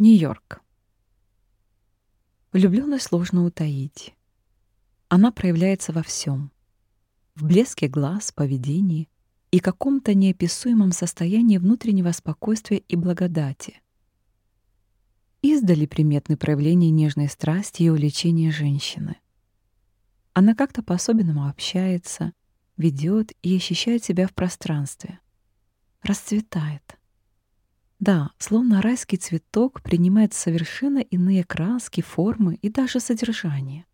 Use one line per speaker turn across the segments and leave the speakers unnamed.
Нью-Йорк. Влюбленность сложно утаить. Она проявляется во всем: В блеске глаз, поведении и каком-то неописуемом состоянии внутреннего спокойствия и благодати. Издали приметны проявления нежной страсти и увлечения женщины. Она как-то по-особенному общается, ведет и ощущает себя в пространстве. Расцветает. Да, словно райский цветок принимает совершенно иные краски, формы и даже содержание.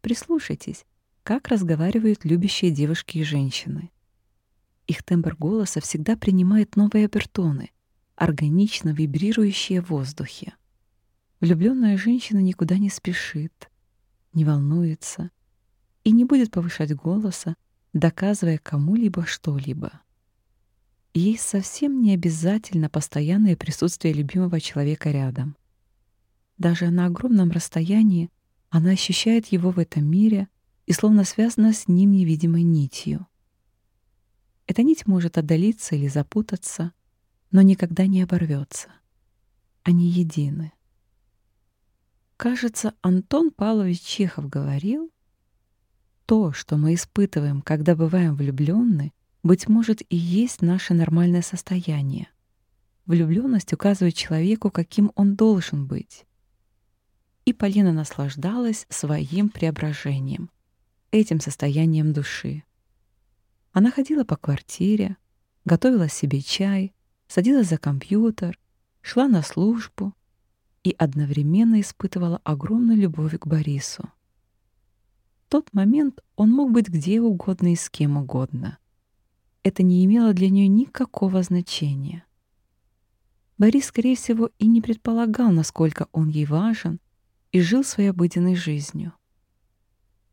Прислушайтесь, как разговаривают любящие девушки и женщины. Их тембр голоса всегда принимает новые обертоны, органично вибрирующие в воздухе. Влюбленная женщина никуда не спешит, не волнуется и не будет повышать голоса, доказывая кому-либо что-либо. Ей совсем не обязательно постоянное присутствие любимого человека рядом. Даже на огромном расстоянии она ощущает его в этом мире и словно связана с ним невидимой нитью. Эта нить может отдалиться или запутаться, но никогда не оборвется. Они едины. Кажется, Антон Павлович Чехов говорил, то, что мы испытываем, когда бываем влюбленны, быть может, и есть наше нормальное состояние. Влюбленность указывает человеку, каким он должен быть. И Полина наслаждалась своим преображением, этим состоянием души. Она ходила по квартире, готовила себе чай, садилась за компьютер, шла на службу и одновременно испытывала огромную любовь к Борису. В тот момент он мог быть где угодно и с кем угодно — это не имело для нее никакого значения. Борис, скорее всего, и не предполагал, насколько он ей важен, и жил своей обыденной жизнью.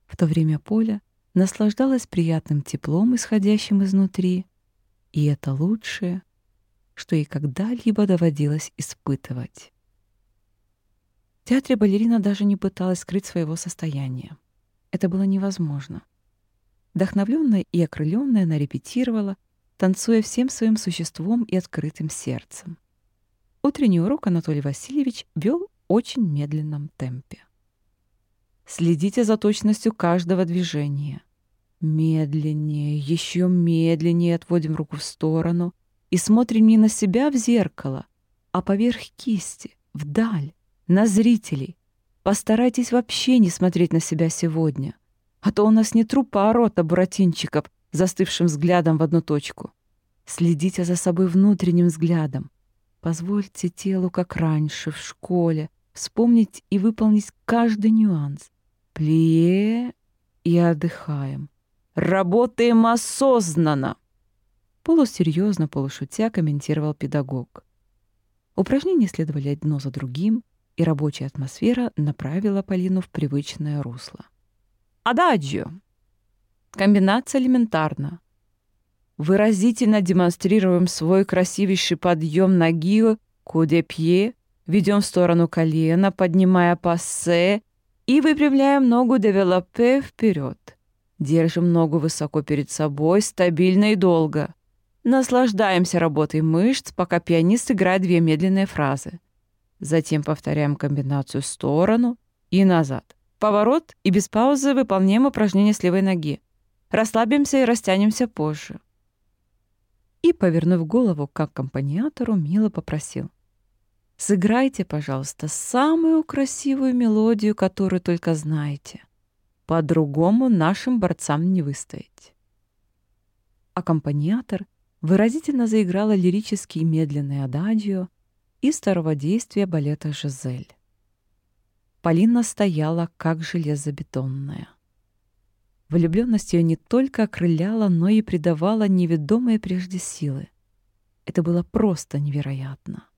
В то время Поля наслаждалась приятным теплом, исходящим изнутри, и это лучшее, что ей когда-либо доводилось испытывать. В театре балерина даже не пыталась скрыть своего состояния. Это было невозможно. Вдохновленная и окрыленная она репетировала, танцуя всем своим существом и открытым сердцем. Утренний урок Анатолий Васильевич вел в очень медленном темпе. Следите за точностью каждого движения. Медленнее, еще медленнее отводим руку в сторону и смотрим не на себя в зеркало, а поверх кисти, вдаль, на зрителей. Постарайтесь вообще не смотреть на себя сегодня — а то у нас не трупа, а рота буратинчиков, застывшим взглядом в одну точку. Следите за собой внутренним взглядом. Позвольте телу, как раньше, в школе, вспомнить и выполнить каждый нюанс. Плие и отдыхаем. Работаем осознанно. Полусерьезно, полушутя комментировал педагог. Упражнения следовали одно за другим, и рабочая атмосфера направила Полину в привычное русло. Ададжио. Комбинация элементарна. Выразительно демонстрируем свой красивейший подъем ноги кудепье, ведем в сторону колена, поднимая пассе и выпрямляем ногу девелопе вперед. Держим ногу высоко перед собой, стабильно и долго. Наслаждаемся работой мышц, пока пианист играет две медленные фразы. Затем повторяем комбинацию в сторону и назад. Поворот и без паузы выполняем упражнение с левой ноги. Расслабимся и растянемся позже. И, повернув голову к аккомпаниатору, мило попросил. «Сыграйте, пожалуйста, самую красивую мелодию, которую только знаете. По-другому нашим борцам не выстоять». Аккомпаниатор выразительно заиграла лирический медленный адагио из старого действия балета «Жизель». Полина стояла как железобетонная. Влюбленность ее не только окрыляла, но и придавала неведомые прежде силы. Это было просто невероятно.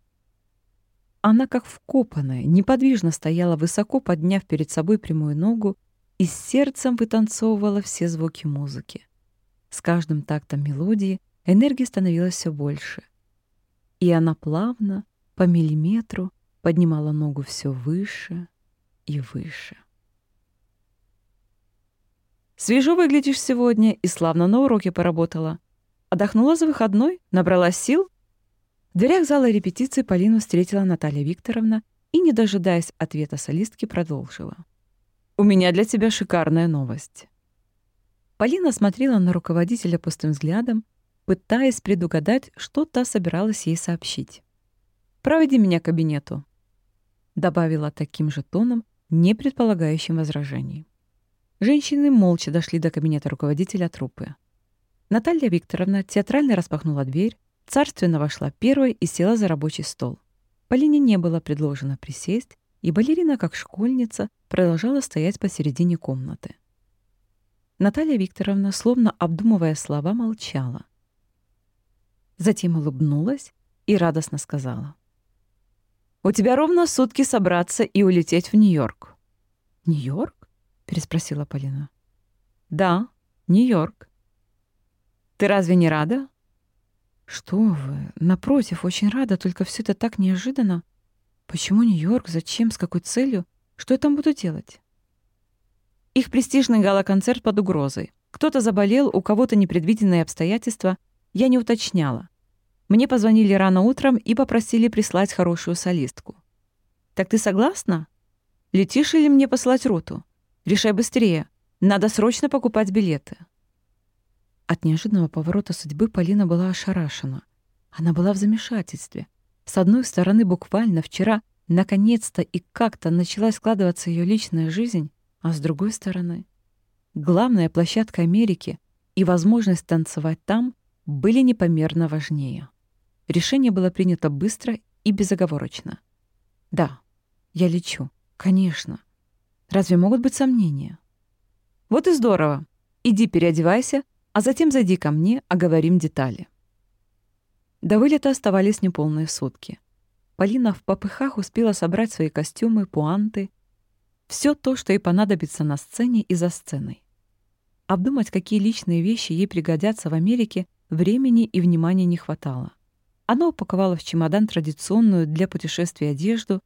Она, как вкопанная, неподвижно стояла, высоко подняв перед собой прямую ногу и сердцем вытанцовывала все звуки музыки. С каждым тактом мелодии энергии становилось все больше. И она плавно, по миллиметру, поднимала ногу все выше, и выше. Свежо выглядишь сегодня и славно на уроке поработала. Отдохнула за выходной, набрала сил? В дверях зала репетиции Полину встретила Наталья Викторовна и, не дожидаясь ответа солистки, продолжила. «У меня для тебя шикарная новость». Полина смотрела на руководителя пустым взглядом, пытаясь предугадать, что та собиралась ей сообщить. «Проводи меня к кабинету», — добавила таким же тоном, не предполагающим возражений. Женщины молча дошли до кабинета руководителя труппы. Наталья Викторовна театрально распахнула дверь, царственно вошла первой и села за рабочий стол. Полине не было предложено присесть, и балерина, как школьница, продолжала стоять посередине комнаты. Наталья Викторовна, словно обдумывая слова, молчала. Затем улыбнулась и радостно сказала. «У тебя ровно сутки собраться и улететь в Нью-Йорк». «Нью-Йорк?» — переспросила Полина. «Да, Нью-Йорк. Ты разве не рада?» «Что вы? Напротив, очень рада, только все это так неожиданно. Почему Нью-Йорк? Зачем? С какой целью? Что я там буду делать?» Их престижный гала-концерт под угрозой. Кто-то заболел, у кого-то непредвиденные обстоятельства. Я не уточняла. Мне позвонили рано утром и попросили прислать хорошую солистку. «Так ты согласна? Летишь или мне послать роту? Решай быстрее. Надо срочно покупать билеты». От неожиданного поворота судьбы Полина была ошарашена. Она была в замешательстве. С одной стороны, буквально вчера наконец-то и как-то начала складываться ее личная жизнь, а с другой стороны, главная площадка Америки и возможность танцевать там были непомерно важнее. Решение было принято быстро и безоговорочно. «Да, я лечу. Конечно. Разве могут быть сомнения?» «Вот и здорово. Иди переодевайся, а затем зайди ко мне, оговорим детали. До вылета оставались неполные сутки. Полина в попыхах успела собрать свои костюмы, пуанты, все то, что ей понадобится на сцене и за сценой. Обдумать, какие личные вещи ей пригодятся в Америке, времени и внимания не хватало. Она упаковала в чемодан традиционную для путешествий одежду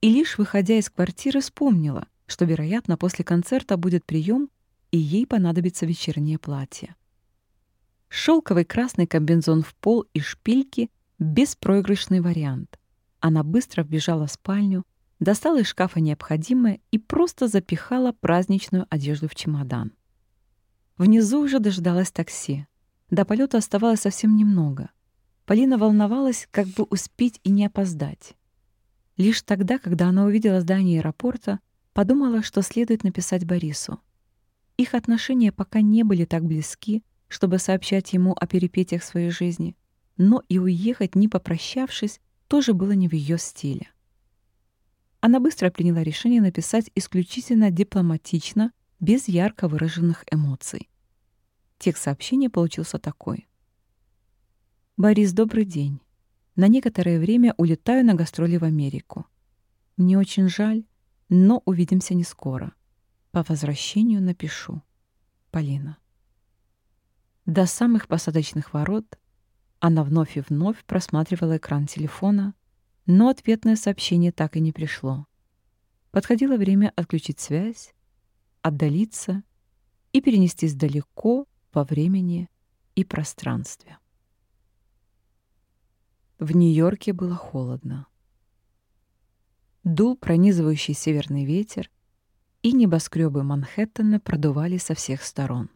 и лишь выходя из квартиры вспомнила, что, вероятно, после концерта будет прием, и ей понадобится вечернее платье. Шелковый красный комбинзон в пол и шпильки — беспроигрышный вариант. Она быстро вбежала в спальню, достала из шкафа необходимое и просто запихала праздничную одежду в чемодан. Внизу уже дождалось такси. До полета оставалось совсем немного. Полина волновалась, как бы успеть и не опоздать. Лишь тогда, когда она увидела здание аэропорта, подумала, что следует написать Борису. Их отношения пока не были так близки, чтобы сообщать ему о перипетиях своей жизни, но и уехать, не попрощавшись, тоже было не в ее стиле. Она быстро приняла решение написать исключительно дипломатично, без ярко выраженных эмоций. Текст сообщения получился такой. «Борис, добрый день. На некоторое время улетаю на гастроли в Америку. Мне очень жаль, но увидимся не скоро. По возвращению напишу. Полина». До самых посадочных ворот она вновь и вновь просматривала экран телефона, но ответное сообщение так и не пришло. Подходило время отключить связь, отдалиться и перенестись далеко во времени и пространстве. В Нью-Йорке было холодно. Дул пронизывающий северный ветер, и небоскребы Манхэттена продували со всех сторон.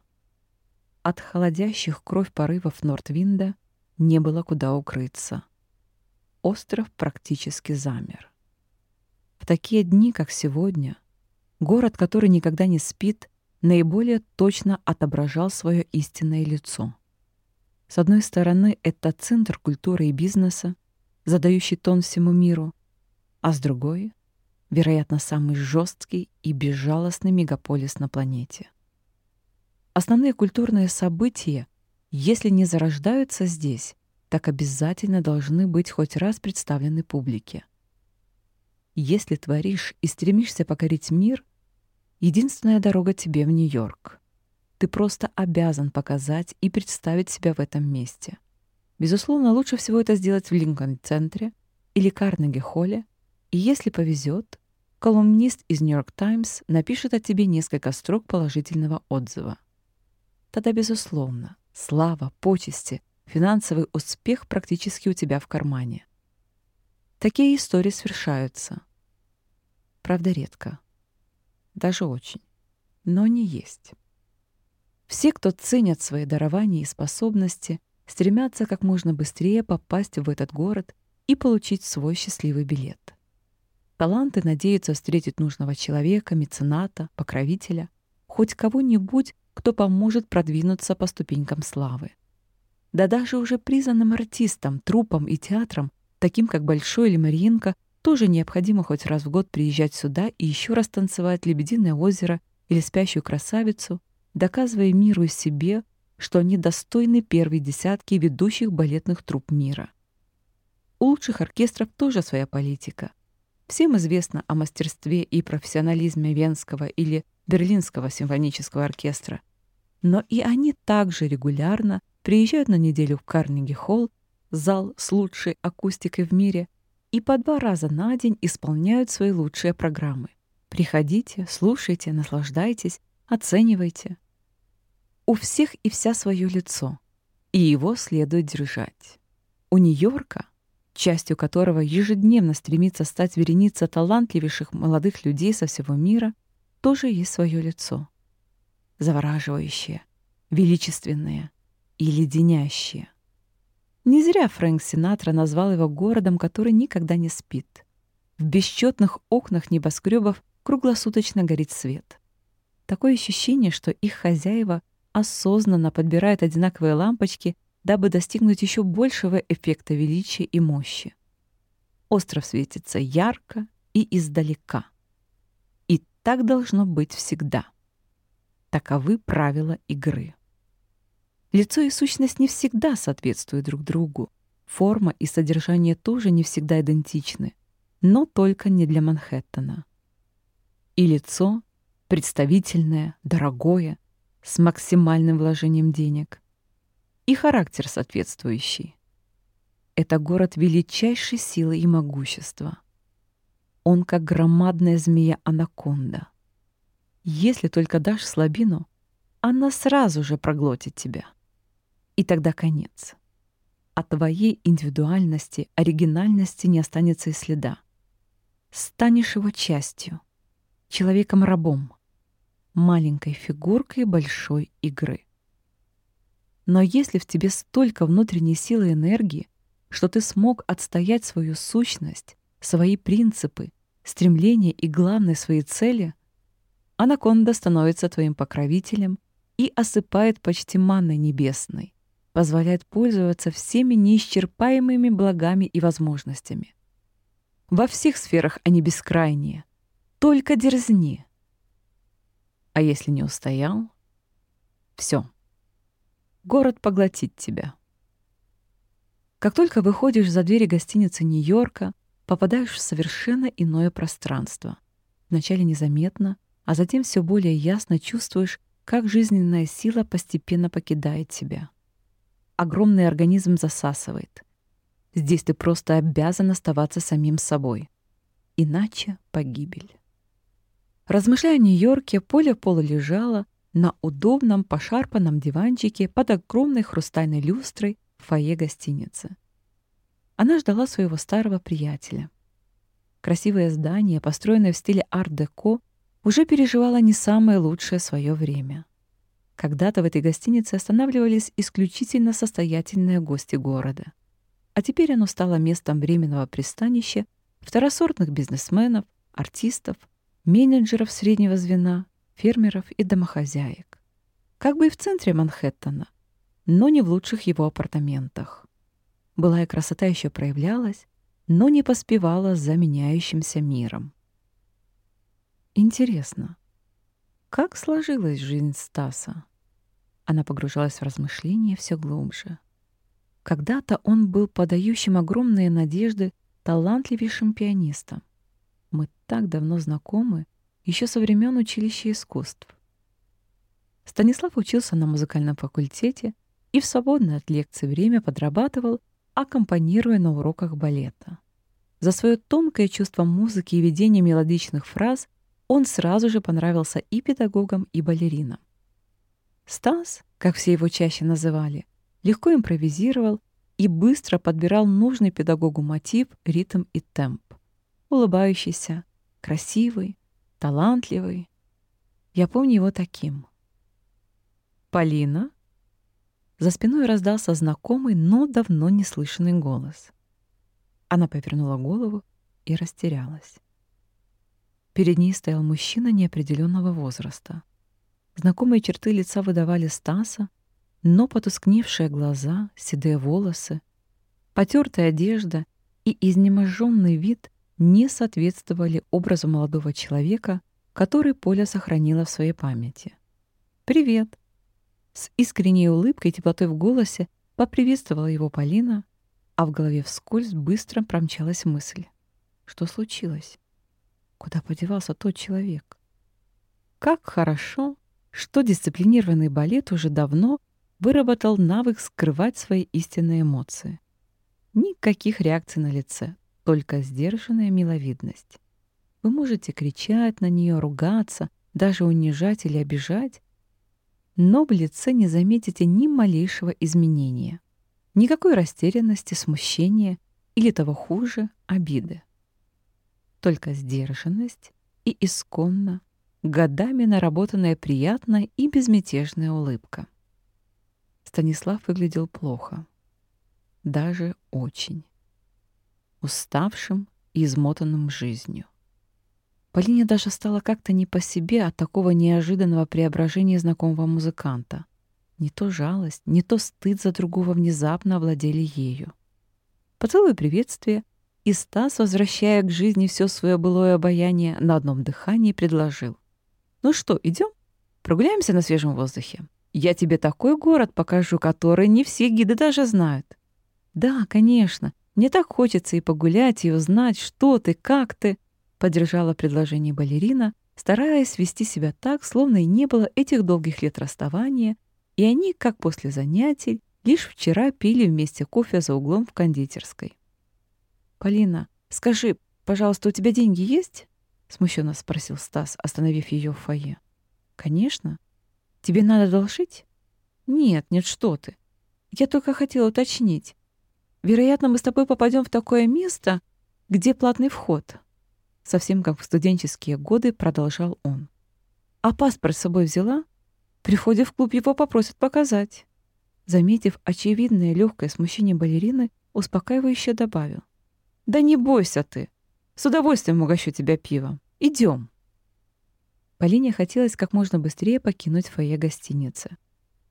От холодящих кровь порывов Нортвинда не было куда укрыться. Остров практически замер. В такие дни, как сегодня, город, который никогда не спит, наиболее точно отображал свое истинное лицо. С одной стороны, это центр культуры и бизнеса, задающий тон всему миру, а с другой — вероятно, самый жесткий и безжалостный мегаполис на планете. Основные культурные события, если не зарождаются здесь, так обязательно должны быть хоть раз представлены публике. Если творишь и стремишься покорить мир, единственная дорога тебе в Нью-Йорк. Ты просто обязан показать и представить себя в этом месте. Безусловно, лучше всего это сделать в Линкольн-центре или Карнеги-холле, и если повезет, колумнист из «Нью-Йорк Таймс» напишет о тебе несколько строк положительного отзыва тогда, безусловно, слава, почести, финансовый успех практически у тебя в кармане. Такие истории свершаются. Правда, редко. Даже очень. Но не есть. Все, кто ценят свои дарования и способности, стремятся как можно быстрее попасть в этот город и получить свой счастливый билет. Таланты надеются встретить нужного человека, мецената, покровителя, хоть кого-нибудь, кто поможет продвинуться по ступенькам славы. Да даже уже признанным артистам, трупам и театрам, таким как Большой или Мариинка, тоже необходимо хоть раз в год приезжать сюда и еще раз танцевать «Лебединое озеро» или «Спящую красавицу», доказывая миру и себе, что они достойны первой десятки ведущих балетных труп мира. У лучших оркестров тоже своя политика. Всем известно о мастерстве и профессионализме Венского или Берлинского симфонического оркестра. Но и они также регулярно приезжают на неделю в Карнеги-холл, зал с лучшей акустикой в мире, и по два раза на день исполняют свои лучшие программы. Приходите, слушайте, наслаждайтесь, оценивайте. У всех и вся свое лицо, и его следует держать. У Нью-Йорка частью которого ежедневно стремится стать вереница талантливейших молодых людей со всего мира, тоже есть свое лицо. Завораживающее, величественное и леденящее. Не зря Фрэнк Синатра назвал его городом, который никогда не спит. В бесчетных окнах небоскребов круглосуточно горит свет. Такое ощущение, что их хозяева осознанно подбирают одинаковые лампочки дабы достигнуть еще большего эффекта величия и мощи. Остров светится ярко и издалека. И так должно быть всегда. Таковы правила игры. Лицо и сущность не всегда соответствуют друг другу. Форма и содержание тоже не всегда идентичны, но только не для Манхэттена. И лицо представительное, дорогое, с максимальным вложением денег, и характер соответствующий. Это город величайшей силы и могущества. Он как громадная змея-анаконда. Если только дашь слабину, она сразу же проглотит тебя. И тогда конец. О твоей индивидуальности, оригинальности не останется и следа. Станешь его частью, человеком-рабом, маленькой фигуркой большой игры. Но если в тебе столько внутренней силы и энергии, что ты смог отстоять свою сущность, свои принципы, стремления и, главное, свои цели, анаконда становится твоим покровителем и осыпает почти манной небесной, позволяет пользоваться всеми неисчерпаемыми благами и возможностями. Во всех сферах они бескрайние. Только дерзни. А если не устоял, все. Город поглотит тебя. Как только выходишь за двери гостиницы Нью-Йорка, попадаешь в совершенно иное пространство. Вначале незаметно, а затем все более ясно чувствуешь, как жизненная сила постепенно покидает тебя. Огромный организм засасывает. Здесь ты просто обязан оставаться самим собой. Иначе погибель. Размышляя о Нью-Йорке, Поля пола лежала, на удобном пошарпанном диванчике под огромной хрустальной люстрой в фойе гостиницы. Она ждала своего старого приятеля. Красивое здание, построенное в стиле арт-деко, уже переживало не самое лучшее свое время. Когда-то в этой гостинице останавливались исключительно состоятельные гости города. А теперь оно стало местом временного пристанища второсортных бизнесменов, артистов, менеджеров среднего звена, фермеров и домохозяек. Как бы и в центре Манхэттена, но не в лучших его апартаментах. Былая красота еще проявлялась, но не поспевала за меняющимся миром. Интересно, как сложилась жизнь Стаса? Она погружалась в размышления все глубже. Когда-то он был подающим огромные надежды талантливейшим пианистом. Мы так давно знакомы, еще со времен училища искусств. Станислав учился на музыкальном факультете и в свободное от лекции время подрабатывал, аккомпанируя на уроках балета. За свое тонкое чувство музыки и ведение мелодичных фраз он сразу же понравился и педагогам, и балеринам. Стас, как все его чаще называли, легко импровизировал и быстро подбирал нужный педагогу мотив, ритм и темп. Улыбающийся, красивый, талантливый. Я помню его таким. «Полина?» За спиной раздался знакомый, но давно не слышанный голос. Она повернула голову и растерялась. Перед ней стоял мужчина неопределенного возраста. Знакомые черты лица выдавали Стаса, но потускневшие глаза, седые волосы, потертая одежда и изнеможенный вид не соответствовали образу молодого человека, который Поля сохранила в своей памяти. «Привет!» С искренней улыбкой и теплотой в голосе поприветствовала его Полина, а в голове вскользь быстро промчалась мысль. Что случилось? Куда подевался тот человек? Как хорошо, что дисциплинированный балет уже давно выработал навык скрывать свои истинные эмоции. Никаких реакций на лице, только сдержанная миловидность. Вы можете кричать на нее, ругаться, даже унижать или обижать, но в лице не заметите ни малейшего изменения. Никакой растерянности, смущения или того хуже — обиды. Только сдержанность и исконно, годами наработанная приятная и безмятежная улыбка. Станислав выглядел плохо. Даже очень. Уставшим и измотанным жизнью. Полине даже стало как-то не по себе от такого неожиданного преображения знакомого музыканта. Не то жалость, не то стыд за другого внезапно овладели ею. Поцелуй приветствие, и Стас, возвращая к жизни все свое былое обаяние, на одном дыхании предложил. «Ну что, идем? Прогуляемся на свежем воздухе. Я тебе такой город покажу, который не все гиды даже знают». «Да, конечно. Мне так хочется и погулять, и узнать, что ты, как ты», — поддержала предложение балерина, стараясь вести себя так, словно и не было этих долгих лет расставания — и они, как после занятий, лишь вчера пили вместе кофе за углом в кондитерской. «Полина, скажи, пожалуйста, у тебя деньги есть?» — смущенно спросил Стас, остановив ее в фойе. «Конечно. Тебе надо должить?» «Нет, нет, что ты. Я только хотела уточнить. Вероятно, мы с тобой попадем в такое место, где платный вход». Совсем как в студенческие годы продолжал он. «А паспорт с собой взяла?» При входе в клуб его попросят показать. Заметив очевидное легкое смущение балерины, успокаивающе добавил. «Да не бойся ты. С удовольствием угощу тебя пивом. Идем. Полине хотелось как можно быстрее покинуть фойе гостиницы.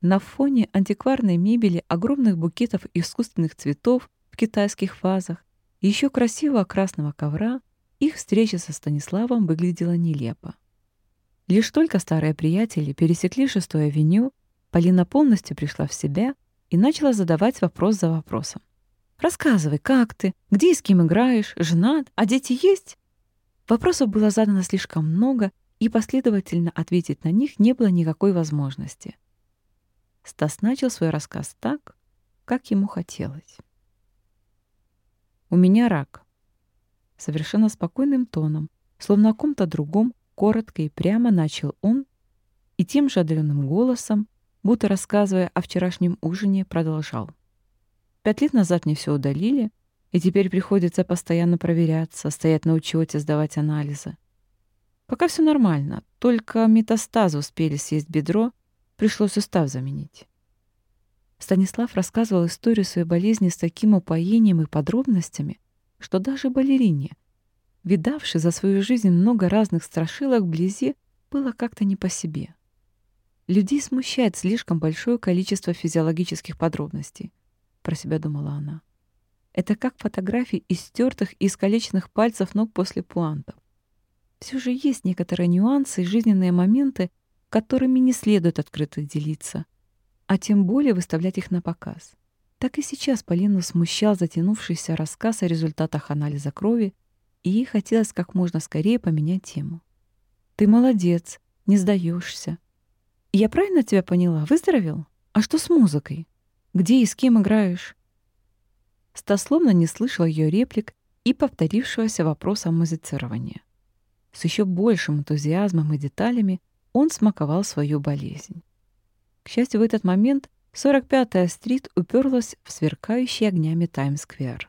На фоне антикварной мебели, огромных букетов искусственных цветов в китайских вазах и еще красивого красного ковра их встреча со Станиславом выглядела нелепо. Лишь только старые приятели пересекли шестую авеню, Полина полностью пришла в себя и начала задавать вопрос за вопросом. «Рассказывай, как ты? Где и с кем играешь? Женат? А дети есть?» Вопросов было задано слишком много, и последовательно ответить на них не было никакой возможности. Стас начал свой рассказ так, как ему хотелось. «У меня рак». Совершенно спокойным тоном, словно о ком-то другом, Коротко и прямо начал он и тем же отдаленным голосом, будто рассказывая о вчерашнем ужине, продолжал. Пять лет назад мне все удалили, и теперь приходится постоянно проверяться, стоять на учете, сдавать анализы. Пока все нормально, только метастазы успели съесть бедро, пришлось устав заменить. Станислав рассказывал историю своей болезни с таким упоением и подробностями, что даже балерине, видавший за свою жизнь много разных страшилок вблизи, было как-то не по себе. Людей смущает слишком большое количество физиологических подробностей, про себя думала она. Это как фотографии истертых и искалеченных пальцев ног после пуантов. Все же есть некоторые нюансы и жизненные моменты, которыми не следует открыто делиться, а тем более выставлять их на показ. Так и сейчас Полину смущал затянувшийся рассказ о результатах анализа крови и ей хотелось как можно скорее поменять тему. «Ты молодец, не сдаешься. Я правильно тебя поняла? Выздоровел? А что с музыкой? Где и с кем играешь?» Стас словно не слышал ее реплик и повторившегося вопроса о музицировании. С еще большим энтузиазмом и деталями он смаковал свою болезнь. К счастью, в этот момент 45-я стрит уперлась в сверкающий огнями Таймс-сквер.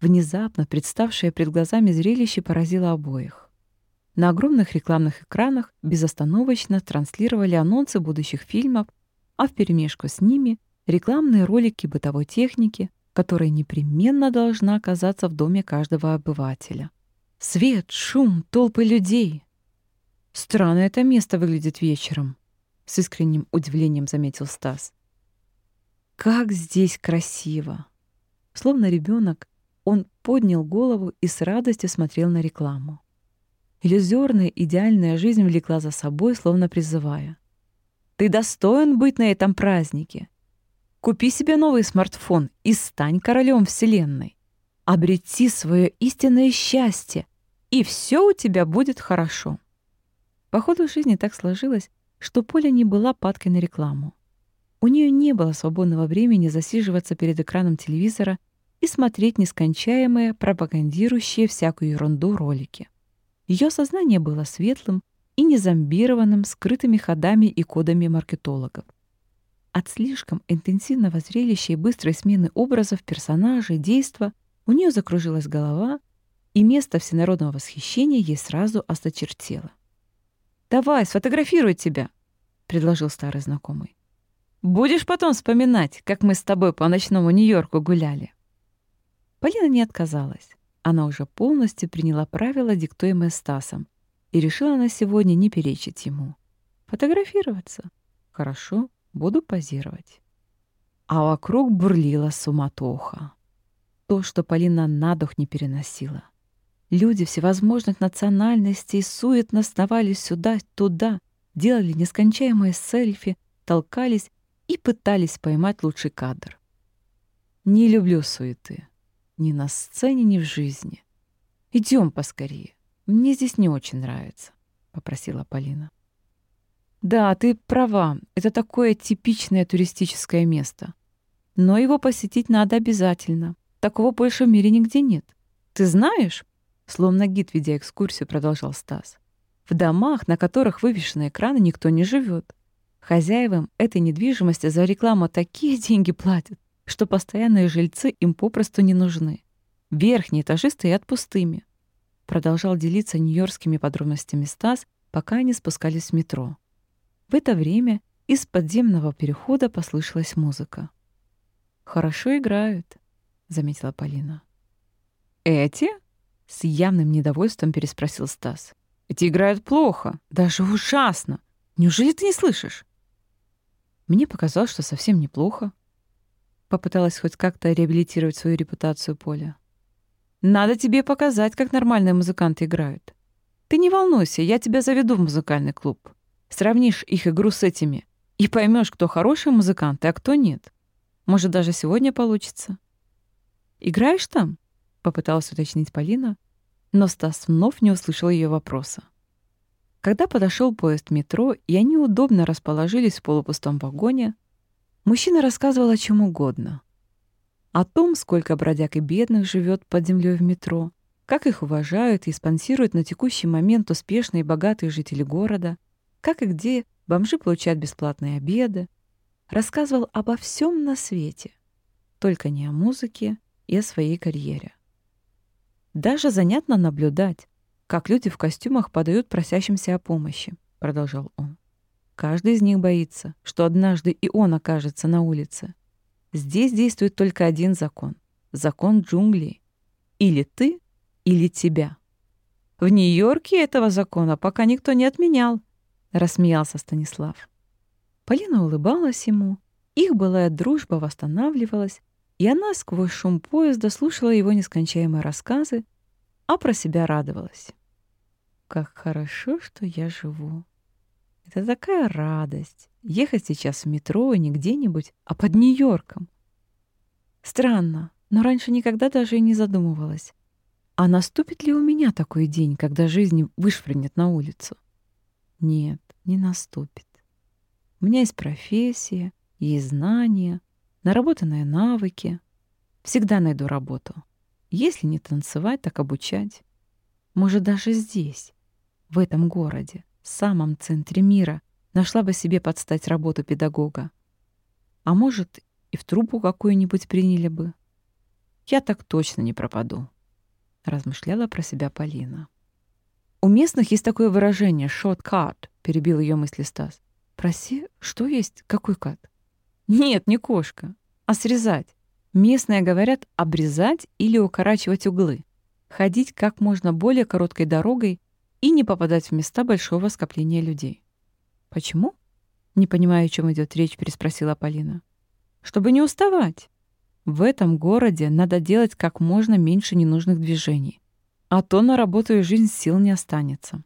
Внезапно представшее пред глазами зрелище поразило обоих. На огромных рекламных экранах безостановочно транслировали анонсы будущих фильмов, а вперемешку с ними рекламные ролики бытовой техники, которая непременно должна оказаться в доме каждого обывателя. Свет, шум, толпы людей. Странно это место выглядит вечером, с искренним удивлением заметил Стас. Как здесь красиво! Словно ребенок, он поднял голову и с радостью смотрел на рекламу. Иллюзорная идеальная жизнь влекла за собой, словно призывая. «Ты достоин быть на этом празднике. Купи себе новый смартфон и стань королем Вселенной. Обрети свое истинное счастье, и все у тебя будет хорошо». По ходу жизни так сложилось, что Поля не была падкой на рекламу. У нее не было свободного времени засиживаться перед экраном телевизора и смотреть нескончаемые, пропагандирующие всякую ерунду ролики. Ее сознание было светлым и незомбированным скрытыми ходами и кодами маркетологов. От слишком интенсивного зрелища и быстрой смены образов, персонажей, действа у нее закружилась голова, и место всенародного восхищения ей сразу осточертело. «Давай, сфотографирую тебя», — предложил старый знакомый. Будешь потом вспоминать, как мы с тобой по ночному Нью-Йорку гуляли». Полина не отказалась. Она уже полностью приняла правила, диктуемые Стасом, и решила на сегодня не перечить ему. Фотографироваться. Хорошо, буду позировать. А вокруг бурлила суматоха. То, что Полина на дух не переносила. Люди всевозможных национальностей суетно сновали сюда-туда, делали нескончаемые селфи, толкались и пытались поймать лучший кадр. Не люблю суеты. Ни на сцене, ни в жизни. Идем поскорее. Мне здесь не очень нравится, — попросила Полина. Да, ты права. Это такое типичное туристическое место. Но его посетить надо обязательно. Такого больше в мире нигде нет. Ты знаешь, словно гид, ведя экскурсию, продолжал Стас, в домах, на которых вывешены экраны, никто не живет. Хозяевам этой недвижимости за рекламу такие деньги платят, что постоянные жильцы им попросту не нужны. Верхние этажи стоят пустыми. Продолжал делиться нью-йоркскими подробностями Стас, пока они спускались в метро. В это время из подземного перехода послышалась музыка. «Хорошо играют», — заметила Полина. «Эти?» — с явным недовольством переспросил Стас. «Эти играют плохо, даже ужасно. Неужели ты не слышишь?» Мне показалось, что совсем неплохо. Попыталась хоть как-то реабилитировать свою репутацию Поля. «Надо тебе показать, как нормальные музыканты играют. Ты не волнуйся, я тебя заведу в музыкальный клуб. Сравнишь их игру с этими и поймешь, кто хороший музыкант, а кто нет. Может, даже сегодня получится». «Играешь там?» — попыталась уточнить Полина, но Стас вновь не услышал ее вопроса. Когда подошел поезд метро, и они удобно расположились в полупустом вагоне, мужчина рассказывал о чем угодно. О том, сколько бродяг и бедных живет под землей в метро, как их уважают и спонсируют на текущий момент успешные и богатые жители города, как и где бомжи получают бесплатные обеды. Рассказывал обо всем на свете, только не о музыке и о своей карьере. Даже занятно наблюдать, как люди в костюмах подают просящимся о помощи», — продолжал он. «Каждый из них боится, что однажды и он окажется на улице. Здесь действует только один закон — закон джунглей. Или ты, или тебя». «В Нью-Йорке этого закона пока никто не отменял», — рассмеялся Станислав. Полина улыбалась ему, их былая дружба восстанавливалась, и она сквозь шум поезда слушала его нескончаемые рассказы, а про себя радовалась. Как хорошо, что я живу. Это такая радость. Ехать сейчас в метро и не где-нибудь, а под Нью-Йорком. Странно, но раньше никогда даже и не задумывалась. А наступит ли у меня такой день, когда жизнь вышвырнет на улицу? Нет, не наступит. У меня есть профессия, есть знания, наработанные навыки. Всегда найду работу. Если не танцевать, так обучать. Может, даже здесь, в этом городе, в самом центре мира, нашла бы себе подстать работу педагога. А может, и в трубу какую-нибудь приняли бы. Я так точно не пропаду, размышляла про себя Полина. У местных есть такое выражение «shortcut», перебил ее мысли Стас. Проси, что есть? Какой кат? Нет, не кошка, а срезать. Местные говорят обрезать или укорачивать углы, ходить как можно более короткой дорогой и не попадать в места большого скопления людей. Почему? Не понимая, о чем идет речь, переспросила Полина. Чтобы не уставать. В этом городе надо делать как можно меньше ненужных движений, а то на работу и жизнь сил не останется.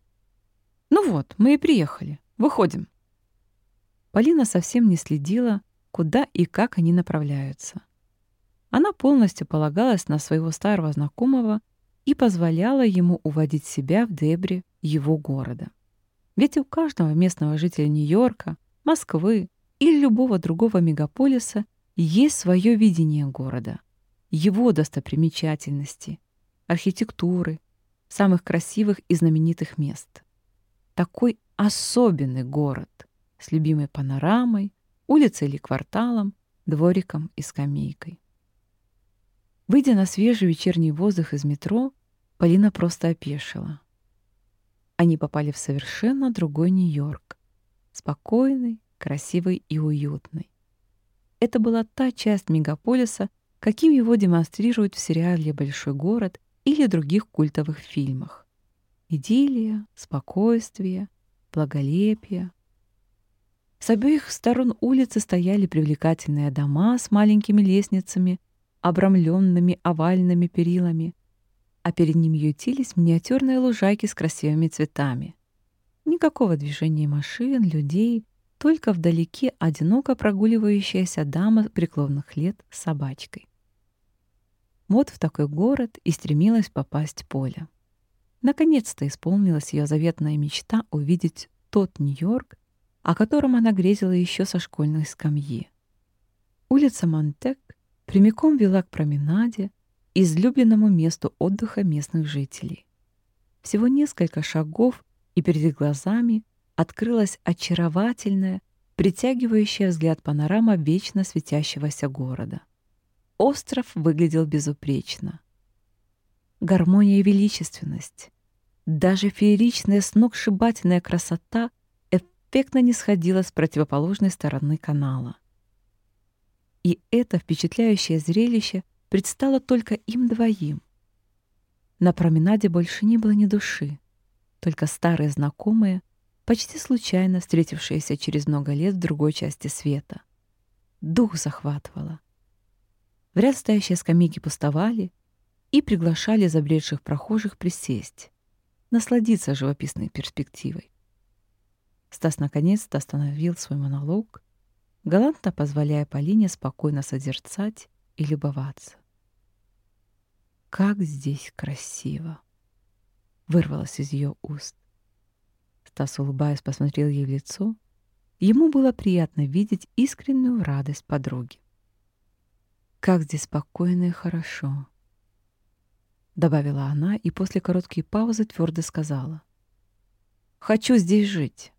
Ну вот, мы и приехали. Выходим. Полина совсем не следила, куда и как они направляются. Она полностью полагалась на своего старого знакомого и позволяла ему уводить себя в дебри его города. Ведь у каждого местного жителя Нью-Йорка, Москвы или любого другого мегаполиса есть свое видение города, его достопримечательности, архитектуры, самых красивых и знаменитых мест. Такой особенный город с любимой панорамой, улицей или кварталом, двориком и скамейкой. Выйдя на свежий вечерний воздух из метро, Полина просто опешила. Они попали в совершенно другой Нью-Йорк. Спокойный, красивый и уютный. Это была та часть мегаполиса, каким его демонстрируют в сериале «Большой город» или других культовых фильмах. Идиллия, спокойствие, благолепие. С обеих сторон улицы стояли привлекательные дома с маленькими лестницами — обрамленными овальными перилами, а перед ним ютились миниатюрные лужайки с красивыми цветами. Никакого движения машин, людей, только вдалеке одиноко прогуливающаяся дама преклонных лет с собачкой. Вот в такой город и стремилась попасть Поля. Наконец-то исполнилась ее заветная мечта увидеть тот Нью-Йорк, о котором она грезила еще со школьной скамьи. Улица Монтек прямиком вела к променаде, излюбленному месту отдыха местных жителей. Всего несколько шагов, и перед глазами открылась очаровательная, притягивающая взгляд панорама вечно светящегося города. Остров выглядел безупречно. Гармония и величественность, даже фееричная сногсшибательная красота эффектно не сходила с противоположной стороны канала. И это впечатляющее зрелище предстало только им двоим. На променаде больше не было ни души, только старые знакомые, почти случайно встретившиеся через много лет в другой части света. Дух захватывало. В ряд стоящие скамейки пустовали и приглашали забредших прохожих присесть, насладиться живописной перспективой. Стас наконец-то остановил свой монолог галантно позволяя Полине спокойно созерцать и любоваться. «Как здесь красиво!» — вырвалось из ее уст. Стас, улыбаясь, посмотрел ей в лицо. Ему было приятно видеть искреннюю радость подруги. «Как здесь спокойно и хорошо!» Добавила она и после короткой паузы твердо сказала. «Хочу здесь жить!»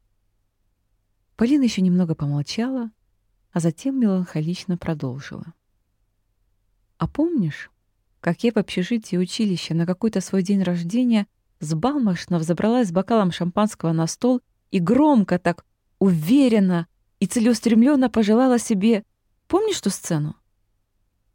Полина еще немного помолчала, а затем меланхолично продолжила. «А помнишь, как я в общежитии училища на какой-то свой день рождения сбалмошно взобралась с бокалом шампанского на стол и громко так, уверенно и целеустремленно пожелала себе... Помнишь ту сцену?»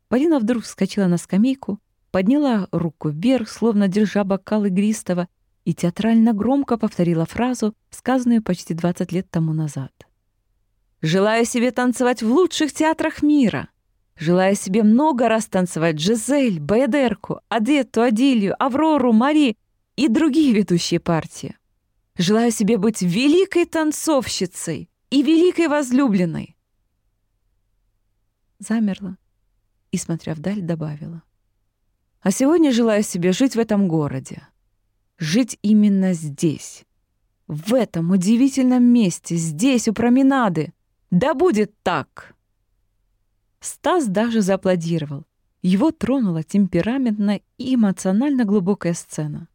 Полина вдруг вскочила на скамейку, подняла руку вверх, словно держа бокал игристого, и театрально громко повторила фразу, сказанную почти 20 лет тому назад. Желаю себе танцевать в лучших театрах мира. Желаю себе много раз танцевать Жизель, Баядерку, Адетту, Адилью, Аврору, Мари и другие ведущие партии. Желаю себе быть великой танцовщицей и великой возлюбленной. Замерла и, смотря вдаль, добавила. А сегодня желаю себе жить в этом городе. Жить именно здесь. В этом удивительном месте, здесь, у променады, да будет так!» Стас даже зааплодировал. Его тронула темпераментная и эмоционально глубокая сцена.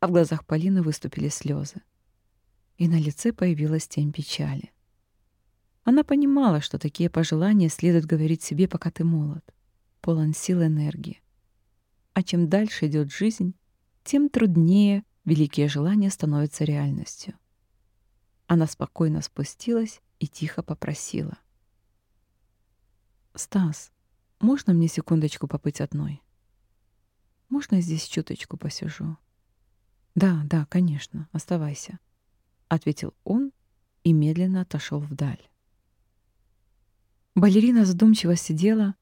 А в глазах Полины выступили слезы. И на лице появилась тень печали. Она понимала, что такие пожелания следует говорить себе, пока ты молод, полон сил энергии. А чем дальше идет жизнь, тем труднее великие желания становятся реальностью. Она спокойно спустилась и тихо попросила. «Стас, можно мне секундочку побыть одной? Можно я здесь чуточку посижу?» «Да, да, конечно, оставайся», — ответил он и медленно отошел вдаль. Балерина задумчиво сидела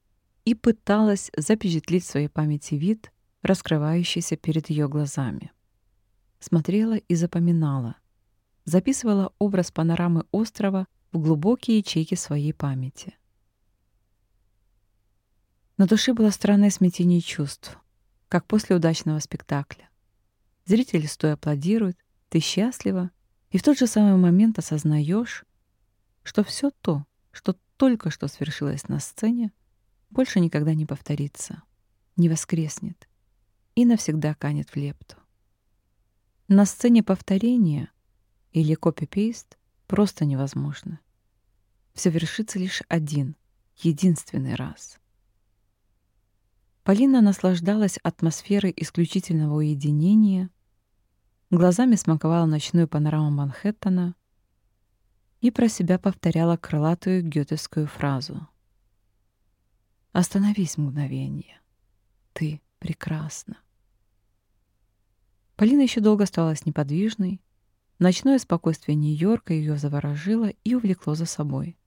и пыталась запечатлеть в своей памяти вид, раскрывающийся перед ее глазами. Смотрела и запоминала, записывала образ панорамы острова в глубокие ячейки своей памяти. На душе было странное смятение чувств, как после удачного спектакля. Зрители стоя аплодируют, ты счастлива, и в тот же самый момент осознаешь, что все то, что только что свершилось на сцене, больше никогда не повторится, не воскреснет и навсегда канет в лепту. На сцене повторения или копи-пейст просто невозможно. Все вершится лишь один, единственный раз. Полина наслаждалась атмосферой исключительного уединения, глазами смаковала ночную панораму Манхэттена и про себя повторяла крылатую гетовскую фразу. «Остановись мгновение. Ты прекрасна». Полина еще долго оставалась неподвижной. Ночное спокойствие Нью-Йорка ее заворожило и увлекло за собой.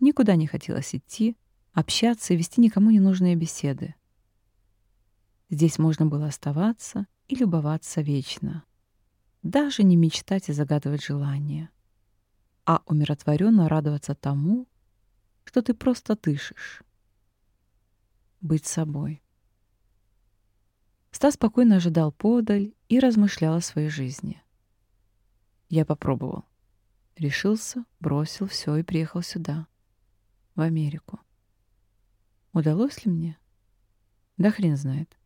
Никуда не хотелось идти, общаться и вести никому ненужные беседы. Здесь можно было оставаться и любоваться вечно даже не мечтать и загадывать желания, а умиротворенно радоваться тому, что ты просто дышишь. Быть собой. Стас спокойно ожидал подаль и размышлял о своей жизни. Я попробовал. Решился, бросил все и приехал сюда, в Америку. Удалось ли мне? Да хрен знает.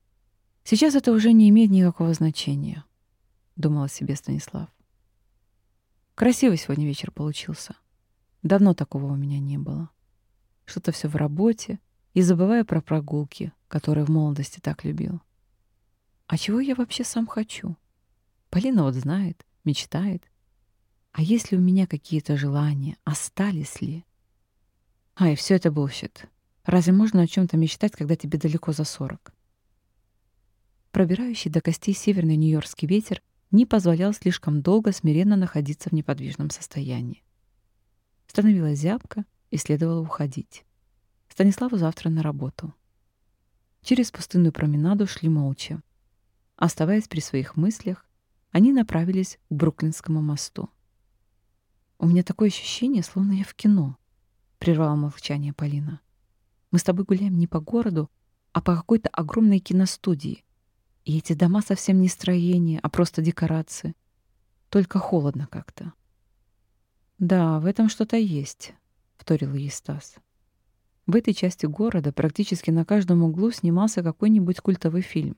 Сейчас это уже не имеет никакого значения думал о себе Станислав. Красивый сегодня вечер получился. Давно такого у меня не было. Что-то все в работе и забывая про прогулки, которые в молодости так любил. А чего я вообще сам хочу? Полина вот знает, мечтает. А есть ли у меня какие-то желания? Остались ли? Ай, все это bullshit. Разве можно о чем-то мечтать, когда тебе далеко за сорок? Пробирающий до костей северный нью-йоркский ветер не позволял слишком долго смиренно находиться в неподвижном состоянии. Становилось зябко и следовало уходить. Станиславу завтра на работу. Через пустынную променаду шли молча. Оставаясь при своих мыслях, они направились к Бруклинскому мосту. «У меня такое ощущение, словно я в кино», — прервала молчание Полина. «Мы с тобой гуляем не по городу, а по какой-то огромной киностудии. И эти дома совсем не строения, а просто декорации. Только холодно как-то. «Да, в этом что-то есть», — вторил ей Стас. В этой части города практически на каждом углу снимался какой-нибудь культовый фильм.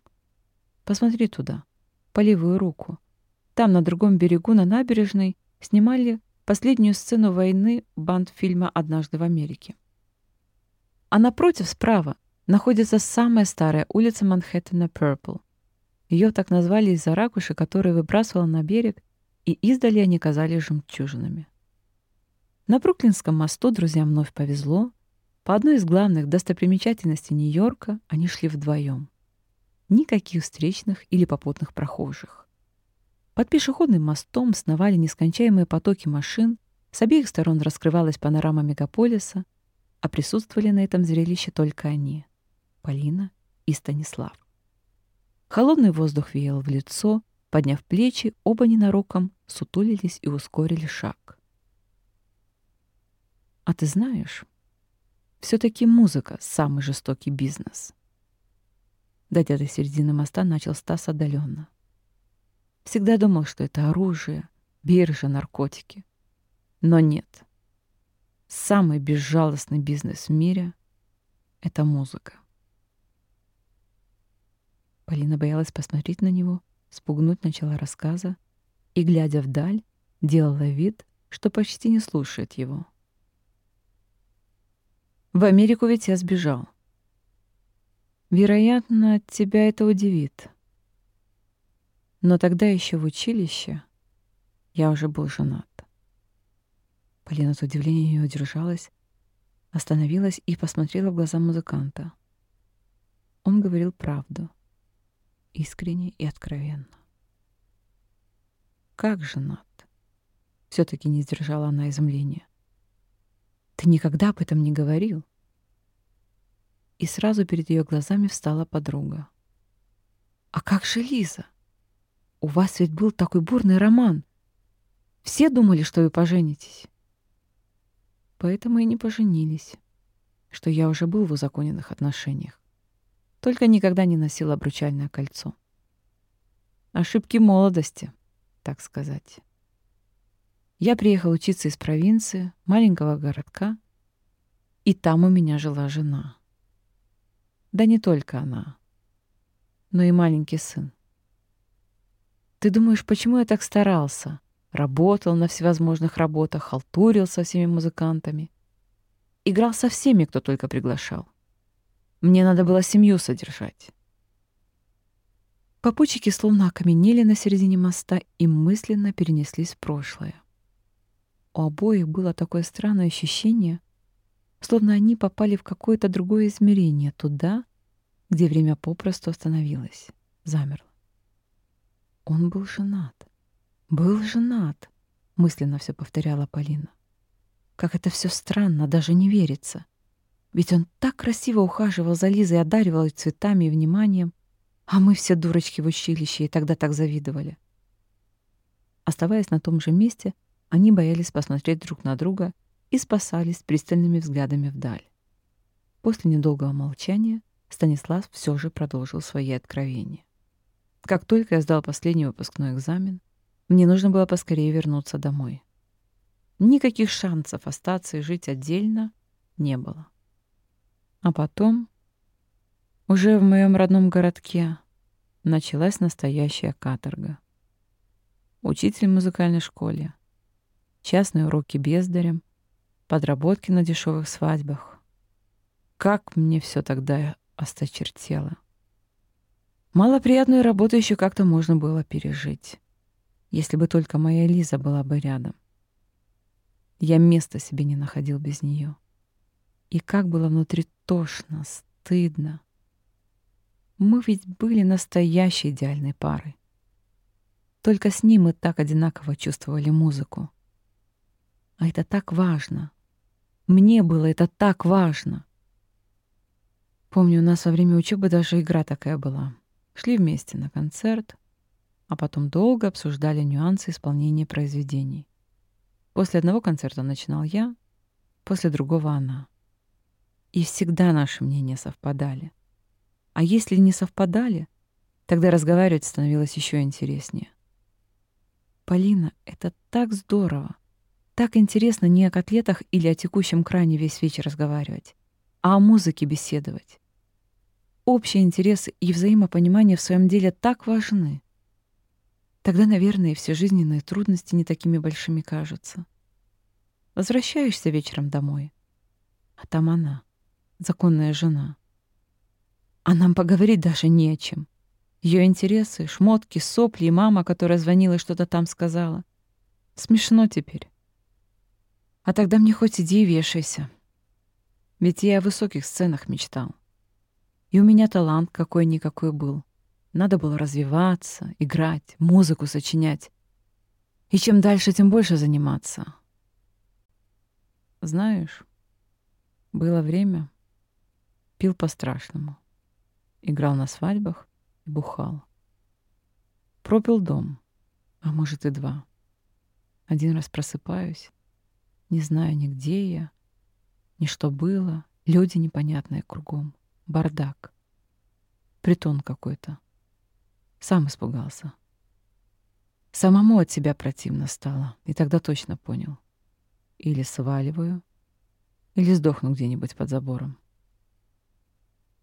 Посмотри туда, по левую руку. Там, на другом берегу, на набережной, снимали последнюю сцену войны банд фильма «Однажды в Америке». А напротив, справа, находится самая старая улица Манхэттена Пurple. Ее так назвали из-за ракуши, которые выбрасывала на берег, и издали они казались жемчужинами. На Бруклинском мосту друзьям вновь повезло. По одной из главных достопримечательностей Нью-Йорка они шли вдвоем. Никаких встречных или попутных прохожих. Под пешеходным мостом сновали нескончаемые потоки машин, с обеих сторон раскрывалась панорама мегаполиса, а присутствовали на этом зрелище только они — Полина и Станислав. Холодный воздух веял в лицо, подняв плечи, оба ненароком сутулились и ускорили шаг. А ты знаешь, все-таки музыка — самый жестокий бизнес. Дойдя до середины моста, начал Стас отдаленно. Всегда думал, что это оружие, биржа, наркотики. Но нет. Самый безжалостный бизнес в мире — это музыка. Полина боялась посмотреть на него, спугнуть начала рассказа и, глядя вдаль, делала вид, что почти не слушает его. В Америку ведь я сбежал. Вероятно, тебя это удивит. Но тогда еще в училище я уже был женат. Полина от удивления не удержалась, остановилась и посмотрела в глаза музыканта. Он говорил правду, искренне и откровенно. «Как женат?» все таки не сдержала она изумления. «Ты никогда об этом не говорил?» И сразу перед ее глазами встала подруга. «А как же Лиза? У вас ведь был такой бурный роман. Все думали, что вы поженитесь». Поэтому и не поженились, что я уже был в узаконенных отношениях. Только никогда не носил обручальное кольцо. Ошибки молодости, так сказать. Я приехал учиться из провинции, маленького городка, и там у меня жила жена. Да не только она, но и маленький сын. Ты думаешь, почему я так старался? Работал на всевозможных работах, халтурил со всеми музыкантами. Играл со всеми, кто только приглашал. Мне надо было семью содержать. Попутчики словно окаменели на середине моста и мысленно перенеслись в прошлое. У обоих было такое странное ощущение, словно они попали в какое-то другое измерение, туда, где время попросту остановилось, замерло. Он был женат. «Был женат», — мысленно все повторяла Полина. «Как это все странно, даже не верится. Ведь он так красиво ухаживал за Лизой, одаривал ее цветами и вниманием, а мы все дурочки в училище и тогда так завидовали». Оставаясь на том же месте, они боялись посмотреть друг на друга и спасались пристальными взглядами вдаль. После недолгого молчания Станислав все же продолжил свои откровения. Как только я сдал последний выпускной экзамен, мне нужно было поскорее вернуться домой. Никаких шансов остаться и жить отдельно не было. А потом, уже в моем родном городке, началась настоящая каторга. Учитель в музыкальной школе, частные уроки бездарем, подработки на дешевых свадьбах. Как мне все тогда осточертело. Малоприятную работу еще как-то можно было пережить если бы только моя Лиза была бы рядом. Я места себе не находил без нее. И как было внутри тошно, стыдно. Мы ведь были настоящей идеальной парой. Только с ним мы так одинаково чувствовали музыку. А это так важно. Мне было это так важно. Помню, у нас во время учебы даже игра такая была. Шли вместе на концерт, а потом долго обсуждали нюансы исполнения произведений. После одного концерта начинал я, после другого она. И всегда наши мнения совпадали. А если не совпадали, тогда разговаривать становилось еще интереснее. Полина, это так здорово. Так интересно не о котлетах или о текущем кране весь вечер разговаривать, а о музыке беседовать. Общие интересы и взаимопонимание в своем деле так важны. Тогда, наверное, все жизненные трудности не такими большими кажутся. Возвращаешься вечером домой, а там она, законная жена. А нам поговорить даже не о чем. Ее интересы, шмотки, сопли и мама, которая звонила и что-то там сказала. Смешно теперь. А тогда мне хоть иди и вешайся. Ведь я о высоких сценах мечтал. И у меня талант какой-никакой был. Надо было развиваться, играть, музыку сочинять. И чем дальше, тем больше заниматься. Знаешь, было время, пил по-страшному. Играл на свадьбах и бухал. Пропил дом, а может и два. Один раз просыпаюсь, не знаю ни где я, ни что было, люди непонятные кругом, бардак, притон какой-то. Сам испугался. Самому от себя противно стало, и тогда точно понял. Или сваливаю, или сдохну где-нибудь под забором.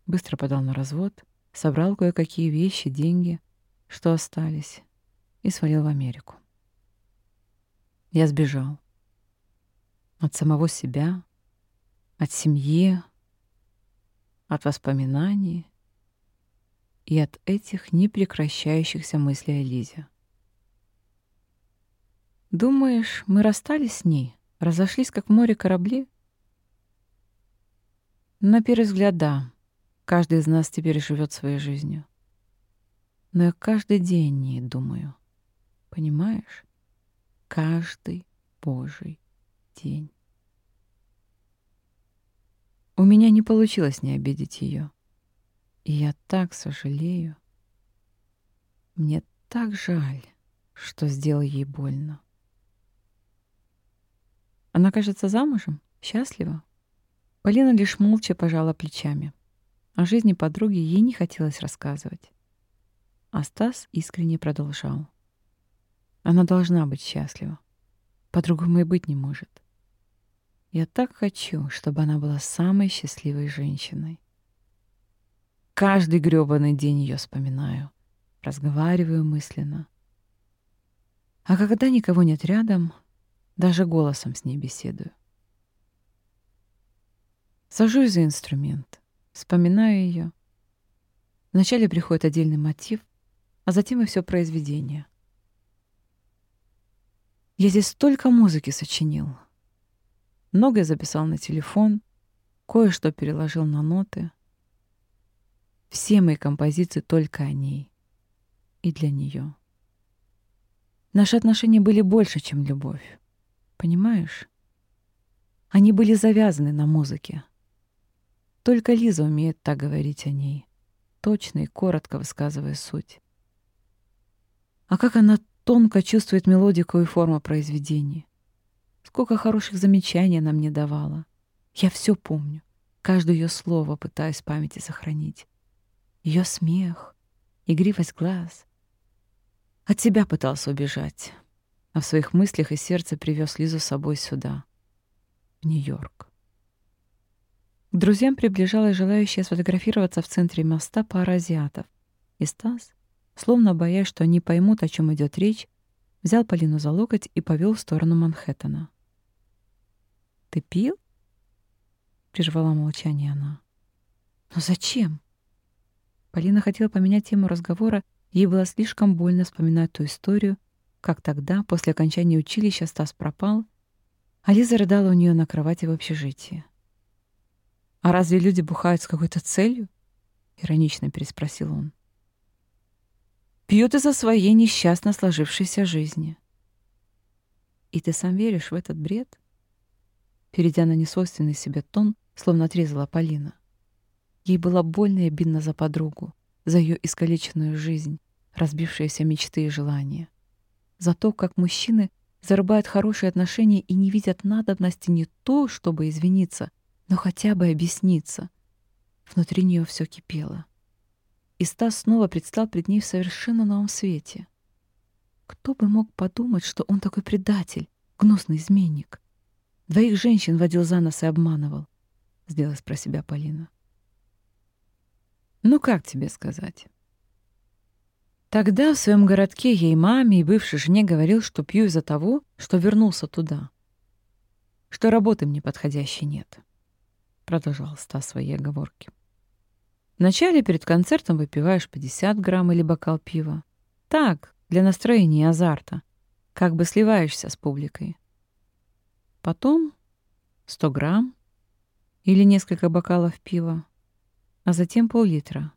Быстро подал на развод, собрал кое-какие вещи, деньги, что остались, и свалил в Америку. Я сбежал. От самого себя, от семьи, от воспоминаний и от этих непрекращающихся мыслей о Лизе. Думаешь, мы расстались с ней, разошлись как в море корабли? На первый взгляд, да. Каждый из нас теперь живет своей жизнью. Но я каждый день не думаю. Понимаешь? Каждый божий день. У меня не получилось не обидеть ее. И я так сожалею. Мне так жаль, что сделал ей больно. Она, кажется, замужем, счастлива. Полина лишь молча пожала плечами. О жизни подруги ей не хотелось рассказывать. А Стас искренне продолжал. Она должна быть счастлива. По-другому быть не может. Я так хочу, чтобы она была самой счастливой женщиной. Каждый грёбаный день ее вспоминаю, разговариваю мысленно. А когда никого нет рядом, даже голосом с ней беседую. Сажусь за инструмент, вспоминаю ее. Вначале приходит отдельный мотив, а затем и все произведение. Я здесь столько музыки сочинил. Многое записал на телефон, кое-что переложил на ноты. Все мои композиции только о ней и для нее. Наши отношения были больше, чем любовь. Понимаешь? Они были завязаны на музыке. Только Лиза умеет так говорить о ней, точно и коротко высказывая суть. А как она тонко чувствует мелодику и форму произведений. Сколько хороших замечаний она мне давала. Я все помню, каждое ее слово пытаюсь в памяти сохранить. Ее смех, игривость глаз. От себя пытался убежать а в своих мыслях и сердце привез Лизу с собой сюда, в Нью-Йорк. К друзьям приближалась желающая сфотографироваться в центре моста пара азиатов. И Стас, словно боясь, что они поймут, о чем идет речь, взял Полину за локоть и повел в сторону Манхэттена. «Ты пил?» — прервала молчание она. «Но зачем?» Полина хотела поменять тему разговора, ей было слишком больно вспоминать ту историю, как тогда, после окончания училища, Стас пропал, а Лиза рыдала у нее на кровати в общежитии. «А разве люди бухают с какой-то целью?» — иронично переспросил он. «Пьют из-за своей несчастно сложившейся жизни». «И ты сам веришь в этот бред?» Перейдя на несвойственный себе тон, словно отрезала Полина. Ей было больно и обидно за подругу, за ее искалеченную жизнь, разбившиеся мечты и желания за то, как мужчины зарубают хорошие отношения и не видят надобности не то, чтобы извиниться, но хотя бы объясниться. Внутри нее все кипело. И Стас снова предстал пред ней в совершенно новом свете. Кто бы мог подумать, что он такой предатель, гнусный изменник? Двоих женщин водил за нос и обманывал, — сделалась про себя Полина. Ну, как тебе сказать? Тогда в своем городке ей маме и бывшей жене говорил, что пью из-за того, что вернулся туда. Что работы мне подходящей нет. Продолжал Стас свои оговорки. Вначале перед концертом выпиваешь 50 грамм или бокал пива. Так, для настроения и азарта. Как бы сливаешься с публикой. Потом 100 грамм или несколько бокалов пива, а затем пол-литра.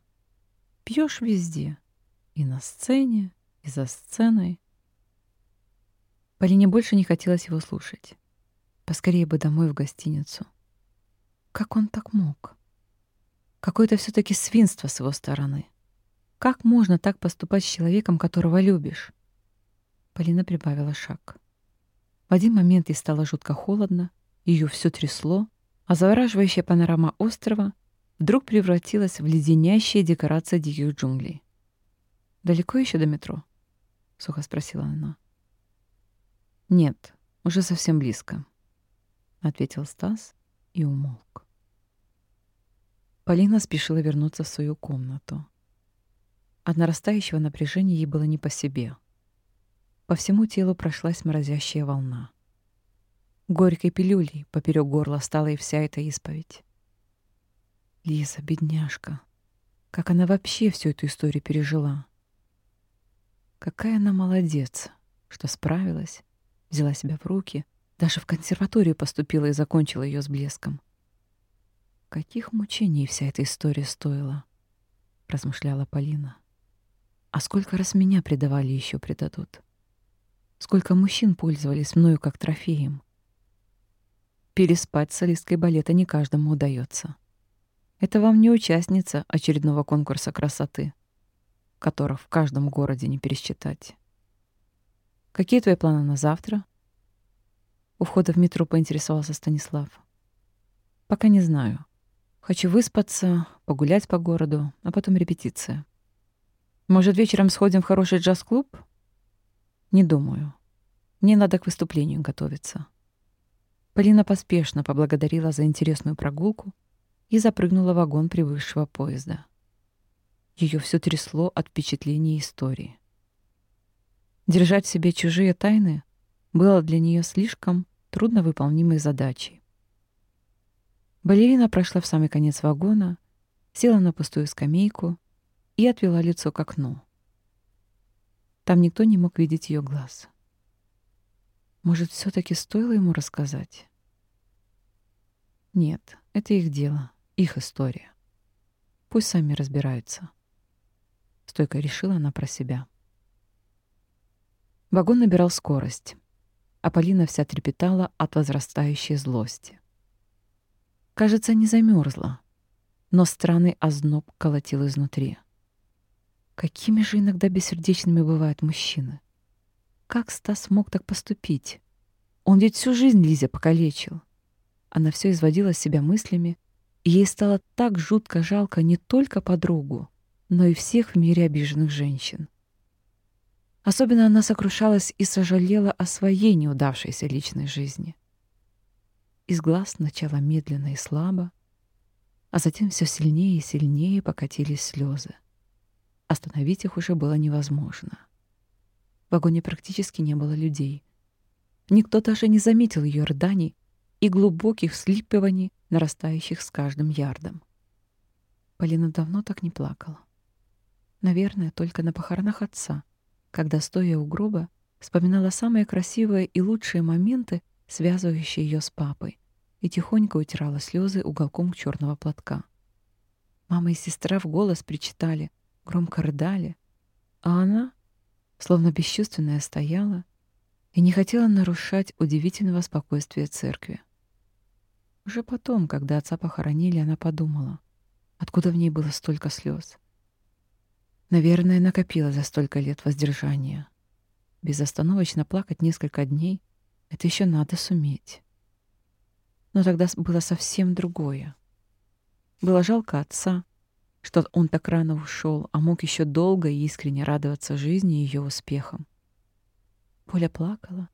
Пьешь везде. И на сцене, и за сценой. Полине больше не хотелось его слушать. Поскорее бы домой в гостиницу. Как он так мог? Какое-то все таки свинство с его стороны. Как можно так поступать с человеком, которого любишь? Полина прибавила шаг. В один момент ей стало жутко холодно, ее все трясло, а завораживающая панорама острова вдруг превратилась в леденящие декорации диких джунглей. «Далеко еще до метро?» — сухо спросила она. «Нет, уже совсем близко», — ответил Стас и умолк. Полина спешила вернуться в свою комнату. От нарастающего напряжения ей было не по себе. По всему телу прошлась морозящая волна. Горькой пилюлей поперек горла стала и вся эта исповедь. Лиза, бедняжка, как она вообще всю эту историю пережила? Какая она молодец, что справилась, взяла себя в руки, даже в консерваторию поступила и закончила ее с блеском. Каких мучений вся эта история стоила, размышляла Полина. А сколько раз меня предавали еще предадут? Сколько мужчин пользовались мною как трофеем? Переспать с солисткой балета не каждому удается. Это вам не участница очередного конкурса красоты, которых в каждом городе не пересчитать. Какие твои планы на завтра? У входа в метро поинтересовался Станислав. Пока не знаю. Хочу выспаться, погулять по городу, а потом репетиция. Может, вечером сходим в хороший джаз-клуб? Не думаю. Мне надо к выступлению готовиться. Полина поспешно поблагодарила за интересную прогулку и запрыгнула в вагон прибывшего поезда. Ее все трясло от впечатлений истории. Держать в себе чужие тайны было для нее слишком трудновыполнимой задачей. Балерина прошла в самый конец вагона, села на пустую скамейку и отвела лицо к окну. Там никто не мог видеть ее глаз. Может, все таки стоило ему рассказать? Нет, это их дело, их история. Пусть сами разбираются. Стойко решила она про себя. Вагон набирал скорость, а Полина вся трепетала от возрастающей злости. Кажется, не замерзла, но странный озноб колотил изнутри. Какими же иногда бессердечными бывают мужчины? Как Стас мог так поступить? Он ведь всю жизнь Лизе покалечил. Она все изводила себя мыслями, и ей стало так жутко жалко не только подругу, но и всех в мире обиженных женщин. Особенно она сокрушалась и сожалела о своей неудавшейся личной жизни. Из глаз сначала медленно и слабо, а затем все сильнее и сильнее покатились слезы. Остановить их уже было невозможно. В вагоне практически не было людей. Никто даже не заметил ее рыданий и глубоких вслипываний, нарастающих с каждым ярдом. Полина давно так не плакала. Наверное, только на похоронах отца, когда, стоя у гроба, вспоминала самые красивые и лучшие моменты, связывающие ее с папой, и тихонько утирала слезы уголком черного платка. Мама и сестра в голос причитали, громко рыдали, а она, словно бесчувственная, стояла и не хотела нарушать удивительного спокойствия церкви. Уже потом, когда отца похоронили, она подумала, откуда в ней было столько слез. Наверное, накопила за столько лет воздержания. Безостановочно плакать несколько дней — это еще надо суметь. Но тогда было совсем другое. Было жалко отца, что он так рано ушел, а мог еще долго и искренне радоваться жизни и ее успехам. Поля плакала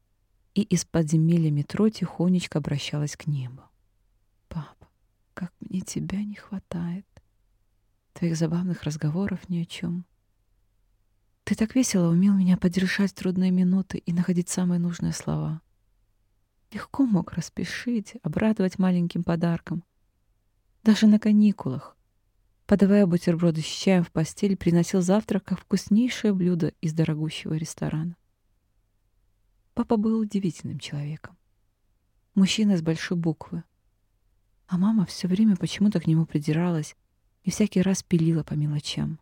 и из подземелья метро тихонечко обращалась к небу. «Папа, как мне тебя не хватает! Твоих забавных разговоров ни о чем. Ты так весело умел меня поддержать в трудные минуты и находить самые нужные слова. Легко мог распешить, обрадовать маленьким подарком. Даже на каникулах, подавая бутерброды с чаем в постель, приносил завтрак как вкуснейшее блюдо из дорогущего ресторана. Папа был удивительным человеком. Мужчина с большой буквы. А мама все время почему-то к нему придиралась и всякий раз пилила по мелочам.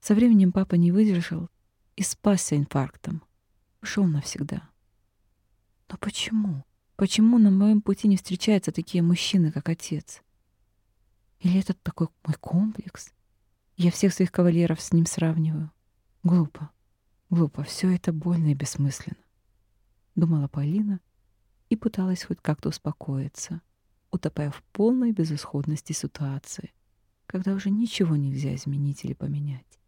Со временем папа не выдержал и спасся инфарктом. Ушел навсегда. Но почему? Почему на моем пути не встречаются такие мужчины, как отец? Или это такой мой комплекс? Я всех своих кавалеров с ним сравниваю. Глупо. Глупо. Все это больно и бессмысленно. Думала Полина и пыталась хоть как-то успокоиться, утопая в полной безысходности ситуации, когда уже ничего нельзя изменить или поменять.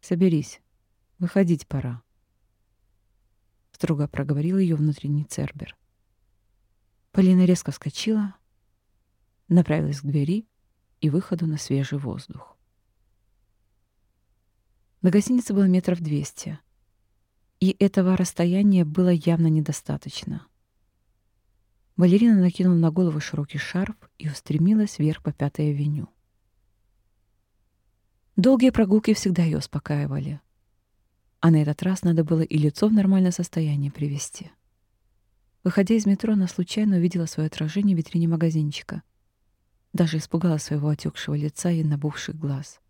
«Соберись. Выходить пора», — строго проговорил ее внутренний Цербер. Полина резко вскочила, направилась к двери и выходу на свежий воздух. До гостиницы было метров двести, И этого расстояния было явно недостаточно. Балерина накинула на голову широкий шарф и устремилась вверх по Пятой авеню. Долгие прогулки всегда ее успокаивали. А на этот раз надо было и лицо в нормальное состояние привести. Выходя из метро, она случайно увидела свое отражение в витрине магазинчика. Даже испугалась своего отекшего лица и набухших глаз.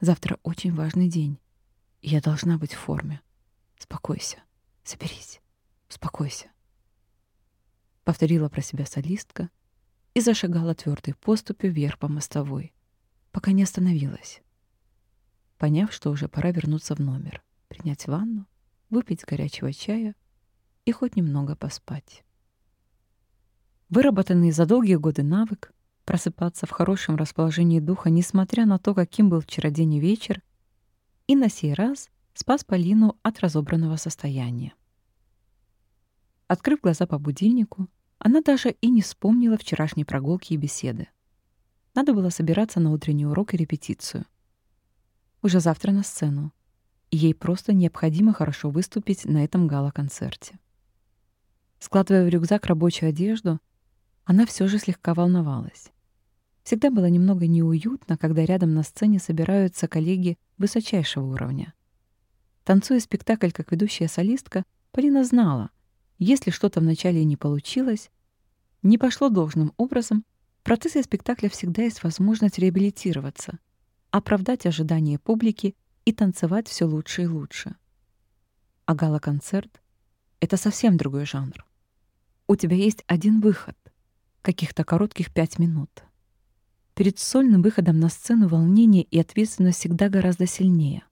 Завтра очень важный день, и я должна быть в форме. Спокойся, соберись, успокойся. Повторила про себя солистка и зашагала твердой поступью вверх по мостовой пока не остановилась. Поняв, что уже пора вернуться в номер, принять ванну, выпить горячего чая и хоть немного поспать. Выработанный за долгие годы навык просыпаться в хорошем расположении духа, несмотря на то, каким был вчера день и вечер, и на сей раз спас Полину от разобранного состояния. Открыв глаза по будильнику, она даже и не вспомнила вчерашней прогулки и беседы. Надо было собираться на утренний урок и репетицию. Уже завтра на сцену. Ей просто необходимо хорошо выступить на этом гала-концерте. Складывая в рюкзак рабочую одежду, она все же слегка волновалась. Всегда было немного неуютно, когда рядом на сцене собираются коллеги высочайшего уровня. Танцуя спектакль как ведущая солистка, Полина знала, если что-то вначале не получилось, не пошло должным образом, в процессе спектакля всегда есть возможность реабилитироваться, оправдать ожидания публики и танцевать все лучше и лучше. А гала-концерт — это совсем другой жанр. У тебя есть один выход, каких-то коротких пять минут. Перед сольным выходом на сцену волнение и ответственность всегда гораздо сильнее.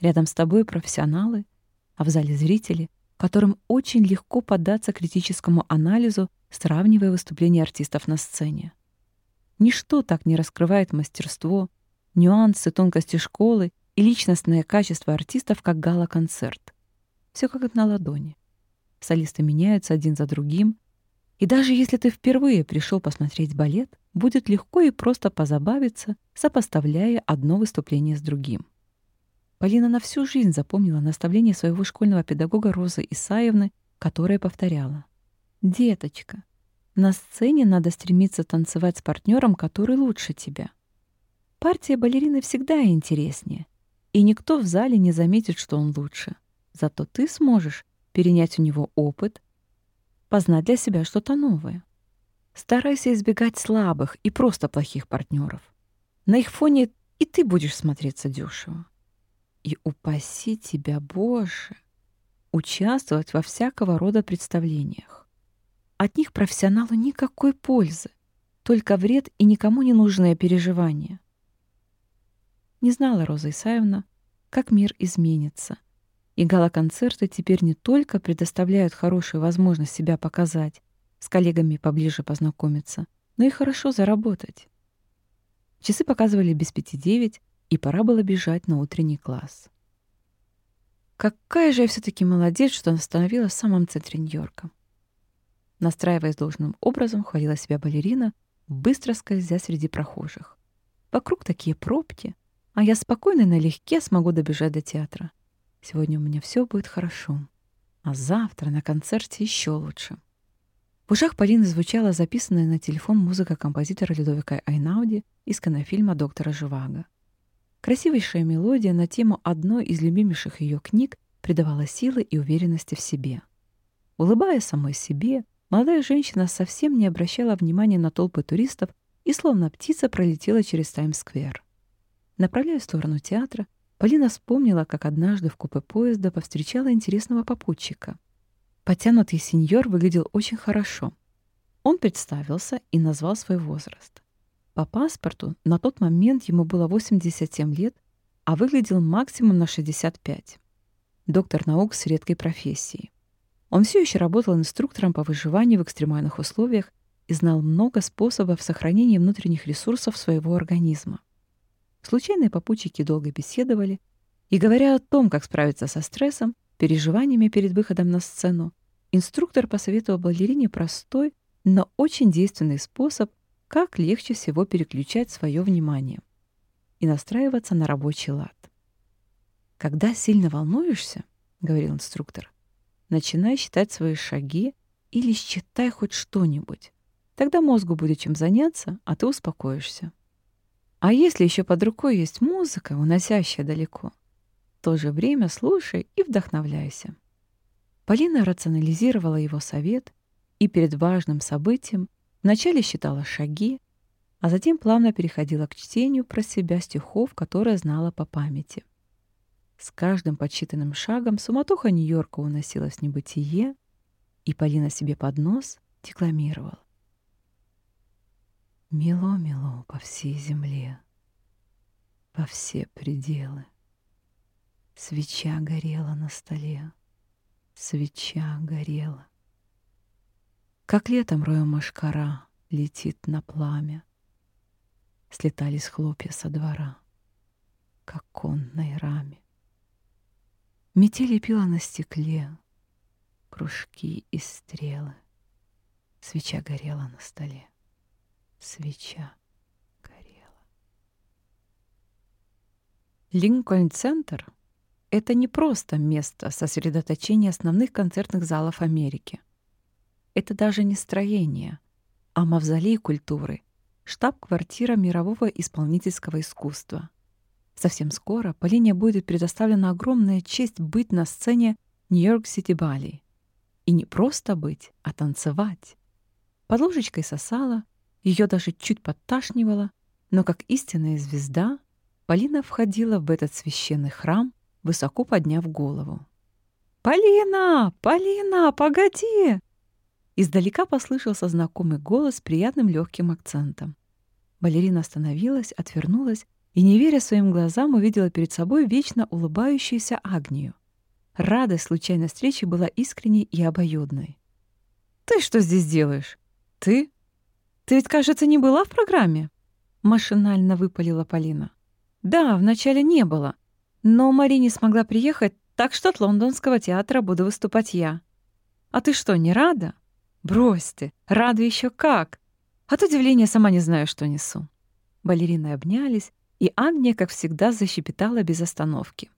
Рядом с тобой профессионалы, а в зале зрители, которым очень легко поддаться критическому анализу сравнивая выступления артистов на сцене. Ничто так не раскрывает мастерство, нюансы, тонкости школы и личностное качество артистов, как гала-концерт. Все как на ладони. Солисты меняются один за другим, и даже если ты впервые пришел посмотреть балет, будет легко и просто позабавиться, сопоставляя одно выступление с другим. Полина на всю жизнь запомнила наставление своего школьного педагога Розы Исаевны, которая повторяла — Деточка, на сцене надо стремиться танцевать с партнером, который лучше тебя. Партия балерины всегда интереснее, и никто в зале не заметит, что он лучше. Зато ты сможешь перенять у него опыт, познать для себя что-то новое. Старайся избегать слабых и просто плохих партнеров. На их фоне и ты будешь смотреться дешево. И упаси тебя, Боже, участвовать во всякого рода представлениях. От них профессионалу никакой пользы, только вред и никому не нужное переживание. Не знала Роза Исаевна, как мир изменится. И гала-концерты теперь не только предоставляют хорошую возможность себя показать, с коллегами поближе познакомиться, но и хорошо заработать. Часы показывали без пяти девять, и пора было бежать на утренний класс. Какая же я все-таки молодец, что остановилась в самом центре Нью-Йорка. Настраиваясь должным образом, хвалила себя балерина, быстро скользя среди прохожих. Вокруг такие пробки, а я спокойно и налегке смогу добежать до театра. Сегодня у меня все будет хорошо. А завтра на концерте еще лучше. В ушах Полины звучала записанная на телефон музыка композитора Людовика Айнауди из кинофильма «Доктора Живаго». Красивейшая мелодия на тему одной из любимейших ее книг придавала силы и уверенности в себе. Улыбаясь самой себе, Молодая женщина совсем не обращала внимания на толпы туристов и словно птица пролетела через Таймс-сквер. Направляясь в сторону театра, Полина вспомнила, как однажды в купе поезда повстречала интересного попутчика. Потянутый сеньор выглядел очень хорошо. Он представился и назвал свой возраст. По паспорту на тот момент ему было 87 лет, а выглядел максимум на 65. Доктор наук с редкой профессией. Он все еще работал инструктором по выживанию в экстремальных условиях и знал много способов сохранения внутренних ресурсов своего организма. Случайные попутчики долго беседовали, и, говоря о том, как справиться со стрессом, переживаниями перед выходом на сцену, инструктор посоветовал балерине простой, но очень действенный способ, как легче всего переключать свое внимание и настраиваться на рабочий лад. Когда сильно волнуешься, — говорил инструктор. «Начинай считать свои шаги или считай хоть что-нибудь. Тогда мозгу будет чем заняться, а ты успокоишься. А если еще под рукой есть музыка, уносящая далеко, в то же время слушай и вдохновляйся». Полина рационализировала его совет и перед важным событием вначале считала шаги, а затем плавно переходила к чтению про себя стихов, которые знала по памяти. С каждым подсчитанным шагом суматоха Нью-Йорка уносилась в небытие, и Полина себе под нос декламировала. Мело-мело по всей земле, во все пределы. Свеча горела на столе, свеча горела. Как летом роем машкара летит на пламя, Слетались хлопья со двора, как конной раме. Метель пила на стекле кружки и стрелы. Свеча горела на столе. Свеча горела. Линкольн-центр — это не просто место сосредоточения основных концертных залов Америки. Это даже не строение, а мавзолей культуры, штаб-квартира мирового исполнительского искусства — Совсем скоро Полине будет предоставлена огромная честь быть на сцене Нью-Йорк-Сити Бали. И не просто быть, а танцевать. Под ложечкой сосала, ее даже чуть подташнивало, но как истинная звезда Полина входила в этот священный храм, высоко подняв голову. «Полина! Полина, погоди!» Издалека послышался знакомый голос с приятным легким акцентом. Балерина остановилась, отвернулась и, не веря своим глазам, увидела перед собой вечно улыбающуюся Агнию. Радость случайной встречи была искренней и обоюдной. «Ты что здесь делаешь? Ты? Ты ведь, кажется, не была в программе?» Машинально выпалила Полина. «Да, вначале не было. Но Мари не смогла приехать, так что от лондонского театра буду выступать я. А ты что, не рада? Брось ты, рада еще как. От удивления сама не знаю, что несу». Балерины обнялись, и Агния, как всегда, защепетала без остановки.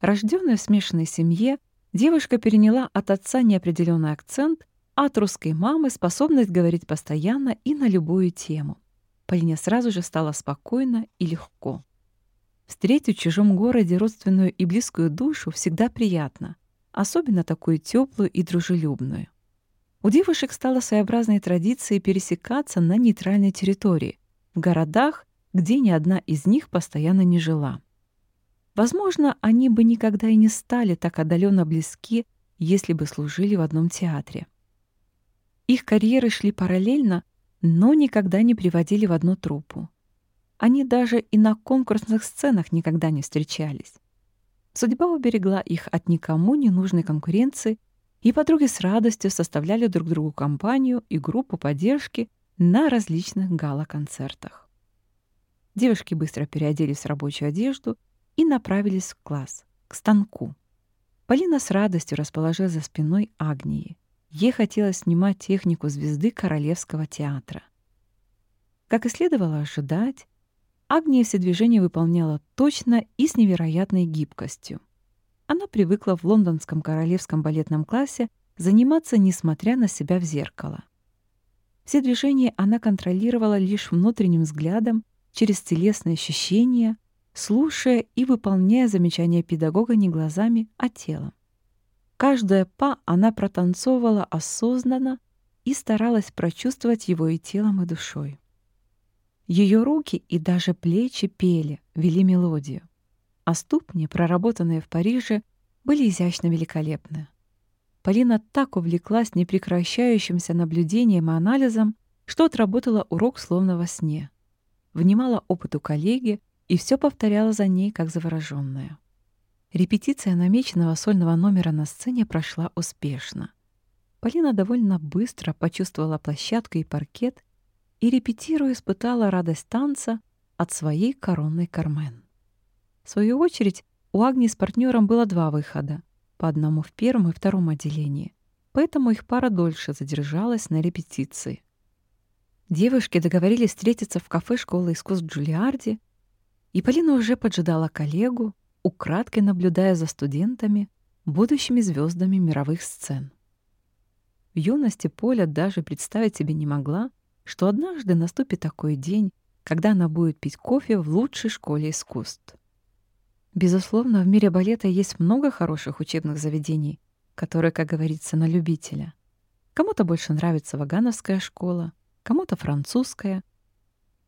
Рожденная в смешанной семье, девушка переняла от отца неопределенный акцент, от русской мамы способность говорить постоянно и на любую тему. Полине сразу же стало спокойно и легко. Встретить в чужом городе родственную и близкую душу всегда приятно, особенно такую теплую и дружелюбную. У девушек стало своеобразной традицией пересекаться на нейтральной территории, в городах где ни одна из них постоянно не жила. Возможно, они бы никогда и не стали так отдаленно близки, если бы служили в одном театре. Их карьеры шли параллельно, но никогда не приводили в одну труппу. Они даже и на конкурсных сценах никогда не встречались. Судьба уберегла их от никому не нужной конкуренции, и подруги с радостью составляли друг другу компанию и группу поддержки на различных гала-концертах. Девушки быстро переоделись в рабочую одежду и направились в класс, к станку. Полина с радостью расположилась за спиной Агнии. Ей хотелось снимать технику звезды Королевского театра. Как и следовало ожидать, Агния все движения выполняла точно и с невероятной гибкостью. Она привыкла в лондонском королевском балетном классе заниматься, несмотря на себя в зеркало. Все движения она контролировала лишь внутренним взглядом через телесные ощущения, слушая и выполняя замечания педагога не глазами, а телом. Каждое па она протанцовывала осознанно и старалась прочувствовать его и телом, и душой. Ее руки и даже плечи пели, вели мелодию, а ступни, проработанные в Париже, были изящно великолепны. Полина так увлеклась непрекращающимся наблюдением и анализом, что отработала урок словно во сне — внимала опыту коллеги и все повторяла за ней, как завороженная. Репетиция намеченного сольного номера на сцене прошла успешно. Полина довольно быстро почувствовала площадку и паркет и, репетируя, испытала радость танца от своей коронной Кармен. В свою очередь, у Агни с партнером было два выхода, по одному в первом и втором отделении, поэтому их пара дольше задержалась на репетиции. Девушки договорились встретиться в кафе школы искусств Джулиарди, и Полина уже поджидала коллегу, украдкой наблюдая за студентами, будущими звездами мировых сцен. В юности Поля даже представить себе не могла, что однажды наступит такой день, когда она будет пить кофе в лучшей школе искусств. Безусловно, в мире балета есть много хороших учебных заведений, которые, как говорится, на любителя. Кому-то больше нравится Вагановская школа, кому-то французская.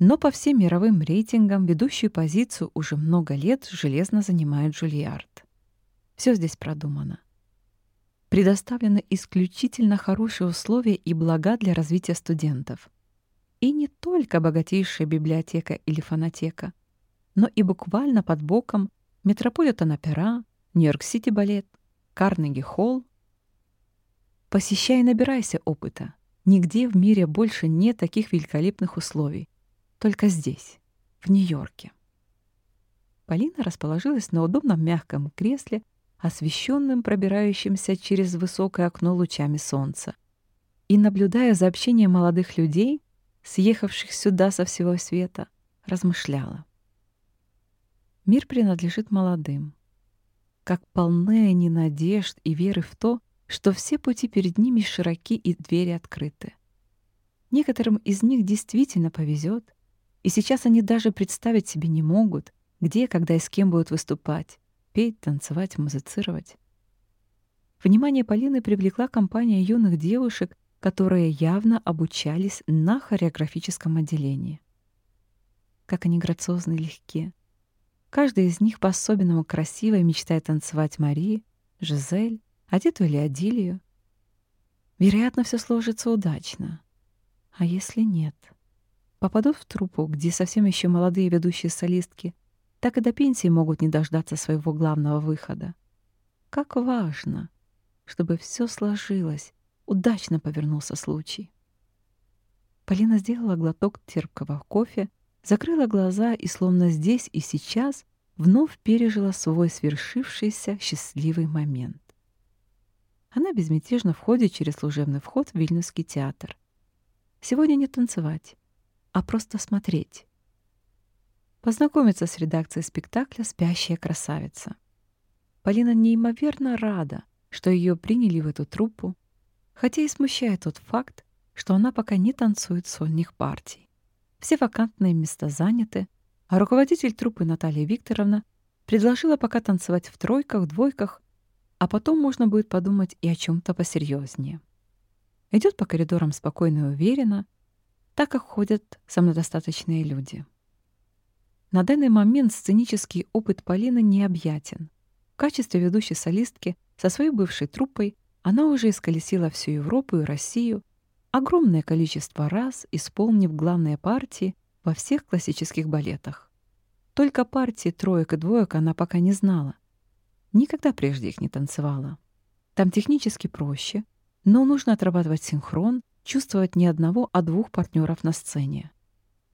Но по всем мировым рейтингам ведущую позицию уже много лет железно занимает Джульярд. Все здесь продумано. Предоставлены исключительно хорошие условия и блага для развития студентов. И не только богатейшая библиотека или фонотека, но и буквально под боком Метрополитен-опера, Нью-Йорк-Сити балет, Карнеги-холл. Посещай и набирайся опыта. Нигде в мире больше нет таких великолепных условий. Только здесь, в Нью-Йорке. Полина расположилась на удобном мягком кресле, освещенным пробирающимся через высокое окно лучами солнца. И, наблюдая за общением молодых людей, съехавших сюда со всего света, размышляла. Мир принадлежит молодым. Как полны они надежд и веры в то, что все пути перед ними широки и двери открыты. Некоторым из них действительно повезет, и сейчас они даже представить себе не могут, где, когда и с кем будут выступать, петь, танцевать, музицировать. Внимание Полины привлекла компания юных девушек, которые явно обучались на хореографическом отделении. Как они грациозны и легки, Каждая из них по-особенному красивой мечтает танцевать Мари, Жизель, одетую или Адилию. Вероятно, все сложится удачно. А если нет? Попадут в труппу, где совсем еще молодые ведущие солистки, так и до пенсии могут не дождаться своего главного выхода. Как важно, чтобы все сложилось, удачно повернулся случай. Полина сделала глоток терпкого кофе, закрыла глаза и словно здесь и сейчас вновь пережила свой свершившийся счастливый момент. Она безмятежно входит через служебный вход в Вильнюсский театр. Сегодня не танцевать, а просто смотреть. Познакомиться с редакцией спектакля «Спящая красавица». Полина неимоверно рада, что ее приняли в эту труппу, хотя и смущает тот факт, что она пока не танцует сольных партий. Все вакантные места заняты, а руководитель труппы Наталья Викторовна предложила пока танцевать в тройках, двойках, а потом можно будет подумать и о чем-то посерьезнее. Идет по коридорам спокойно и уверенно, так как ходят самодостаточные люди. На данный момент сценический опыт Полины необъятен. В качестве ведущей солистки со своей бывшей труппой она уже исколесила всю Европу и Россию, огромное количество раз исполнив главные партии во всех классических балетах. Только партии троек и двоек она пока не знала. Никогда прежде их не танцевала. Там технически проще, но нужно отрабатывать синхрон, чувствовать не одного, а двух партнеров на сцене.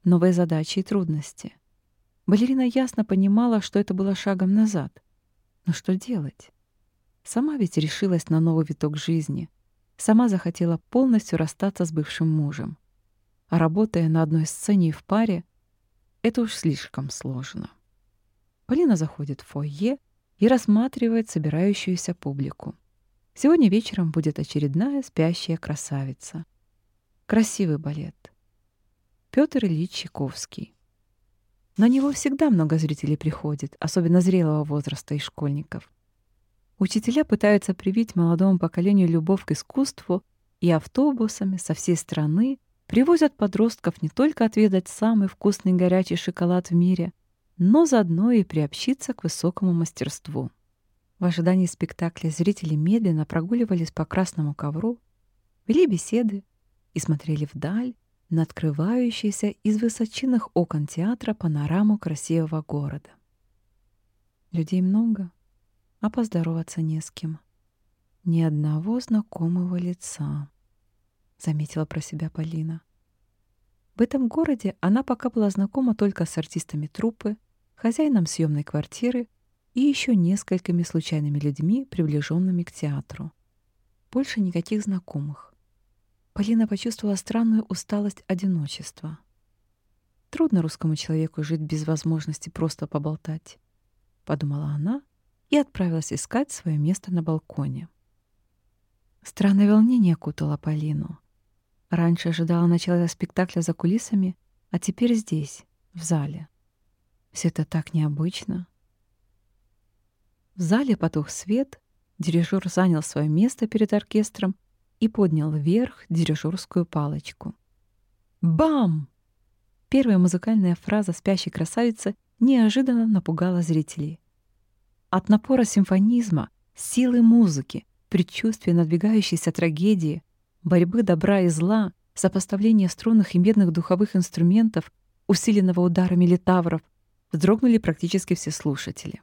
Новые задачи и трудности. Балерина ясно понимала, что это было шагом назад. Но что делать? Сама ведь решилась на новый виток жизни, Сама захотела полностью расстаться с бывшим мужем. А работая на одной сцене и в паре, это уж слишком сложно. Полина заходит в фойе и рассматривает собирающуюся публику. Сегодня вечером будет очередная спящая красавица. Красивый балет. Петр Ильич Чайковский. На него всегда много зрителей приходит, особенно зрелого возраста и школьников. Учителя пытаются привить молодому поколению любовь к искусству и автобусами со всей страны привозят подростков не только отведать самый вкусный горячий шоколад в мире, но заодно и приобщиться к высокому мастерству. В ожидании спектакля зрители медленно прогуливались по красному ковру, вели беседы и смотрели вдаль на открывающуюся из высоченных окон театра панораму красивого города. Людей много, а поздороваться не с кем. Ни одного знакомого лица, заметила про себя Полина. В этом городе она пока была знакома только с артистами труппы, хозяином съемной квартиры и еще несколькими случайными людьми, приближенными к театру. Больше никаких знакомых. Полина почувствовала странную усталость одиночества. Трудно русскому человеку жить без возможности просто поболтать, подумала она и отправилась искать свое место на балконе. Странное волнение окутало Полину. Раньше ожидала начала спектакля за кулисами, а теперь здесь, в зале. Все это так необычно. В зале потух свет, дирижер занял свое место перед оркестром и поднял вверх дирижерскую палочку. Бам! Первая музыкальная фраза спящей красавицы неожиданно напугала зрителей. От напора симфонизма, силы музыки, предчувствия надвигающейся трагедии, борьбы добра и зла, сопоставления струнных и медных духовых инструментов, усиленного ударами литавров, вздрогнули практически все слушатели.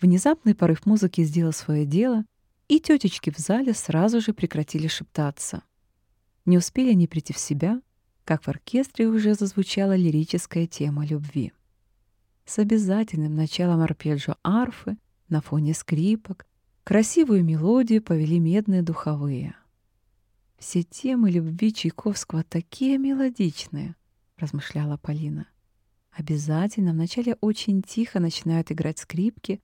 Внезапный порыв музыки сделал свое дело, и тетечки в зале сразу же прекратили шептаться. Не успели они прийти в себя, как в оркестре уже зазвучала лирическая тема любви. С обязательным началом арпеджио арфы на фоне скрипок красивую мелодию повели медные духовые. «Все темы любви Чайковского такие мелодичные», — размышляла Полина. «Обязательно вначале очень тихо начинают играть скрипки,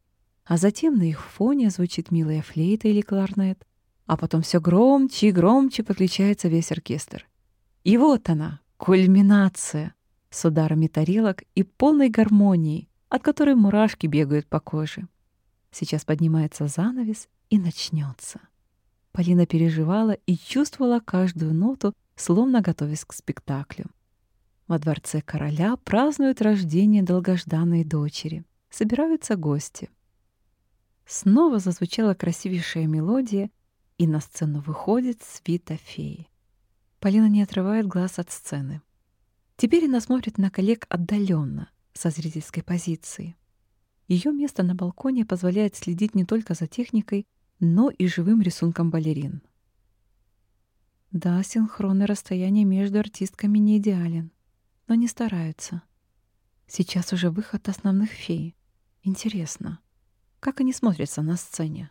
а затем на их фоне звучит милая флейта или кларнет, а потом все громче и громче подключается весь оркестр. И вот она, кульминация, с ударами тарелок и полной гармонией, от которой мурашки бегают по коже. Сейчас поднимается занавес и начнется. Полина переживала и чувствовала каждую ноту, словно готовясь к спектаклю. Во дворце короля празднуют рождение долгожданной дочери. Собираются гости. Снова зазвучала красивейшая мелодия, и на сцену выходит свита феи. Полина не отрывает глаз от сцены. Теперь она смотрит на коллег отдаленно, со зрительской позиции. Ее место на балконе позволяет следить не только за техникой, но и живым рисунком балерин. Да, синхронное расстояние между артистками не идеален, но не стараются. Сейчас уже выход основных фей. Интересно, как они смотрятся на сцене.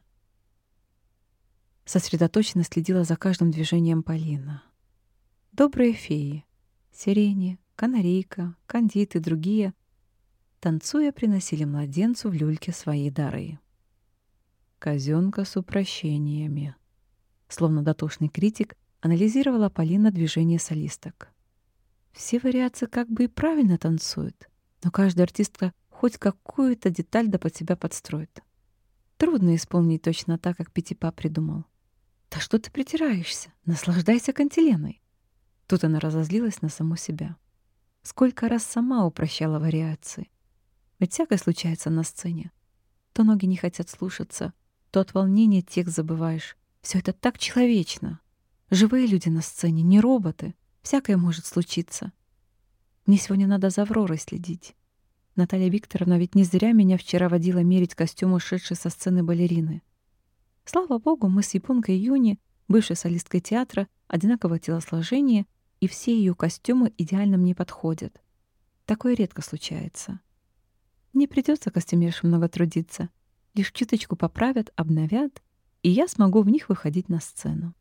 Сосредоточенно следила за каждым движением Полина. Добрые феи, сирени, канарейка, кандид и другие, танцуя, приносили младенцу в люльке свои дары. Казенка с упрощениями. Словно дотошный критик, анализировала Полина движение солисток. Все вариации как бы и правильно танцуют, но каждая артистка хоть какую-то деталь да под себя подстроит. Трудно исполнить точно так, как Пятипа придумал. «Да что ты притираешься? Наслаждайся кантиленой!» Тут она разозлилась на саму себя. Сколько раз сама упрощала вариации. Ведь всякое случается на сцене. То ноги не хотят слушаться, то от волнения текст забываешь. Все это так человечно. Живые люди на сцене, не роботы. Всякое может случиться. Мне сегодня надо за Авророй следить. Наталья Викторовна ведь не зря меня вчера водила мерить костюм ушедшей со сцены балерины. Слава богу, мы с японкой Юни, бывшей солисткой театра, одинакового телосложения, и все ее костюмы идеально мне подходят. Такое редко случается. Не придется костюмерши много трудиться. Лишь чуточку поправят, обновят, и я смогу в них выходить на сцену.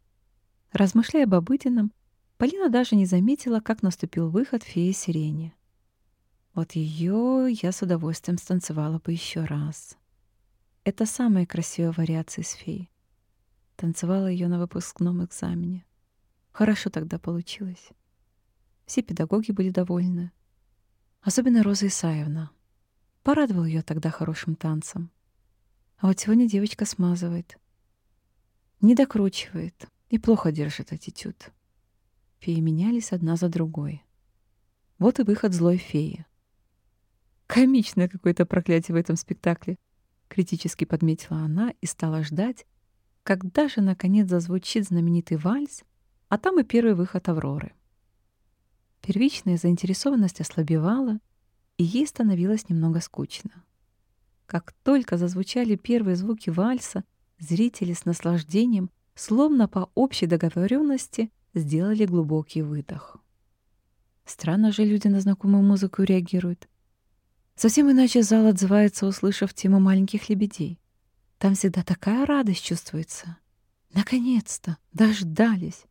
Размышляя об обыденном, Полина даже не заметила, как наступил выход феи сирени. Вот ее я с удовольствием станцевала бы еще раз. Это самая красивая вариация из феи. Танцевала ее на выпускном экзамене. Хорошо тогда получилось. Все педагоги были довольны. Особенно Роза Исаевна. Порадовал ее тогда хорошим танцем. А вот сегодня девочка смазывает. Не докручивает и плохо держит аттитюд. Феи менялись одна за другой. Вот и выход злой феи. Комичное какое-то проклятие в этом спектакле. Критически подметила она и стала ждать, когда же наконец зазвучит знаменитый вальс, а там и первый выход Авроры. Первичная заинтересованность ослабевала, и ей становилось немного скучно. Как только зазвучали первые звуки вальса, зрители с наслаждением, словно по общей договоренности, сделали глубокий выдох. Странно же люди на знакомую музыку реагируют. Совсем иначе зал отзывается, услышав тему маленьких лебедей. Там всегда такая радость чувствуется. Наконец-то! Дождались!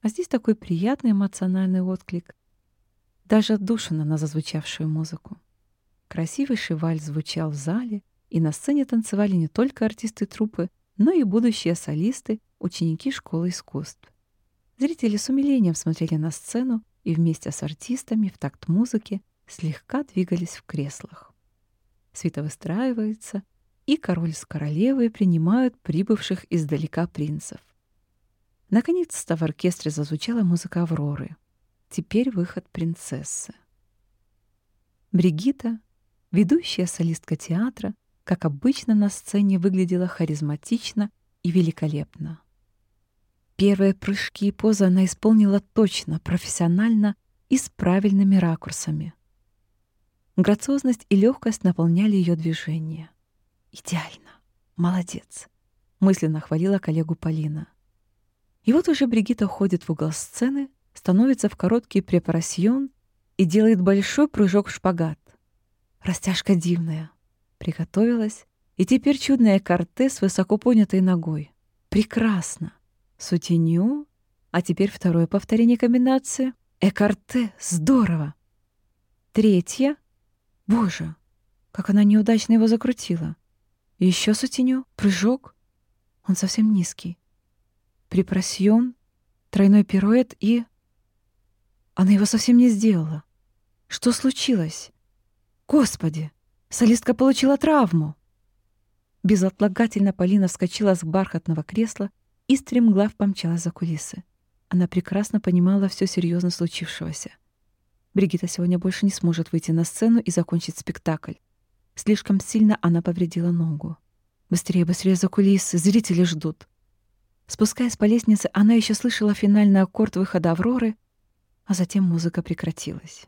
А здесь такой приятный эмоциональный отклик. Даже отдушина на зазвучавшую музыку. Красивый шиваль звучал в зале, и на сцене танцевали не только артисты труппы, но и будущие солисты, ученики школы искусств. Зрители с умилением смотрели на сцену и вместе с артистами в такт музыки слегка двигались в креслах. Свита выстраивается, и король с королевой принимают прибывших издалека принцев. Наконец-то в оркестре зазвучала музыка Авроры. Теперь выход принцессы. Бригита, ведущая солистка театра, как обычно на сцене выглядела харизматично и великолепно. Первые прыжки и позы она исполнила точно, профессионально и с правильными ракурсами. Грациозность и легкость наполняли ее движения. «Идеально! Молодец!» — мысленно хвалила коллегу Полина. И вот уже Бригита ходит в угол сцены, становится в короткий препарасьон и делает большой прыжок в шпагат. Растяжка дивная. Приготовилась, и теперь чудная карте с высоко поднятой ногой. Прекрасно. Сутеню, а теперь второе повторение комбинации. Экарте, здорово. Третье. Боже, как она неудачно его закрутила. Еще сутеню, прыжок. Он совсем низкий. Припрасьон, тройной пируэт и... Она его совсем не сделала. Что случилось? Господи, солистка получила травму. Безотлагательно Полина вскочила с бархатного кресла и стремглав помчалась за кулисы. Она прекрасно понимала все серьезно случившегося. Бригита сегодня больше не сможет выйти на сцену и закончить спектакль. Слишком сильно она повредила ногу. Быстрее, быстрее за кулисы, зрители ждут. Спускаясь по лестнице, она еще слышала финальный аккорд выхода Авроры, а затем музыка прекратилась.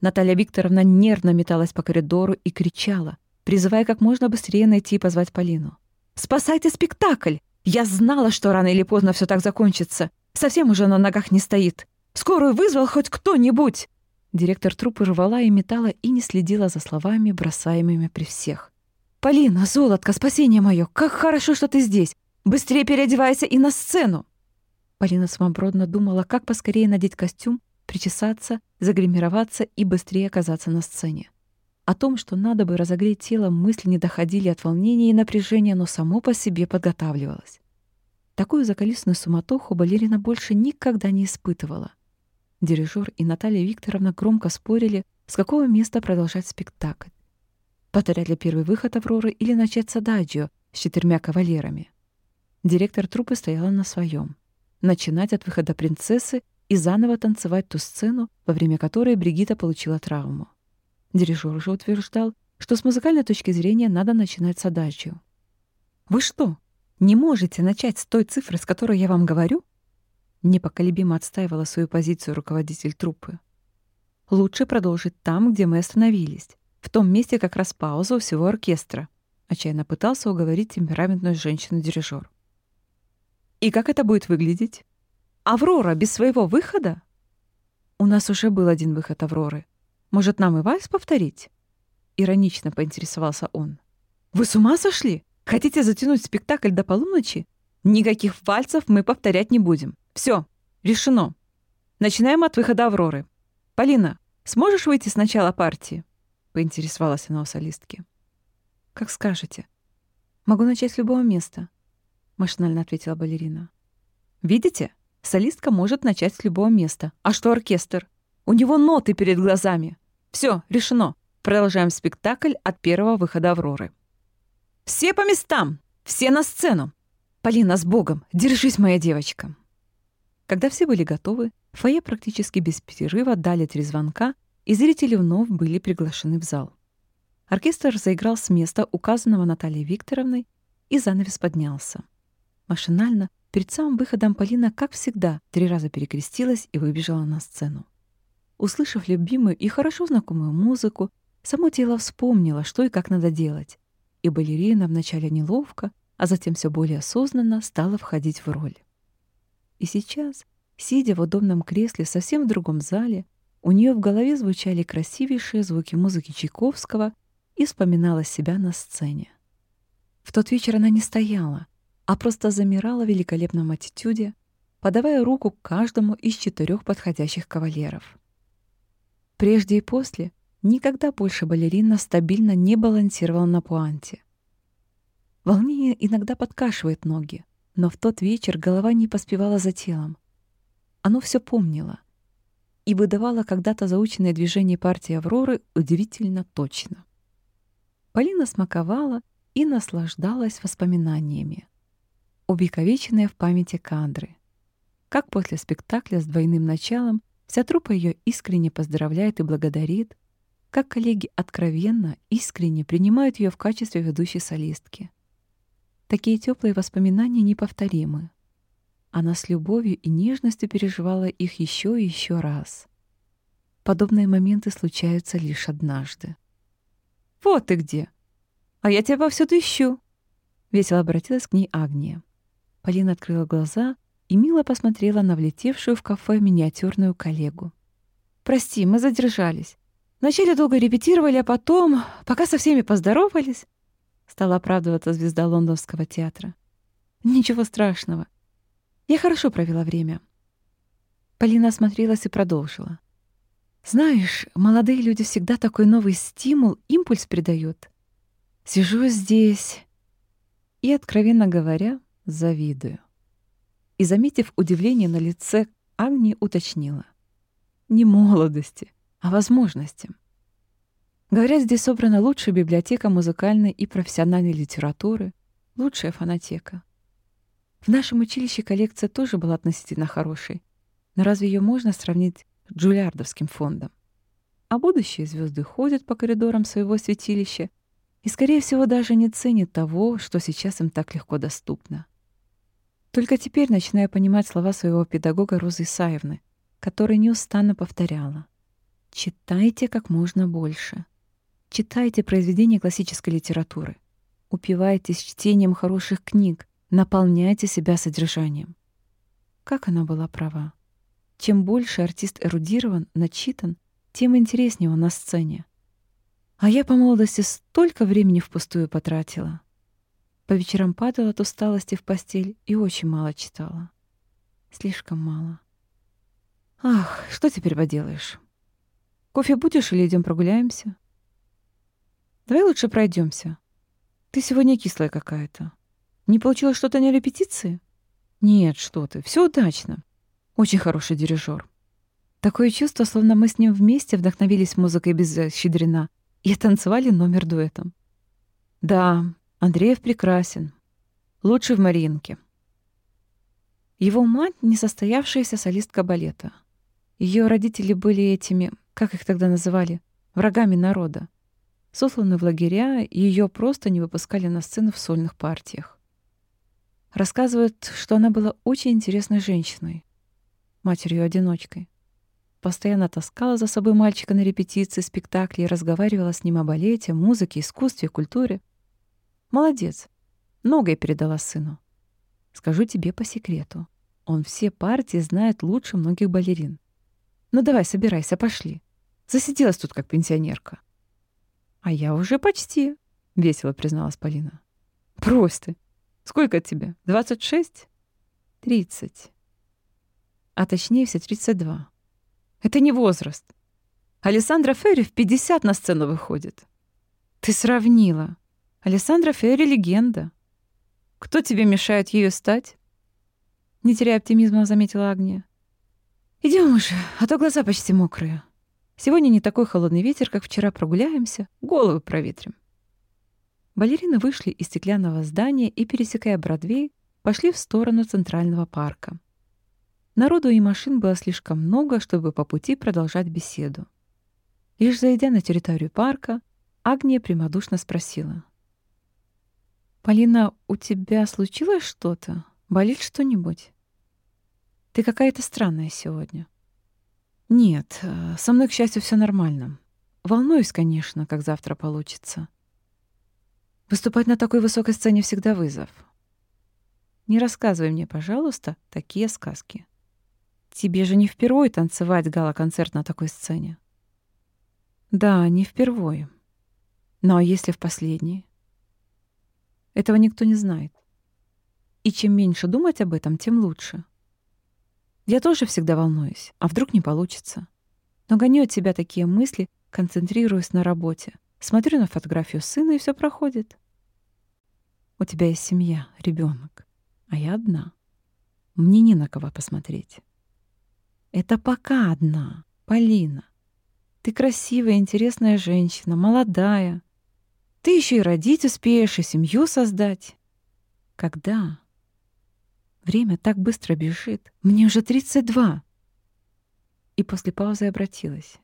Наталья Викторовна нервно металась по коридору и кричала, призывая как можно быстрее найти и позвать Полину. «Спасайте спектакль! Я знала, что рано или поздно все так закончится. Совсем уже на ногах не стоит. Скорую вызвал хоть кто-нибудь!» Директор труппы рвала и металла и не следила за словами, бросаемыми при всех. «Полина, золотко, спасение мое! Как хорошо, что ты здесь! Быстрее переодевайся и на сцену!» Полина самобродно думала, как поскорее надеть костюм, причесаться, загримироваться и быстрее оказаться на сцене. О том, что надо бы разогреть тело, мысли не доходили от волнения и напряжения, но само по себе подготавливалось. Такую заколисную суматоху балерина больше никогда не испытывала. Дирижер и Наталья Викторовна громко спорили, с какого места продолжать спектакль. Повторять ли первый выход Авроры или начать с ададжио с четырьмя кавалерами. Директор труппы стояла на своем. Начинать от выхода принцессы и заново танцевать ту сцену, во время которой Бригита получила травму. Дирижер же утверждал, что с музыкальной точки зрения надо начинать с адажио. «Вы что, не можете начать с той цифры, с которой я вам говорю?» Непоколебимо отстаивала свою позицию руководитель труппы. «Лучше продолжить там, где мы остановились, в том месте как раз пауза у всего оркестра», отчаянно пытался уговорить темпераментную женщину-дирижер. «И как это будет выглядеть?» Аврора без своего выхода? У нас уже был один выход Авроры. Может, нам и вальс повторить? Иронично поинтересовался он. Вы с ума сошли? Хотите затянуть спектакль до полуночи? Никаких вальсов мы повторять не будем. Все, решено. Начинаем от выхода Авроры. Полина, сможешь выйти с начала партии? Поинтересовалась она у солистки. Как скажете. Могу начать с любого места, машинально ответила балерина. Видите? Солистка может начать с любого места. А что оркестр? У него ноты перед глазами. Все, решено. Продолжаем спектакль от первого выхода Авроры. Все по местам! Все на сцену! Полина, с Богом! Держись, моя девочка! Когда все были готовы, фойе практически без перерыва дали три звонка, и зрители вновь были приглашены в зал. Оркестр заиграл с места, указанного Натальей Викторовной, и занавес поднялся. Машинально Перед самым выходом Полина, как всегда, три раза перекрестилась и выбежала на сцену. Услышав любимую и хорошо знакомую музыку, само тело вспомнило, что и как надо делать. И балерина вначале неловко, а затем все более осознанно стала входить в роль. И сейчас, сидя в удобном кресле совсем в другом зале, у нее в голове звучали красивейшие звуки музыки Чайковского и вспоминала себя на сцене. В тот вечер она не стояла, а просто замирала в великолепном аттитюде, подавая руку каждому из четырех подходящих кавалеров. Прежде и после Никогда больше балерина стабильно не балансировала на пуанте. Волнение иногда подкашивает ноги, но в тот вечер голова не поспевала за телом. Оно все помнило и выдавало когда-то заученное движение партии «Авроры» удивительно точно. Полина смаковала и наслаждалась воспоминаниями. Увековеченные в памяти кадры. Как после спектакля с двойным началом вся труппа ее искренне поздравляет и благодарит, как коллеги откровенно, искренне принимают ее в качестве ведущей солистки. Такие теплые воспоминания неповторимы. Она с любовью и нежностью переживала их еще и еще раз. Подобные моменты случаются лишь однажды. «Вот ты где! А я тебя повсюду ищу!» Весело обратилась к ней Агния. Полина открыла глаза и мило посмотрела на влетевшую в кафе миниатюрную коллегу. «Прости, мы задержались. Вначале долго репетировали, а потом, пока со всеми поздоровались, стала оправдываться звезда лондонского театра. Ничего страшного. Я хорошо провела время. Полина осмотрелась и продолжила. Знаешь, молодые люди всегда такой новый стимул, импульс придают. Сижу здесь и, откровенно говоря, завидую. И, заметив удивление на лице, Агни уточнила. Не молодости, а возможностям. Говорят, здесь собрана лучшая библиотека музыкальной и профессиональной литературы, лучшая фонотека. В нашем училище коллекция тоже была относительно хорошей, но разве ее можно сравнить с Джулиардовским фондом? А будущие звезды ходят по коридорам своего святилища и, скорее всего, даже не ценят того, что сейчас им так легко доступно. Только теперь начинаю понимать слова своего педагога Розы Исаевны, которая неустанно повторяла — Читайте как можно больше. Читайте произведения классической литературы. Упивайтесь чтением хороших книг. Наполняйте себя содержанием. Как она была права. Чем больше артист эрудирован, начитан, тем интереснее он на сцене. А я по молодости столько времени впустую потратила. По вечерам падала от усталости в постель и очень мало читала. Слишком мало. Ах, что теперь поделаешь? Кофе будешь или идем прогуляемся? Давай лучше пройдемся. Ты сегодня кислая какая-то. Не получилось что-то на репетиции? Нет, что ты, все удачно. Очень хороший дирижер. Такое чувство, словно мы с ним вместе вдохновились музыкой без щедрена и танцевали номер дуэтом. Да, Андреев прекрасен. Лучший в Маринке. Его мать — несостоявшаяся солистка балета. Ее родители были этими как их тогда называли, врагами народа. Сосланы в лагеря, ее просто не выпускали на сцену в сольных партиях. Рассказывают, что она была очень интересной женщиной, матерью-одиночкой. Постоянно таскала за собой мальчика на репетиции, спектакли и разговаривала с ним о балете, музыке, искусстве, культуре. Молодец. Многое передала сыну. Скажу тебе по секрету. Он все партии знает лучше многих балерин. Ну давай, собирайся, пошли. Засиделась тут как пенсионерка. А я уже почти, весело призналась Полина. Брось ты. Сколько тебе? Двадцать шесть? Тридцать. А точнее все тридцать два. Это не возраст. Александра Ферри в пятьдесят на сцену выходит. Ты сравнила. Александра Ферри — легенда. Кто тебе мешает ею стать? Не теряя оптимизма, заметила Агния. Идем уже, а то глаза почти мокрые. Сегодня не такой холодный ветер, как вчера. Прогуляемся, головы проветрим. Балерины вышли из стеклянного здания и, пересекая Бродвей, пошли в сторону Центрального парка. Народу и машин было слишком много, чтобы по пути продолжать беседу. Лишь зайдя на территорию парка, Агния прямодушно спросила. «Полина, у тебя случилось что-то? Болит что-нибудь? Ты какая-то странная сегодня». Нет, э, со мной, к счастью, все нормально. Волнуюсь, конечно, как завтра получится. Выступать на такой высокой сцене всегда вызов. Не рассказывай мне, пожалуйста, такие сказки. Тебе же не впервой танцевать гала-концерт на такой сцене. Да, не впервой. Но если в последний? Этого никто не знает. И чем меньше думать об этом, тем лучше. Я тоже всегда волнуюсь. А вдруг не получится? Но гоню от себя такие мысли, концентрируюсь на работе, смотрю на фотографию сына, и все проходит. У тебя есть семья, ребенок, а я одна. Мне не на кого посмотреть. Это пока одна, Полина. Ты красивая, интересная женщина, молодая. Ты еще и родить успеешь, и семью создать. Когда? Время так быстро бежит. Мне уже 32. И после паузы обратилась.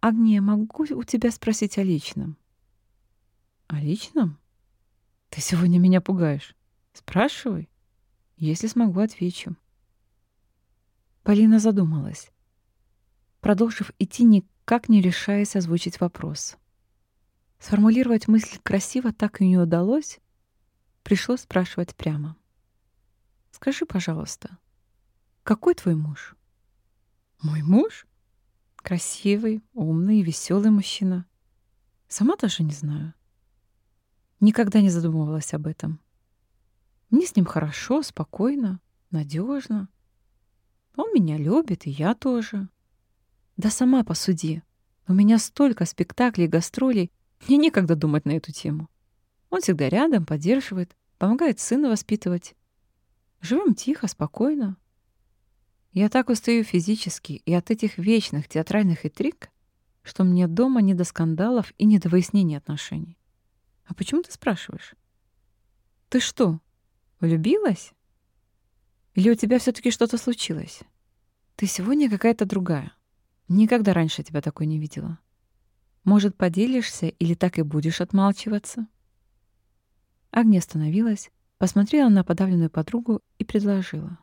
«Агния, могу у тебя спросить о личном?» «О личном? Ты сегодня меня пугаешь. Спрашивай. Если смогу, отвечу». Полина задумалась, продолжив идти, никак не решаясь озвучить вопрос. Сформулировать мысль красиво так и не удалось, пришлось спрашивать прямо. «Скажи, пожалуйста, какой твой муж?» «Мой муж?» Красивый, умный и веселый мужчина. Сама даже не знаю. Никогда не задумывалась об этом. Мне с ним хорошо, спокойно, надежно. Он меня любит, и я тоже. Да сама посуди. У меня столько спектаклей, гастролей. Мне некогда думать на эту тему. Он всегда рядом, поддерживает, помогает сына воспитывать. Живем тихо, спокойно. Я так устаю физически и от этих вечных театральных интриг, что мне дома не до скандалов и не до выяснения отношений. А почему ты спрашиваешь? Ты что, влюбилась? Или у тебя все таки что-то случилось? Ты сегодня какая-то другая. Никогда раньше тебя такой не видела. Может, поделишься или так и будешь отмалчиваться?» Агния остановилась, посмотрела на подавленную подругу и предложила.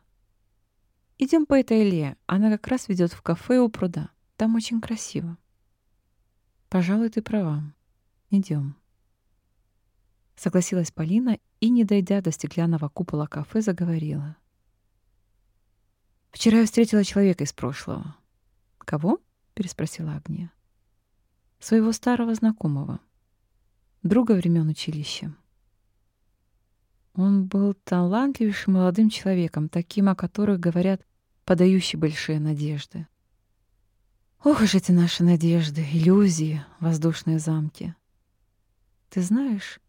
Идем по этой Илье. Она как раз ведет в кафе у пруда. Там очень красиво». «Пожалуй, ты права. Идем. Согласилась Полина и, не дойдя до стеклянного купола кафе, заговорила. Вчера я встретила человека из прошлого. Кого? переспросила Агния. Своего старого знакомого, друга времен училища. Он был талантливейшим молодым человеком, таким, о которых говорят, подающий большие надежды. Ох уж эти наши надежды, иллюзии, воздушные замки. Ты знаешь,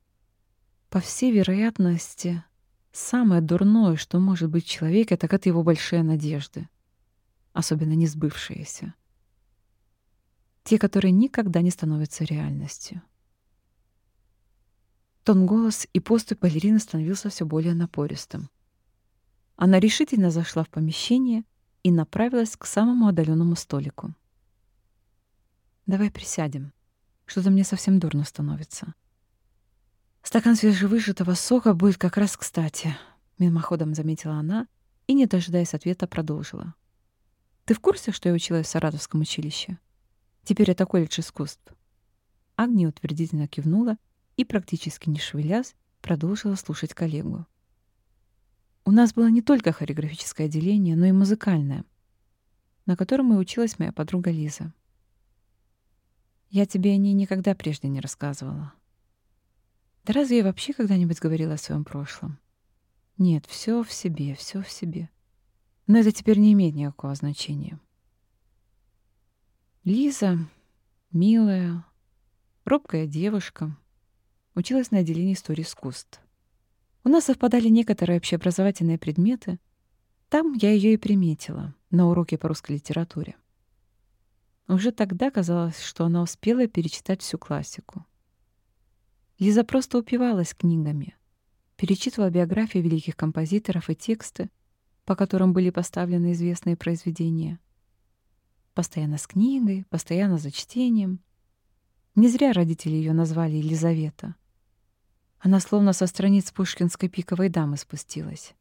по всей вероятности, Самое дурное, что может быть человек, так это его большие надежды, особенно не сбывшиеся. Те, которые никогда не становятся реальностью. Тон голос и поступь балерины становился все более напористым. Она решительно зашла в помещение и направилась к самому отдаленному столику. «Давай присядем. Что-то мне совсем дурно становится. Стакан свежевыжатого сока будет как раз кстати, мимоходом заметила она и, не дожидаясь ответа, продолжила. Ты в курсе, что я училась в Саратовском училище? Теперь это колледж искусств. Агния утвердительно кивнула и, практически не шевелясь, продолжила слушать коллегу. У нас было не только хореографическое отделение, но и музыкальное, на котором и училась моя подруга Лиза. Я тебе о ней никогда прежде не рассказывала. Да разве я вообще когда-нибудь говорила о своем прошлом? Нет, все в себе, все в себе. Но это теперь не имеет никакого значения. Лиза, милая, робкая девушка, училась на отделении истории искусств. У нас совпадали некоторые общеобразовательные предметы. Там я ее и приметила, на уроке по русской литературе. Уже тогда казалось, что она успела перечитать всю классику. Лиза просто упивалась книгами, перечитывала биографии великих композиторов и тексты, по которым были поставлены известные произведения. Постоянно с книгой, постоянно за чтением. Не зря родители ее назвали Елизавета. Она словно со страниц пушкинской пиковой дамы спустилась.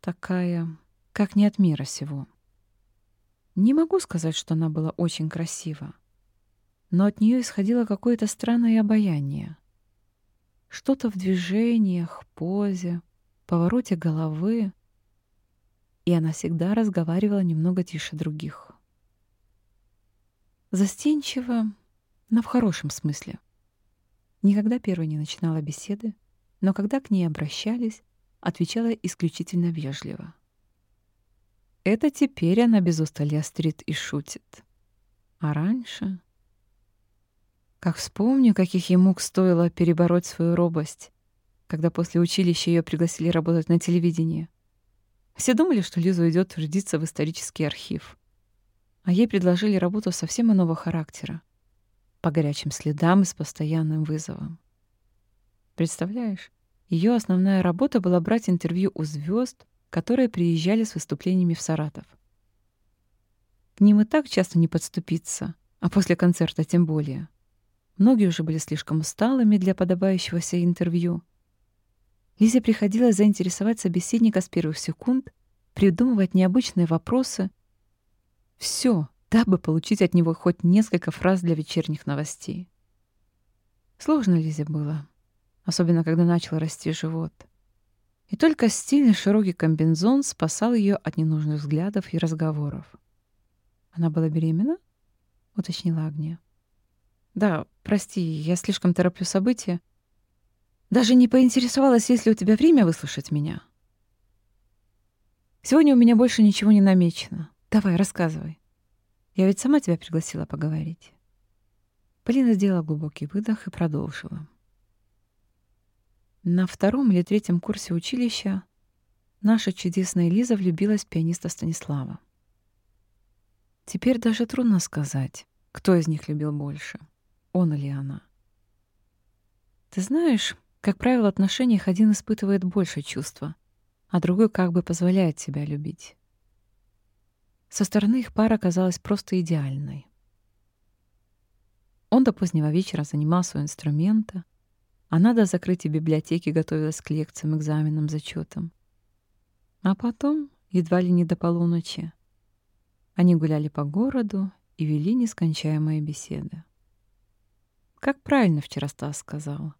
Такая, как не от мира сего. Не могу сказать, что она была очень красива но от нее исходило какое-то странное обаяние. Что-то в движениях, позе, повороте головы, и она всегда разговаривала немного тише других. Застенчиво, но в хорошем смысле. Никогда первой не начинала беседы, но когда к ней обращались, отвечала исключительно вежливо. Это теперь она без устали острит и шутит. А раньше... Как вспомню, каких ей мук стоило перебороть свою робость, когда после училища ее пригласили работать на телевидении. Все думали, что Лиза идет трудиться в исторический архив. А ей предложили работу совсем иного характера. По горячим следам и с постоянным вызовом. Представляешь, ее основная работа была брать интервью у звезд, которые приезжали с выступлениями в Саратов. К ним и так часто не подступиться, а после концерта тем более. Многие уже были слишком усталыми для подобающегося интервью. Лизе приходилось заинтересовать собеседника с первых секунд, придумывать необычные вопросы. Все, дабы получить от него хоть несколько фраз для вечерних новостей. Сложно Лизе было, особенно когда начал расти живот. И только стильный широкий комбинзон спасал ее от ненужных взглядов и разговоров. «Она была беременна?» — уточнила Агния. «Да, прости, я слишком тороплю события. Даже не поинтересовалась, есть ли у тебя время выслушать меня. Сегодня у меня больше ничего не намечено. Давай, рассказывай. Я ведь сама тебя пригласила поговорить». Полина сделала глубокий выдох и продолжила. На втором или третьем курсе училища наша чудесная Лиза влюбилась в пианиста Станислава. Теперь даже трудно сказать, кто из них любил больше, он или она. Ты знаешь, как правило, в отношениях один испытывает больше чувства, а другой как бы позволяет себя любить. Со стороны их пара казалась просто идеальной. Он до позднего вечера занимался у инструмента, она до закрытия библиотеки готовилась к лекциям, экзаменам, зачетам. А потом, едва ли не до полуночи, они гуляли по городу и вели нескончаемые беседы. Как правильно вчера Стас сказал,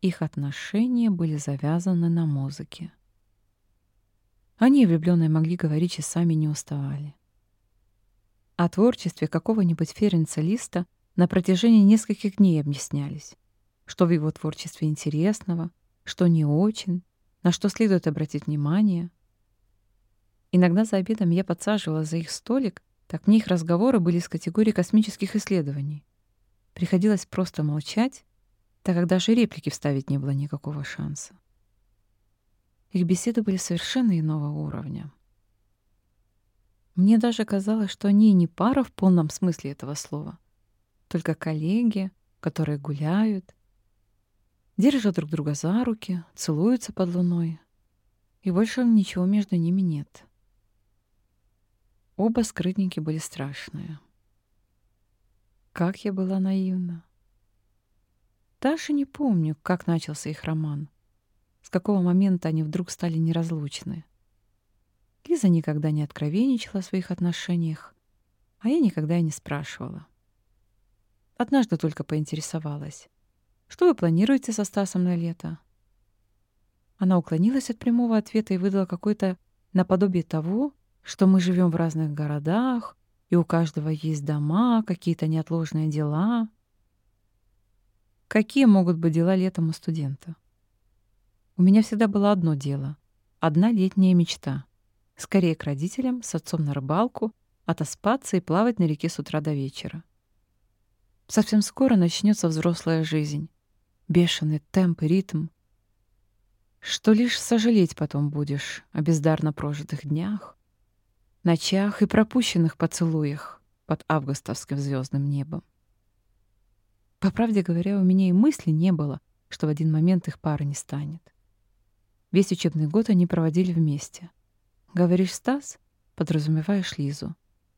их отношения были завязаны на музыке. Они, влюбленные, могли говорить часами не уставали. О творчестве какого-нибудь Ференца Листа на протяжении нескольких дней объяснялись, что в его творчестве интересного, что не очень, на что следует обратить внимание — Иногда за обедом я подсаживала за их столик, так мне их разговоры были из категории космических исследований. Приходилось просто молчать, так как даже реплики вставить не было никакого шанса. Их беседы были совершенно иного уровня. Мне даже казалось, что они не пара в полном смысле этого слова, только коллеги, которые гуляют, держат друг друга за руки, целуются под луной, и больше ничего между ними нет. Оба скрытники были страшные. Как я была наивна. Даже не помню, как начался их роман. С какого момента они вдруг стали неразлучны. Лиза никогда не откровенничала о своих отношениях, а я никогда и не спрашивала. Однажды только поинтересовалась. «Что вы планируете со Стасом на лето?» Она уклонилась от прямого ответа и выдала какой-то наподобие того, что мы живем в разных городах, и у каждого есть дома, какие-то неотложные дела. Какие могут быть дела летом у студента? У меня всегда было одно дело, одна летняя мечта. Скорее к родителям, с отцом на рыбалку, отоспаться и плавать на реке с утра до вечера. Совсем скоро начнется взрослая жизнь. Бешеный темп и ритм. Что лишь сожалеть потом будешь о бездарно прожитых днях, ночах и пропущенных поцелуях под августовским звездным небом. По правде говоря, у меня и мысли не было, что в один момент их пары не станет. Весь учебный год они проводили вместе. Говоришь, Стас? Подразумеваешь Лизу.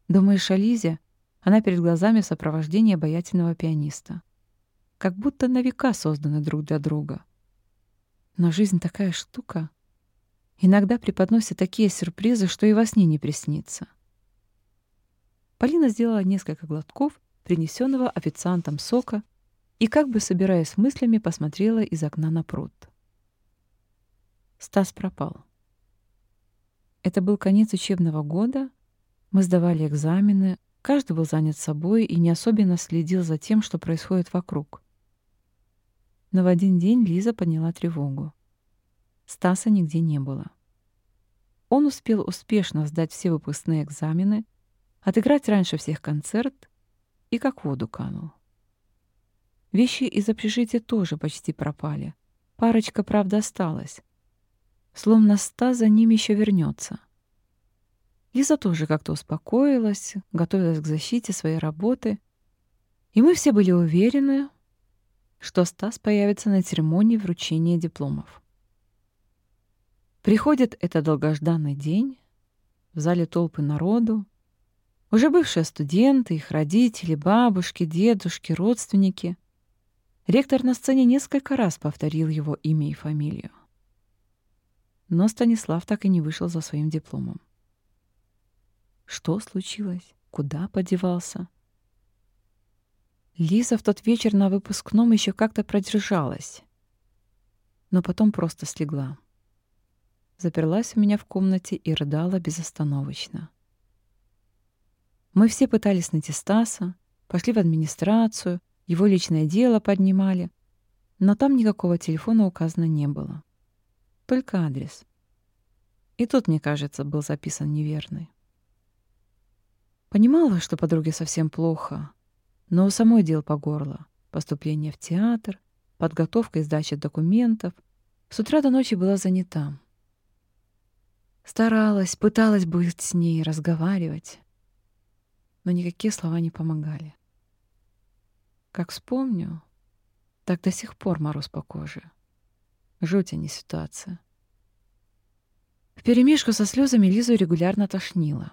Думаешь о Лизе? Она перед глазами сопровождения обаятельного пианиста. Как будто на века созданы друг для друга. Но жизнь такая штука. Иногда преподносят такие сюрпризы, что и во сне не приснится. Полина сделала несколько глотков принесенного официантом сока и, как бы собираясь мыслями, посмотрела из окна на пруд. Стас пропал. Это был конец учебного года, мы сдавали экзамены, каждый был занят собой и не особенно следил за тем, что происходит вокруг. Но в один день Лиза подняла тревогу. Стаса нигде не было. Он успел успешно сдать все выпускные экзамены, отыграть раньше всех концерт и как воду канул. Вещи из общежития тоже почти пропали. Парочка, правда, осталась. Словно ста за ними еще вернется. Лиза тоже как-то успокоилась, готовилась к защите своей работы. И мы все были уверены, что Стас появится на церемонии вручения дипломов. Приходит этот долгожданный день, в зале толпы народу, уже бывшие студенты, их родители, бабушки, дедушки, родственники. Ректор на сцене несколько раз повторил его имя и фамилию. Но Станислав так и не вышел за своим дипломом. Что случилось? Куда подевался? Лиза в тот вечер на выпускном еще как-то продержалась, но потом просто слегла. Заперлась у меня в комнате и рыдала безостановочно. Мы все пытались найти Стаса, пошли в администрацию, его личное дело поднимали, но там никакого телефона указано не было. Только адрес. И тут, мне кажется, был записан неверный. Понимала, что подруге совсем плохо, но у самой дел по горло. Поступление в театр, подготовка и сдача документов. С утра до ночи была занята. Старалась, пыталась быть с ней, разговаривать но никакие слова не помогали. Как вспомню, так до сих пор мороз по коже. Жуть, а не ситуация. В перемешку со слезами Лизу регулярно тошнило.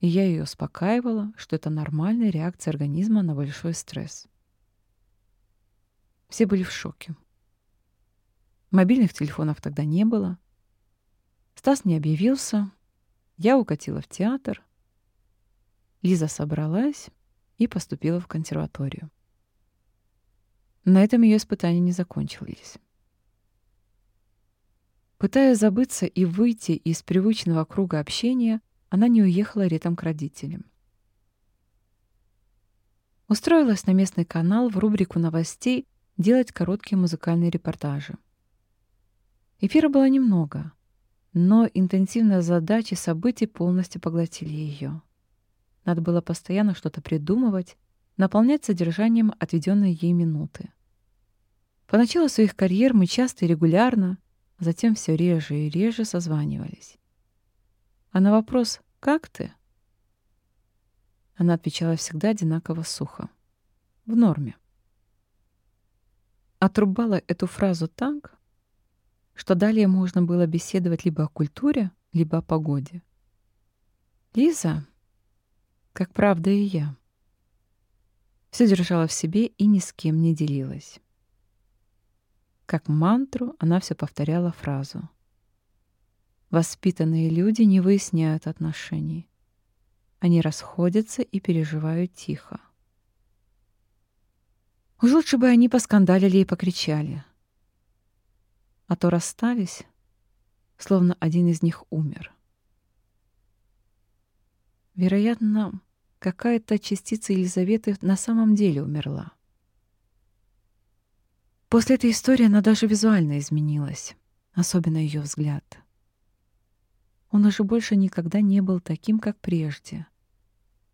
И я ее успокаивала, что это нормальная реакция организма на большой стресс. Все были в шоке. Мобильных телефонов тогда не было. Стас не объявился. Я укатила в театр, Лиза собралась и поступила в консерваторию. На этом ее испытания не закончились. Пытаясь забыться и выйти из привычного круга общения, она не уехала летом к родителям. Устроилась на местный канал в рубрику новостей делать короткие музыкальные репортажи. Эфира было немного, но интенсивная задача событий полностью поглотили ее. Надо было постоянно что-то придумывать, наполнять содержанием отведенные ей минуты. Поначалу своих карьер мы часто и регулярно, затем все реже и реже созванивались. А на вопрос «Как ты?» она отвечала всегда одинаково сухо. В норме. Отрубала эту фразу так, что далее можно было беседовать либо о культуре, либо о погоде. Лиза как правда и я. Все держала в себе и ни с кем не делилась. Как мантру она все повторяла фразу. Воспитанные люди не выясняют отношений. Они расходятся и переживают тихо. Уж лучше бы они поскандалили и покричали. А то расстались, словно один из них умер. Вероятно, какая-то частица Елизаветы на самом деле умерла. После этой истории она даже визуально изменилась, особенно ее взгляд. Он уже больше никогда не был таким, как прежде.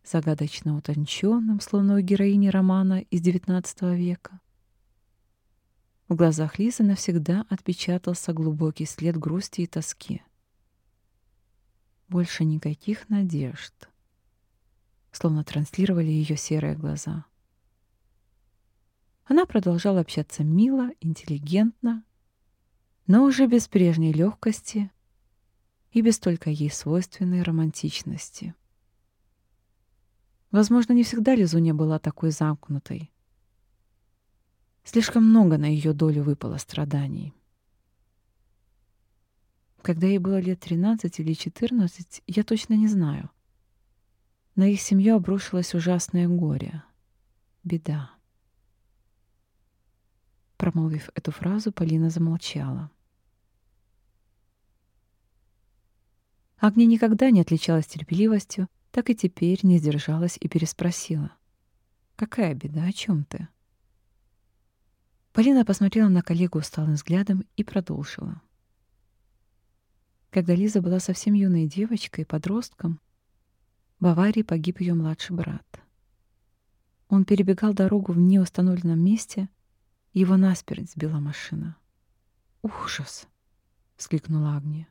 Загадочно утонченным, словно у героини романа из XIX века. В глазах Лизы навсегда отпечатался глубокий след грусти и тоски. Больше никаких надежд словно транслировали ее серые глаза. Она продолжала общаться мило, интеллигентно, но уже без прежней легкости и без только ей свойственной романтичности. Возможно, не всегда Лизуня была такой замкнутой. Слишком много на ее долю выпало страданий. Когда ей было лет 13 или 14, я точно не знаю — на их семью обрушилось ужасное горе. Беда. Промолвив эту фразу, Полина замолчала. Агния никогда не отличалась терпеливостью, так и теперь не сдержалась и переспросила. «Какая беда? О чем ты?» Полина посмотрела на коллегу усталым взглядом и продолжила. Когда Лиза была совсем юной девочкой, подростком, В аварии погиб ее младший брат. Он перебегал дорогу в неустановленном месте, его насмерть сбила машина. «Ужас!» — вскликнула Агния.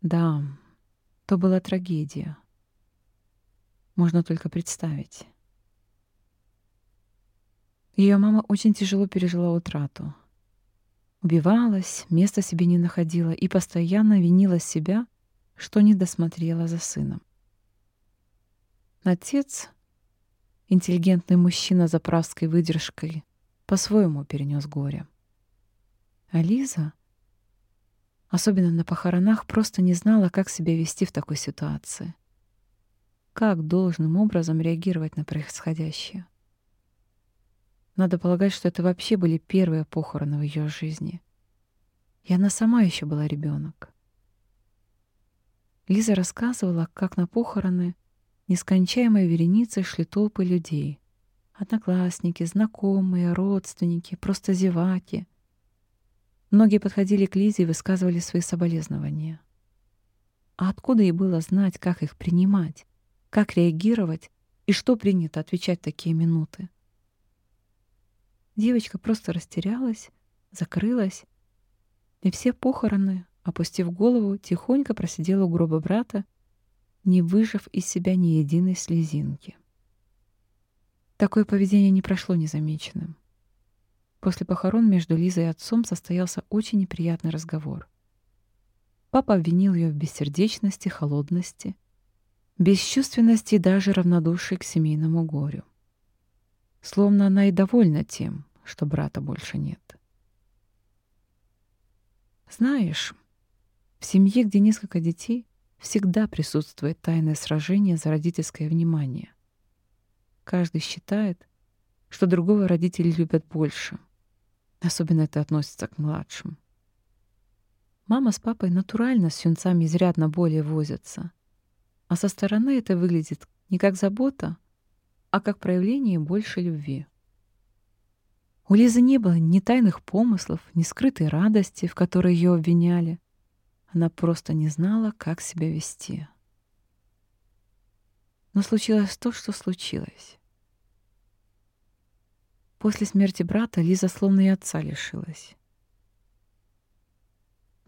«Да, то была трагедия. Можно только представить». Ее мама очень тяжело пережила утрату. Убивалась, места себе не находила и постоянно винила себя, что не досмотрела за сыном. Отец, интеллигентный мужчина за правской выдержкой, по-своему перенес горе. А Лиза, особенно на похоронах, просто не знала, как себя вести в такой ситуации. Как должным образом реагировать на происходящее. Надо полагать, что это вообще были первые похороны в ее жизни. И она сама еще была ребенок. Лиза рассказывала, как на похороны нескончаемой вереницей шли толпы людей. Одноклассники, знакомые, родственники, просто зеваки. Многие подходили к Лизе и высказывали свои соболезнования. А откуда ей было знать, как их принимать, как реагировать и что принято отвечать такие минуты? Девочка просто растерялась, закрылась, и все похороны, опустив голову, тихонько просидела у гроба брата, не выжав из себя ни единой слезинки. Такое поведение не прошло незамеченным. После похорон между Лизой и отцом состоялся очень неприятный разговор. Папа обвинил ее в бессердечности, холодности, бесчувственности и даже равнодушии к семейному горю. Словно она и довольна тем, что брата больше нет. Знаешь, в семье, где несколько детей, всегда присутствует тайное сражение за родительское внимание. Каждый считает, что другого родители любят больше. Особенно это относится к младшим. Мама с папой натурально с юнцами изрядно более возятся. А со стороны это выглядит не как забота, а как проявление большей любви. У Лизы не было ни тайных помыслов, ни скрытой радости, в которой ее обвиняли. Она просто не знала, как себя вести. Но случилось то, что случилось. После смерти брата Лиза словно и отца лишилась.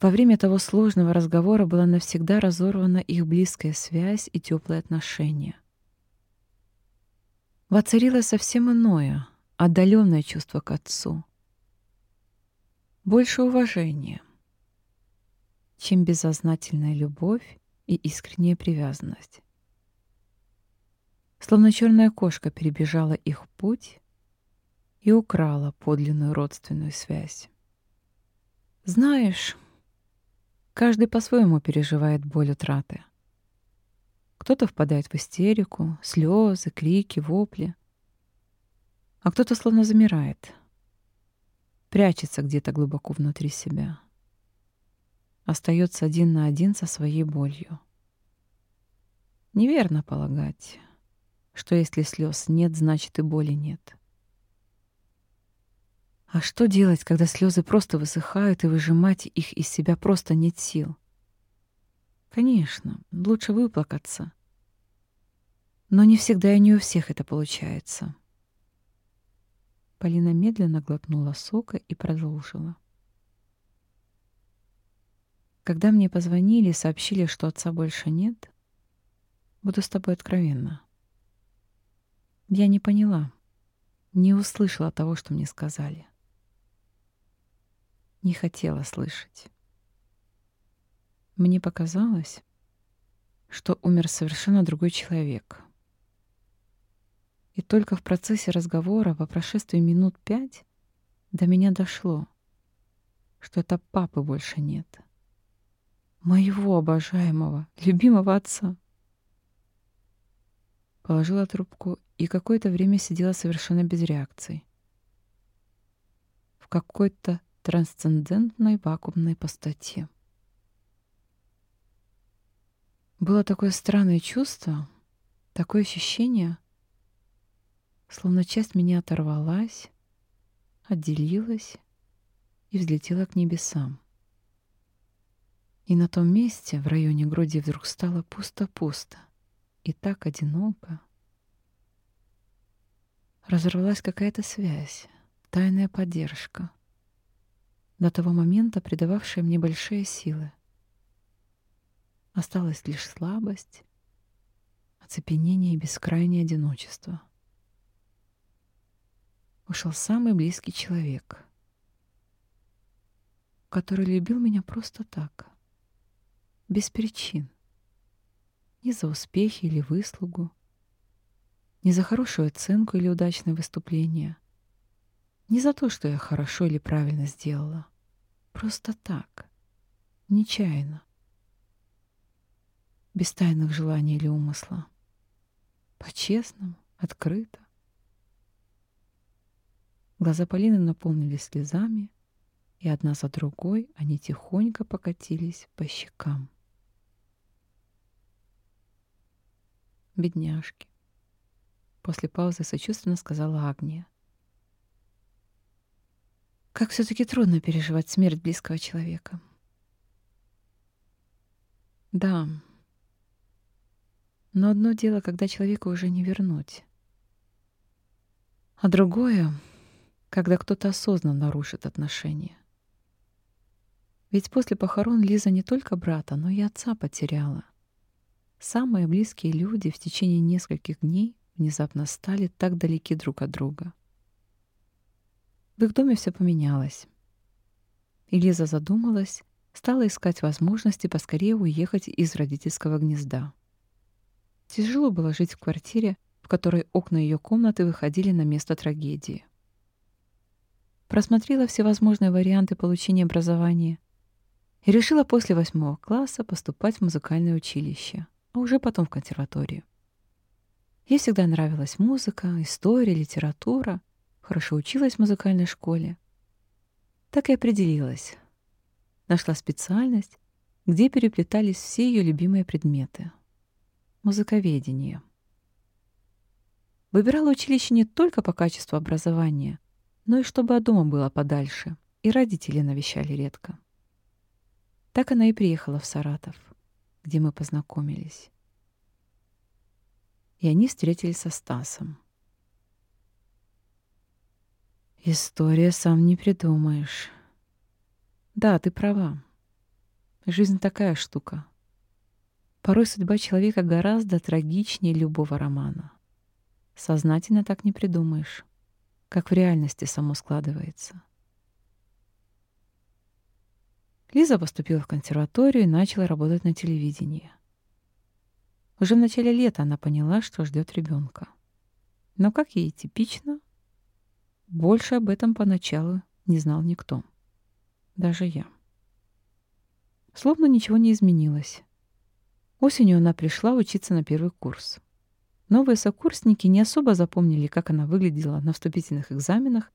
Во время того сложного разговора была навсегда разорвана их близкая связь и теплые отношения. Воцарилось совсем иное, отдаленное чувство к отцу. Больше уважения, чем безсознательная любовь и искренняя привязанность. Словно черная кошка перебежала их путь и украла подлинную родственную связь. Знаешь, каждый по-своему переживает боль утраты. Кто-то впадает в истерику, слезы, крики, вопли. А кто-то словно замирает, прячется где-то глубоко внутри себя. Остается один на один со своей болью. Неверно полагать, что если слез нет, значит и боли нет. А что делать, когда слезы просто высыхают и выжимать их из себя просто нет сил? Конечно, лучше выплакаться. Но не всегда и не у всех это получается. Полина медленно глотнула сока и продолжила. Когда мне позвонили и сообщили, что отца больше нет, буду с тобой откровенна. Я не поняла, не услышала того, что мне сказали. Не хотела слышать. Мне показалось, что умер совершенно другой человек. И только в процессе разговора по прошествии минут пять до меня дошло, что это папы больше нет. Моего обожаемого, любимого отца. Положила трубку и какое-то время сидела совершенно без реакции. В какой-то трансцендентной вакуумной пустоте. Было такое странное чувство, такое ощущение, словно часть меня оторвалась, отделилась и взлетела к небесам. И на том месте, в районе груди, вдруг стало пусто-пусто. И так одиноко. Разорвалась какая-то связь, тайная поддержка, до того момента придававшая мне большие силы. Осталась лишь слабость, оцепенение и бескрайнее одиночество. Ушел самый близкий человек, который любил меня просто так, без причин, ни за успехи или выслугу, ни за хорошую оценку или удачное выступление, не за то, что я хорошо или правильно сделала. Просто так, нечаянно, без тайных желаний или умысла. По-честному, открыто. Глаза Полины наполнились слезами, и одна за другой они тихонько покатились по щекам. Бедняжки. После паузы сочувственно сказала Агния. Как все-таки трудно переживать смерть близкого человека. Да. Но одно дело, когда человека уже не вернуть. А другое, когда кто-то осознанно нарушит отношения. Ведь после похорон Лиза не только брата, но и отца потеряла. Самые близкие люди в течение нескольких дней внезапно стали так далеки друг от друга. В их доме все поменялось. И задумалась, стала искать возможности поскорее уехать из родительского гнезда. Тяжело было жить в квартире, в которой окна ее комнаты выходили на место трагедии. Просмотрела всевозможные варианты получения образования и решила после восьмого класса поступать в музыкальное училище, а уже потом в консерваторию. Ей всегда нравилась музыка, история, литература, хорошо училась в музыкальной школе. Так и определилась. Нашла специальность, где переплетались все ее любимые предметы. Музыковедение. Выбирала училище не только по качеству образования, но и чтобы от дома было подальше, и родители навещали редко. Так она и приехала в Саратов, где мы познакомились и они встретились со Стасом. История сам не придумаешь. Да, ты права. Жизнь такая штука. Порой судьба человека гораздо трагичнее любого романа. Сознательно так не придумаешь, как в реальности само складывается. Лиза поступила в консерваторию и начала работать на телевидении. Уже в начале лета она поняла, что ждет ребенка. Но, как ей типично, больше об этом поначалу не знал никто. Даже я. Словно ничего не изменилось. Осенью она пришла учиться на первый курс. Новые сокурсники не особо запомнили, как она выглядела на вступительных экзаменах,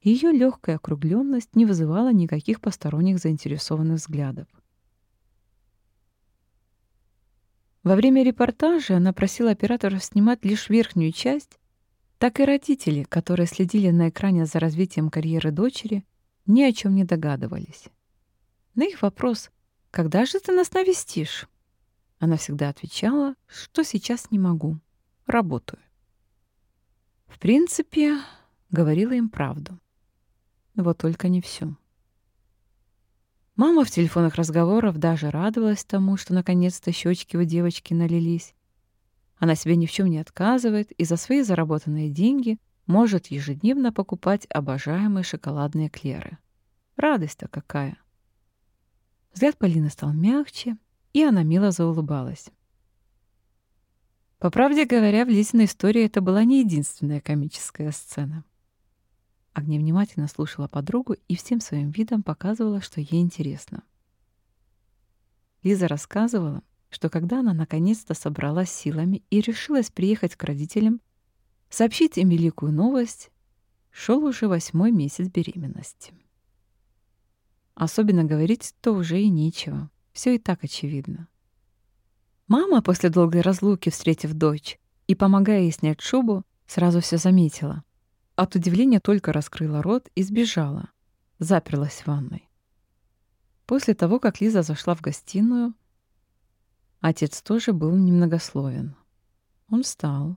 ее легкая округленность не вызывала никаких посторонних заинтересованных взглядов. Во время репортажа она просила операторов снимать лишь верхнюю часть, так и родители, которые следили на экране за развитием карьеры дочери, ни о чем не догадывались. На их вопрос «Когда же ты нас навестишь?» Она всегда отвечала, что сейчас не могу, работаю. В принципе, говорила им правду. Вот только не всю. Мама в телефонных разговорах даже радовалась тому, что наконец-то щечки у девочки налились. Она себе ни в чем не отказывает и за свои заработанные деньги может ежедневно покупать обожаемые шоколадные клеры. Радость-то какая! Взгляд Полины стал мягче, и она мило заулыбалась. По правде говоря, в Лизиной истории это была не единственная комическая сцена. Агния внимательно слушала подругу и всем своим видом показывала, что ей интересно. Лиза рассказывала, что когда она наконец-то собралась силами и решилась приехать к родителям, сообщить им великую новость, шел уже восьмой месяц беременности. Особенно говорить-то уже и нечего. Все и так очевидно. Мама после долгой разлуки, встретив дочь и помогая ей снять шубу, сразу все заметила. От удивления только раскрыла рот и сбежала. Заперлась в ванной. После того, как Лиза зашла в гостиную, отец тоже был немногословен. Он встал,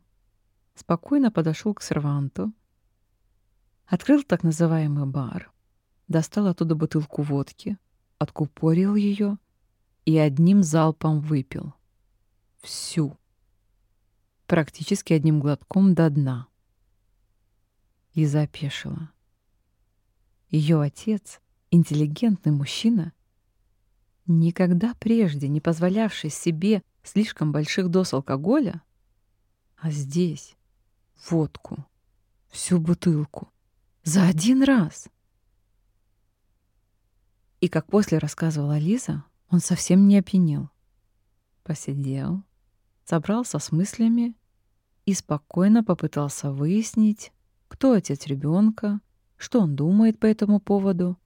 спокойно подошел к серванту, открыл так называемый бар, достал оттуда бутылку водки, откупорил ее и одним залпом выпил. Всю. Практически одним глотком до дна. Лиза опешила. Ее отец, интеллигентный мужчина, никогда прежде не позволявший себе слишком больших доз алкоголя, а здесь водку, всю бутылку, за один раз. И как после рассказывала Лиза, он совсем не опьянел. Посидел, собрался с мыслями и спокойно попытался выяснить, кто отец ребенка, что он думает по этому поводу,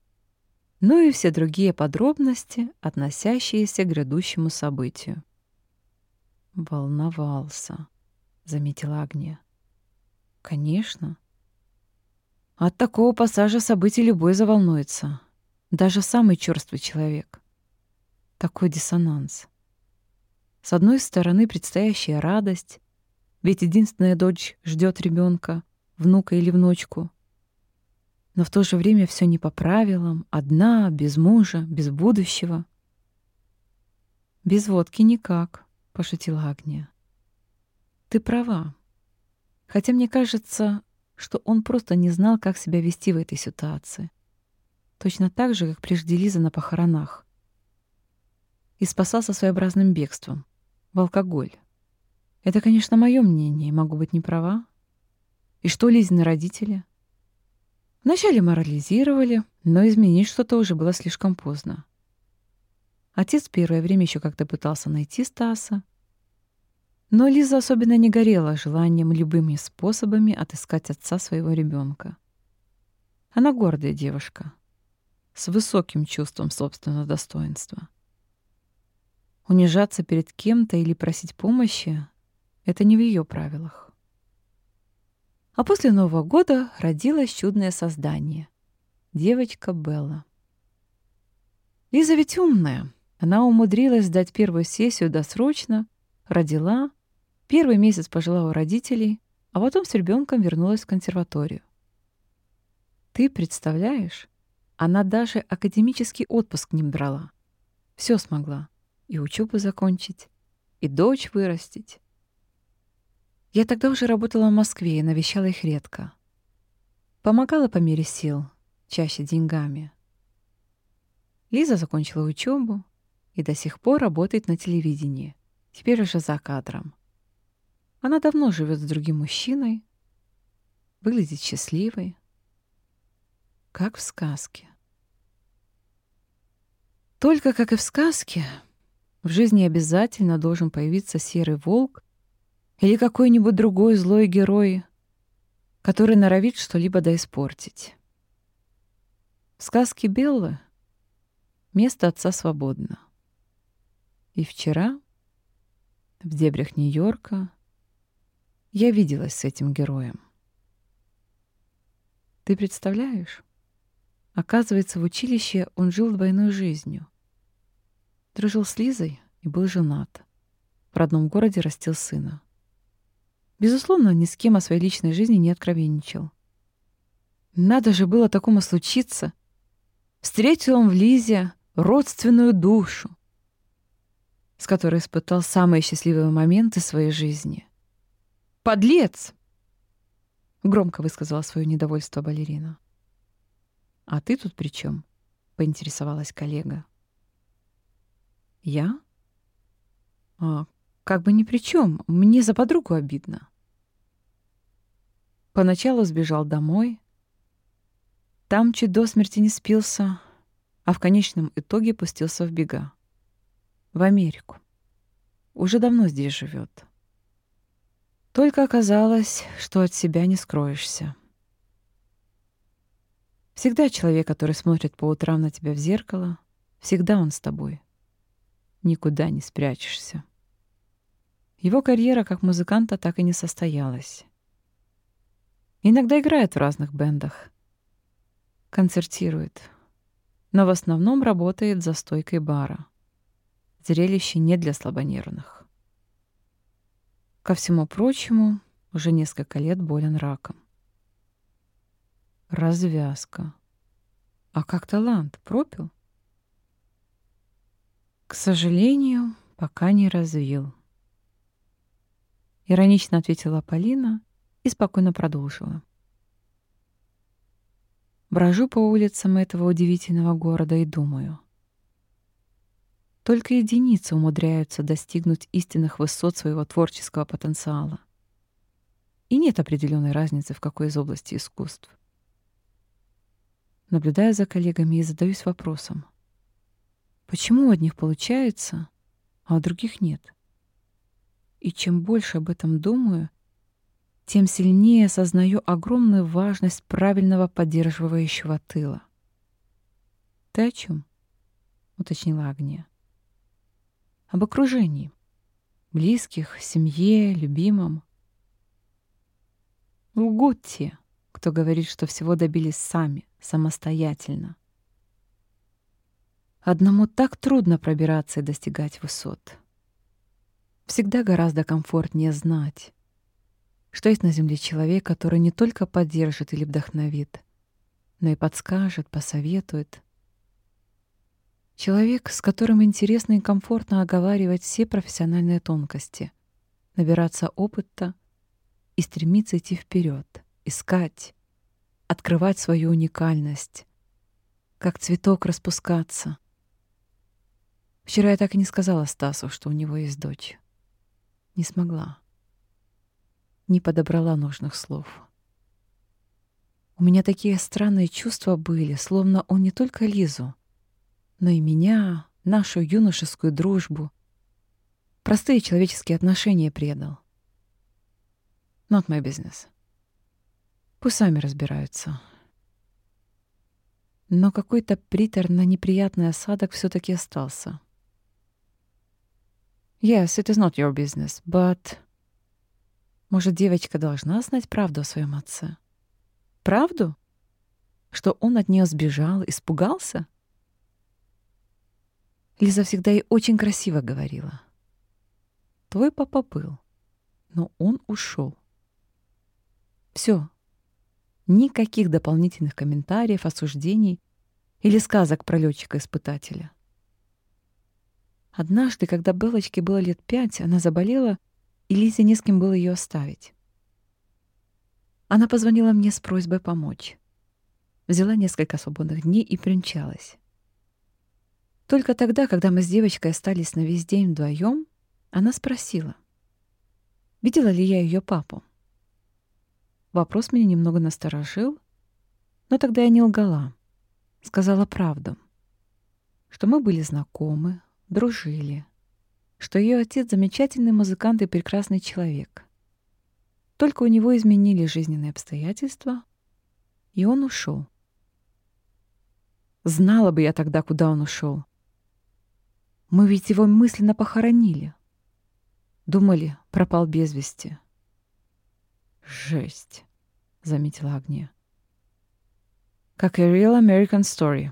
ну и все другие подробности, относящиеся к грядущему событию. «Волновался», — заметила Агния. «Конечно. От такого пассажа событий любой заволнуется, даже самый черствый человек. Такой диссонанс. С одной стороны, предстоящая радость, ведь единственная дочь ждет ребенка, внука или внучку. Но в то же время все не по правилам, одна, без мужа, без будущего. «Без водки никак», — пошутила Агния. «Ты права. Хотя мне кажется, что он просто не знал, как себя вести в этой ситуации. Точно так же, как прежде Лиза на похоронах. И спасался своеобразным бегством. В алкоголь. Это, конечно, мое мнение, могу быть не права. И что Лизины родители? Вначале морализировали, но изменить что-то уже было слишком поздно. Отец первое время еще как-то пытался найти Стаса. Но Лиза особенно не горела желанием любыми способами отыскать отца своего ребенка. Она гордая девушка, с высоким чувством собственного достоинства. Унижаться перед кем-то или просить помощи — это не в ее правилах. А после Нового года родилось чудное создание — девочка Белла. Лиза ведь умная — она умудрилась сдать первую сессию досрочно, родила, первый месяц пожила у родителей, а потом с ребенком вернулась в консерваторию. Ты представляешь, она даже академический отпуск не брала. Все смогла. И учебу закончить, и дочь вырастить. Я тогда уже работала в Москве и навещала их редко. Помогала по мере сил, чаще деньгами. Лиза закончила учебу, и до сих пор работает на телевидении, теперь уже за кадром. Она давно живет с другим мужчиной, выглядит счастливой, как в сказке. Только как и в сказке, в жизни обязательно должен появиться серый волк или какой-нибудь другой злой герой, который норовит что-либо доиспортить. В сказке Беллы место отца свободно. И вчера, в дебрях Нью-Йорка, я виделась с этим героем. Ты представляешь? Оказывается, в училище он жил двойной жизнью. Дружил с Лизой и был женат. В родном городе растил сына. Безусловно, ни с кем о своей личной жизни не откровенничал. Надо же было такому случиться. Встретил он в Лизе родственную душу, с которой испытал самые счастливые моменты своей жизни. «Подлец!» — громко высказала свое недовольство балерина. «А ты тут при чем? поинтересовалась коллега. «Я? А, как бы ни при чем. Мне за подругу обидно». Поначалу сбежал домой. Там чуть до смерти не спился, а в конечном итоге пустился в бега в Америку. Уже давно здесь живет. Только оказалось, что от себя не скроешься. Всегда человек, который смотрит по утрам на тебя в зеркало, всегда он с тобой. Никуда не спрячешься. Его карьера как музыканта так и не состоялась. Иногда играет в разных бендах, концертирует, но в основном работает за стойкой бара. Зрелище не для слабонервных. ко всему прочему, уже несколько лет болен раком. Развязка. А как талант? Пропил? К сожалению, пока не развил. Иронично ответила Полина и спокойно продолжила. Брожу по улицам этого удивительного города и думаю. Только единицы умудряются достигнуть истинных высот своего творческого потенциала. И нет определенной разницы, в какой из области искусств. Наблюдая за коллегами и задаюсь вопросом. Почему у одних получается, а у других нет? И чем больше об этом думаю, тем сильнее осознаю огромную важность правильного поддерживающего тыла. «Ты о чем?» — уточнила Агния. «Об окружении. Близких, семье, любимом. Лгут те, кто говорит, что всего добились сами, самостоятельно. Одному так трудно пробираться и достигать высот. Всегда гораздо комфортнее знать, что есть на Земле человек, который не только поддержит или вдохновит, но и подскажет, посоветует. Человек, с которым интересно и комфортно оговаривать все профессиональные тонкости, набираться опыта и стремиться идти вперед, искать, открывать свою уникальность, как цветок распускаться. Вчера я так и не сказала Стасу, что у него есть дочь. Не смогла не подобрала нужных слов. У меня такие странные чувства были, словно он не только Лизу, но и меня, нашу юношескую дружбу, простые человеческие отношения предал. Not my business. Пусть сами разбираются. Но какой-то приторно-неприятный осадок все таки остался. Yes, it is not your business, but... Может, девочка должна знать правду о своем отце? Правду? Что он от нее сбежал, испугался? Лиза всегда и очень красиво говорила. Твой папа был, но он ушел. Все. Никаких дополнительных комментариев, осуждений или сказок про летчика-испытателя. Однажды, когда Белочке было лет пять, она заболела и Лизе не с кем было ее оставить. Она позвонила мне с просьбой помочь. Взяла несколько свободных дней и примчалась. Только тогда, когда мы с девочкой остались на весь день вдвоем, она спросила, видела ли я ее папу. Вопрос меня немного насторожил, но тогда я не лгала. Сказала правду, что мы были знакомы, дружили, что ее отец замечательный музыкант и прекрасный человек. Только у него изменили жизненные обстоятельства, и он ушел. Знала бы я тогда, куда он ушел. Мы ведь его мысленно похоронили. Думали, пропал без вести. «Жесть», — заметила Агния. «Как и real American story.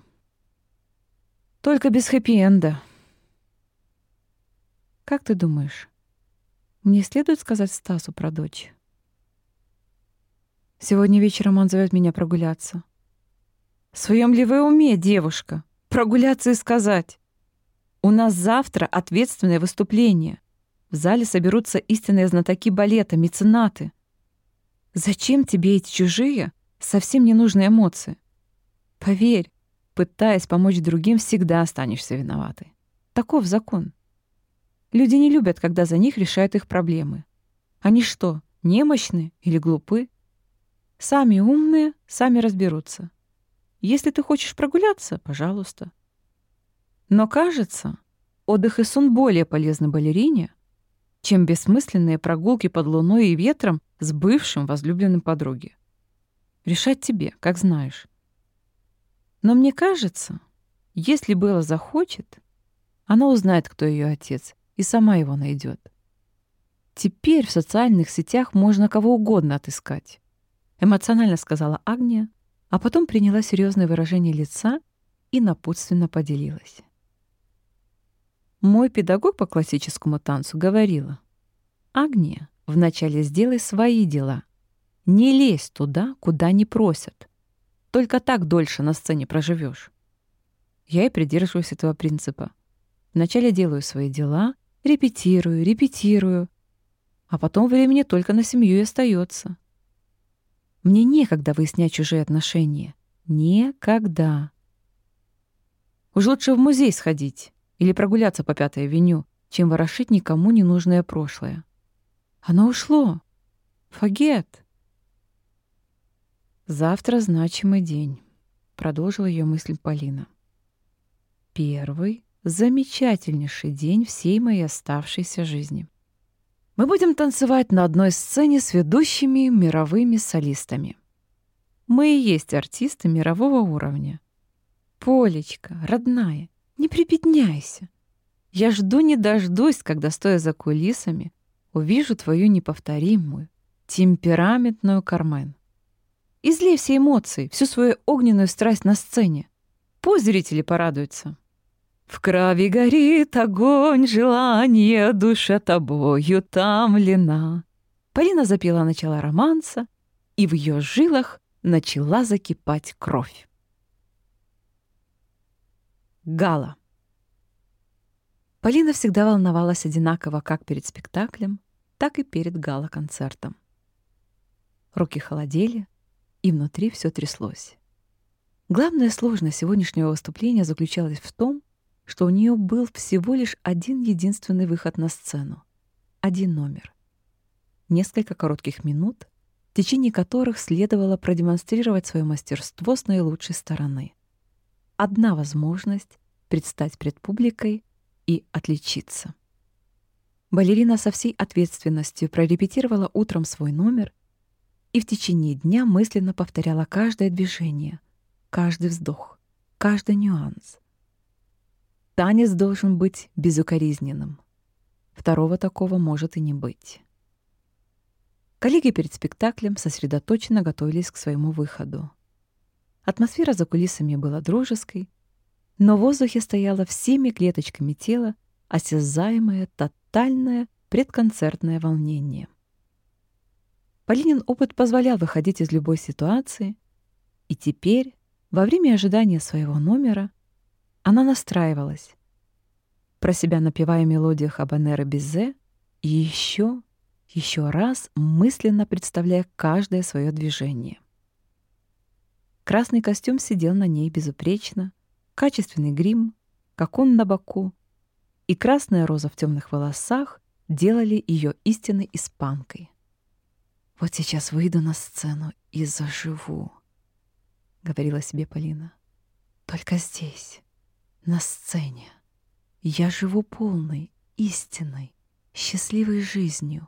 Только без хэппи-энда». Как ты думаешь, мне следует сказать Стасу про дочь? Сегодня вечером он зовет меня прогуляться. В своем ли вы уме, девушка? Прогуляться и сказать. У нас завтра ответственное выступление. В зале соберутся истинные знатоки балета, меценаты. Зачем тебе эти чужие, совсем ненужные эмоции? Поверь, пытаясь помочь другим, всегда останешься виноватой. Таков закон. Люди не любят, когда за них решают их проблемы. Они что, немощны или глупы? Сами умные, сами разберутся. Если ты хочешь прогуляться, пожалуйста. Но кажется, отдых и сон более полезны балерине, чем бессмысленные прогулки под луной и ветром с бывшим возлюбленным подруги. Решать тебе, как знаешь. Но мне кажется, если Белла захочет, она узнает, кто ее отец, и сама его найдет. Теперь в социальных сетях можно кого угодно отыскать. Эмоционально сказала Агния, а потом приняла серьезное выражение лица и напутственно поделилась. Мой педагог по классическому танцу говорила, «Агния, Вначале сделай свои дела. Не лезь туда, куда не просят. Только так дольше на сцене проживешь. Я и придерживаюсь этого принципа. Вначале делаю свои дела, репетирую, репетирую, а потом времени только на семью и остается. Мне некогда выяснять чужие отношения. Никогда. Уж лучше в музей сходить или прогуляться по Пятой авеню, чем ворошить никому не нужное прошлое. Оно ушло. Фагет. Завтра значимый день, продолжила ее мысль Полина. Первый замечательнейший день всей моей оставшейся жизни. Мы будем танцевать на одной сцене с ведущими мировыми солистами. Мы и есть артисты мирового уровня. Полечка, родная, не припятняйся. Я жду не дождусь, когда, стоя за кулисами, увижу твою неповторимую, темпераментную Кармен. Излей все эмоции, всю свою огненную страсть на сцене. Пусть зрители порадуются. В крови горит огонь, желание, душа тобою тамлена. Полина запела начало романса, и в ее жилах начала закипать кровь. Гала. Полина всегда волновалась одинаково как перед спектаклем, так и перед гала-концертом. Руки холодели, и внутри все тряслось. Главная сложность сегодняшнего выступления заключалась в том, что у нее был всего лишь один единственный выход на сцену. Один номер. Несколько коротких минут, в течение которых следовало продемонстрировать свое мастерство с наилучшей стороны. Одна возможность предстать пред публикой и отличиться. Балерина со всей ответственностью прорепетировала утром свой номер и в течение дня мысленно повторяла каждое движение, каждый вздох, каждый нюанс. Танец должен быть безукоризненным. Второго такого может и не быть. Коллеги перед спектаклем сосредоточенно готовились к своему выходу. Атмосфера за кулисами была дружеской, но в воздухе стояло всеми клеточками тела осязаемое, тотальное предконцертное волнение. Полинин опыт позволял выходить из любой ситуации, и теперь, во время ожидания своего номера, она настраивалась, про себя напевая мелодию Хабанера Бизе и еще, еще раз мысленно представляя каждое свое движение. Красный костюм сидел на ней безупречно, качественный грим, как он на боку, и красная роза в темных волосах делали ее истинной испанкой. «Вот сейчас выйду на сцену и заживу», — говорила себе Полина. «Только здесь, на сцене. Я живу полной, истинной, счастливой жизнью.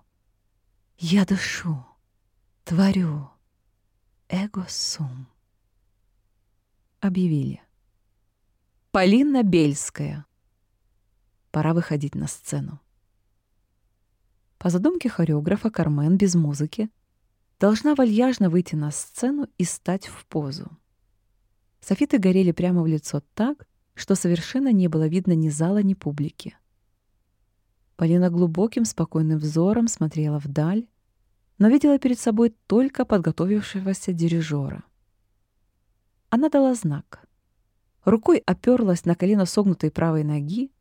Я дышу, творю. Эго сум. Объявили. Полина Бельская. Пора выходить на сцену. По задумке хореографа Кармен без музыки должна вальяжно выйти на сцену и стать в позу. Софиты горели прямо в лицо так, что совершенно не было видно ни зала, ни публики. Полина глубоким, спокойным взором смотрела вдаль, но видела перед собой только подготовившегося дирижера. Она дала знак. Рукой оперлась на колено согнутой правой ноги,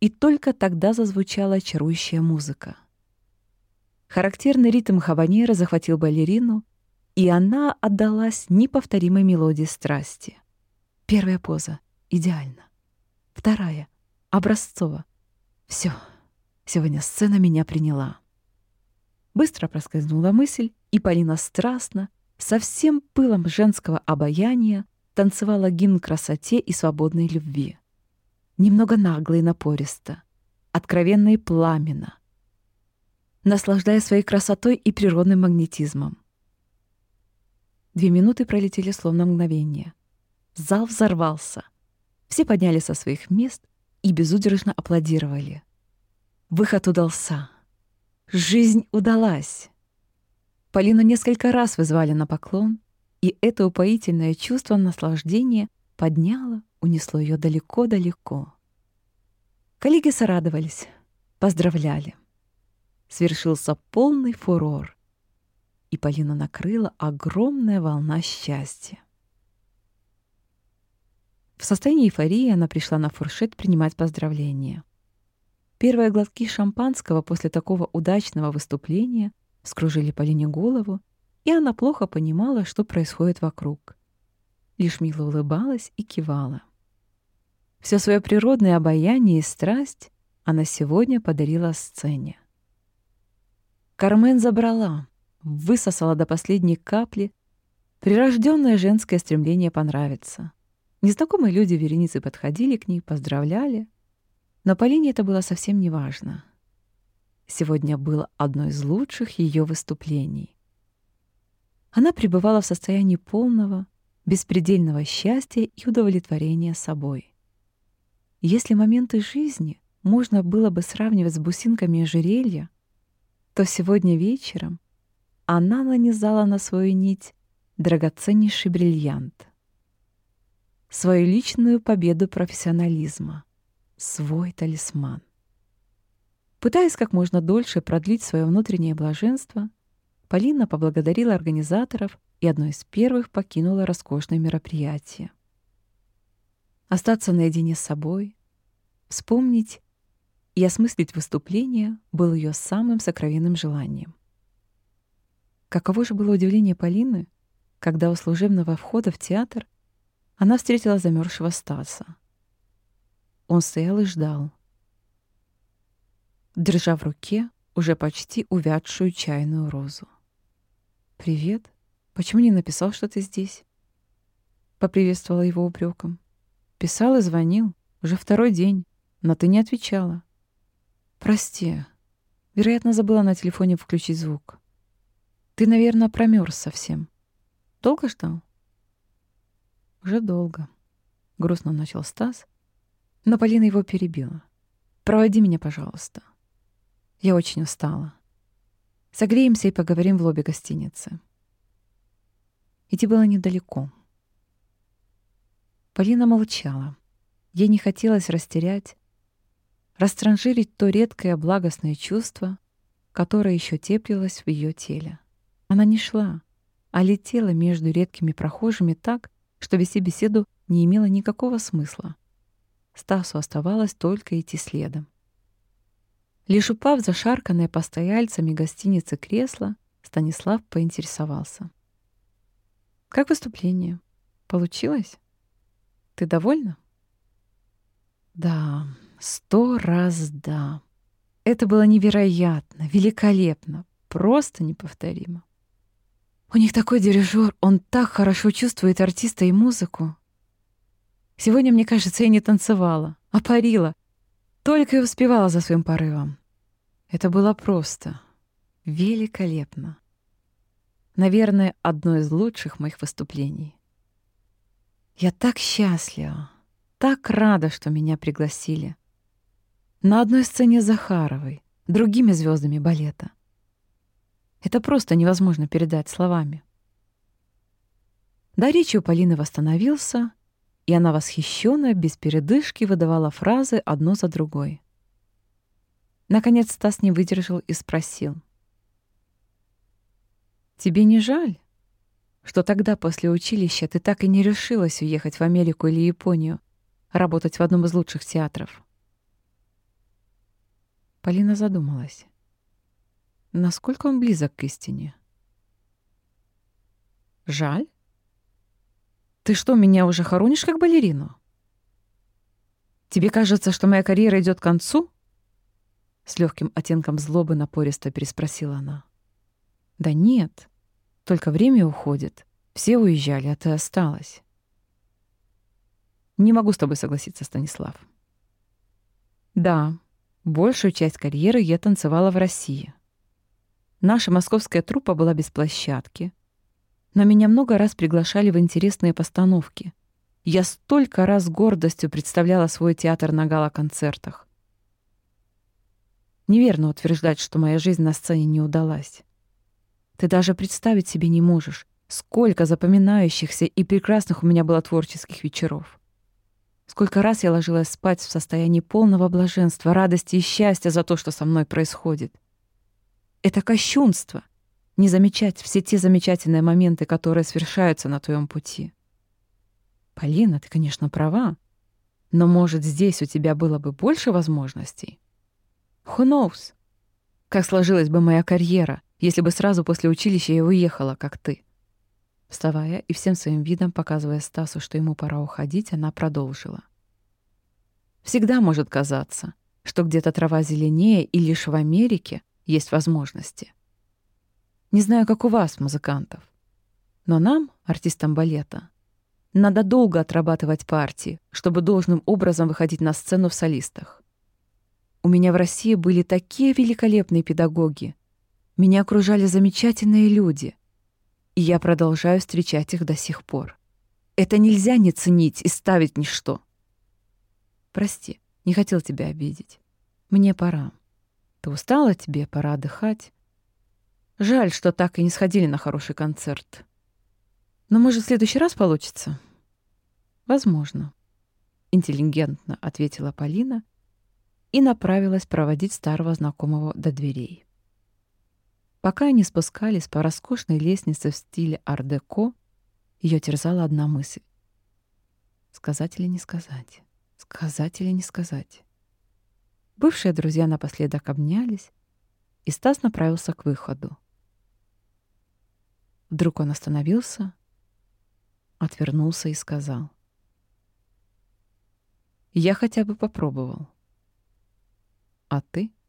и только тогда зазвучала чарующая музыка. Характерный ритм хабанера захватил балерину, и она отдалась неповторимой мелодии страсти. Первая поза — идеально. Вторая — образцово. Все, сегодня сцена меня приняла. Быстро проскользнула мысль, и Полина страстно, со всем пылом женского обаяния танцевала гимн красоте и свободной любви. Немного нагло и напористо, откровенно и пламенно, наслаждая своей красотой и природным магнетизмом. Две минуты пролетели словно мгновение. Зал взорвался. Все поднялись со своих мест и безудержно аплодировали. Выход удался. Жизнь удалась. Полину несколько раз вызвали на поклон, и это упоительное чувство наслаждения подняло, унесло ее далеко-далеко. Коллеги сорадовались, поздравляли. свершился полный фурор, и Полину накрыла огромная волна счастья. В состоянии эйфории она пришла на фуршет принимать поздравления. Первые глотки шампанского после такого удачного выступления скружили Полине голову, и она плохо понимала, что происходит вокруг. Лишь мило улыбалась и кивала. Все свое природное обаяние и страсть она сегодня подарила сцене. Кармен забрала, высосала до последней капли прирожденное женское стремление понравиться. Незнакомые люди вереницы подходили к ней, поздравляли, но Полине это было совсем не важно. Сегодня было одно из лучших ее выступлений. Она пребывала в состоянии полного, беспредельного счастья и удовлетворения собой. Если моменты жизни можно было бы сравнивать с бусинками ожерелья, то сегодня вечером она нанизала на свою нить драгоценнейший бриллиант. Свою личную победу профессионализма, свой талисман. Пытаясь как можно дольше продлить свое внутреннее блаженство, Полина поблагодарила организаторов и одной из первых покинула роскошное мероприятие. Остаться наедине с собой, вспомнить и осмыслить выступление было ее самым сокровенным желанием. Каково же было удивление Полины, когда у служебного входа в театр она встретила замерзшего Стаса. Он стоял и ждал, держа в руке уже почти увядшую чайную розу. «Привет. Почему не написал, что ты здесь?» Поприветствовала его упреком. «Писал и звонил. Уже второй день. Но ты не отвечала». «Прости. Вероятно, забыла на телефоне включить звук. Ты, наверное, промерз совсем. Долго ждал?» «Уже долго», — грустно начал Стас, но Полина его перебила. «Проводи меня, пожалуйста. Я очень устала». Согреемся и поговорим в лобби гостиницы. Идти было недалеко. Полина молчала. Ей не хотелось растерять, растранжирить то редкое благостное чувство, которое еще теплилось в ее теле. Она не шла, а летела между редкими прохожими так, что вести беседу не имело никакого смысла. Стасу оставалось только идти следом. Лишь упав за шарканное постояльцами гостиницы кресло, Станислав поинтересовался. «Как выступление? Получилось? Ты довольна?» «Да, сто раз да. Это было невероятно, великолепно, просто неповторимо. У них такой дирижер, он так хорошо чувствует артиста и музыку. Сегодня, мне кажется, я не танцевала, а парила, только и успевала за своим порывом. Это было просто, великолепно. Наверное, одно из лучших моих выступлений. Я так счастлива, так рада, что меня пригласили. На одной сцене Захаровой, другими звездами балета. Это просто невозможно передать словами. До речи у Полины восстановился, и она восхищенно, без передышки выдавала фразы одну за другой. Наконец Стас не выдержал и спросил. «Тебе не жаль, что тогда после училища ты так и не решилась уехать в Америку или Японию, работать в одном из лучших театров?» Полина задумалась. Насколько он близок к истине? «Жаль? Ты что, меня уже хоронишь как балерину? Тебе кажется, что моя карьера идет к концу?» С легким оттенком злобы напористо переспросила она. «Да нет, только время уходит. Все уезжали, а ты осталась». «Не могу с тобой согласиться, Станислав». «Да, большую часть карьеры я танцевала в России. Наша московская труппа была без площадки, но меня много раз приглашали в интересные постановки. Я столько раз с гордостью представляла свой театр на гала-концертах. Неверно утверждать, что моя жизнь на сцене не удалась. Ты даже представить себе не можешь, сколько запоминающихся и прекрасных у меня было творческих вечеров. Сколько раз я ложилась спать в состоянии полного блаженства, радости и счастья за то, что со мной происходит. Это кощунство. Не замечать все те замечательные моменты, которые свершаются на твоем пути. Полина, ты, конечно, права. Но, может, здесь у тебя было бы больше возможностей? Who knows? Как сложилась бы моя карьера, если бы сразу после училища я уехала, как ты? Вставая и всем своим видом показывая Стасу, что ему пора уходить, она продолжила. Всегда может казаться, что где-то трава зеленее, и лишь в Америке есть возможности. Не знаю, как у вас, музыкантов, но нам, артистам балета, надо долго отрабатывать партии, чтобы должным образом выходить на сцену в солистах. У меня в России были такие великолепные педагоги. Меня окружали замечательные люди. И я продолжаю встречать их до сих пор. Это нельзя не ценить и ставить ничто. Прости, не хотел тебя обидеть. Мне пора. Ты устала, тебе пора отдыхать. Жаль, что так и не сходили на хороший концерт. Но, может, в следующий раз получится? Возможно. Интеллигентно ответила Полина и направилась проводить старого знакомого до дверей. Пока они спускались по роскошной лестнице в стиле ар-деко, ее терзала одна мысль. Сказать или не сказать? Сказать или не сказать? Бывшие друзья напоследок обнялись, и Стас направился к выходу. Вдруг он остановился, отвернулся и сказал. «Я хотя бы попробовал, а ты нет».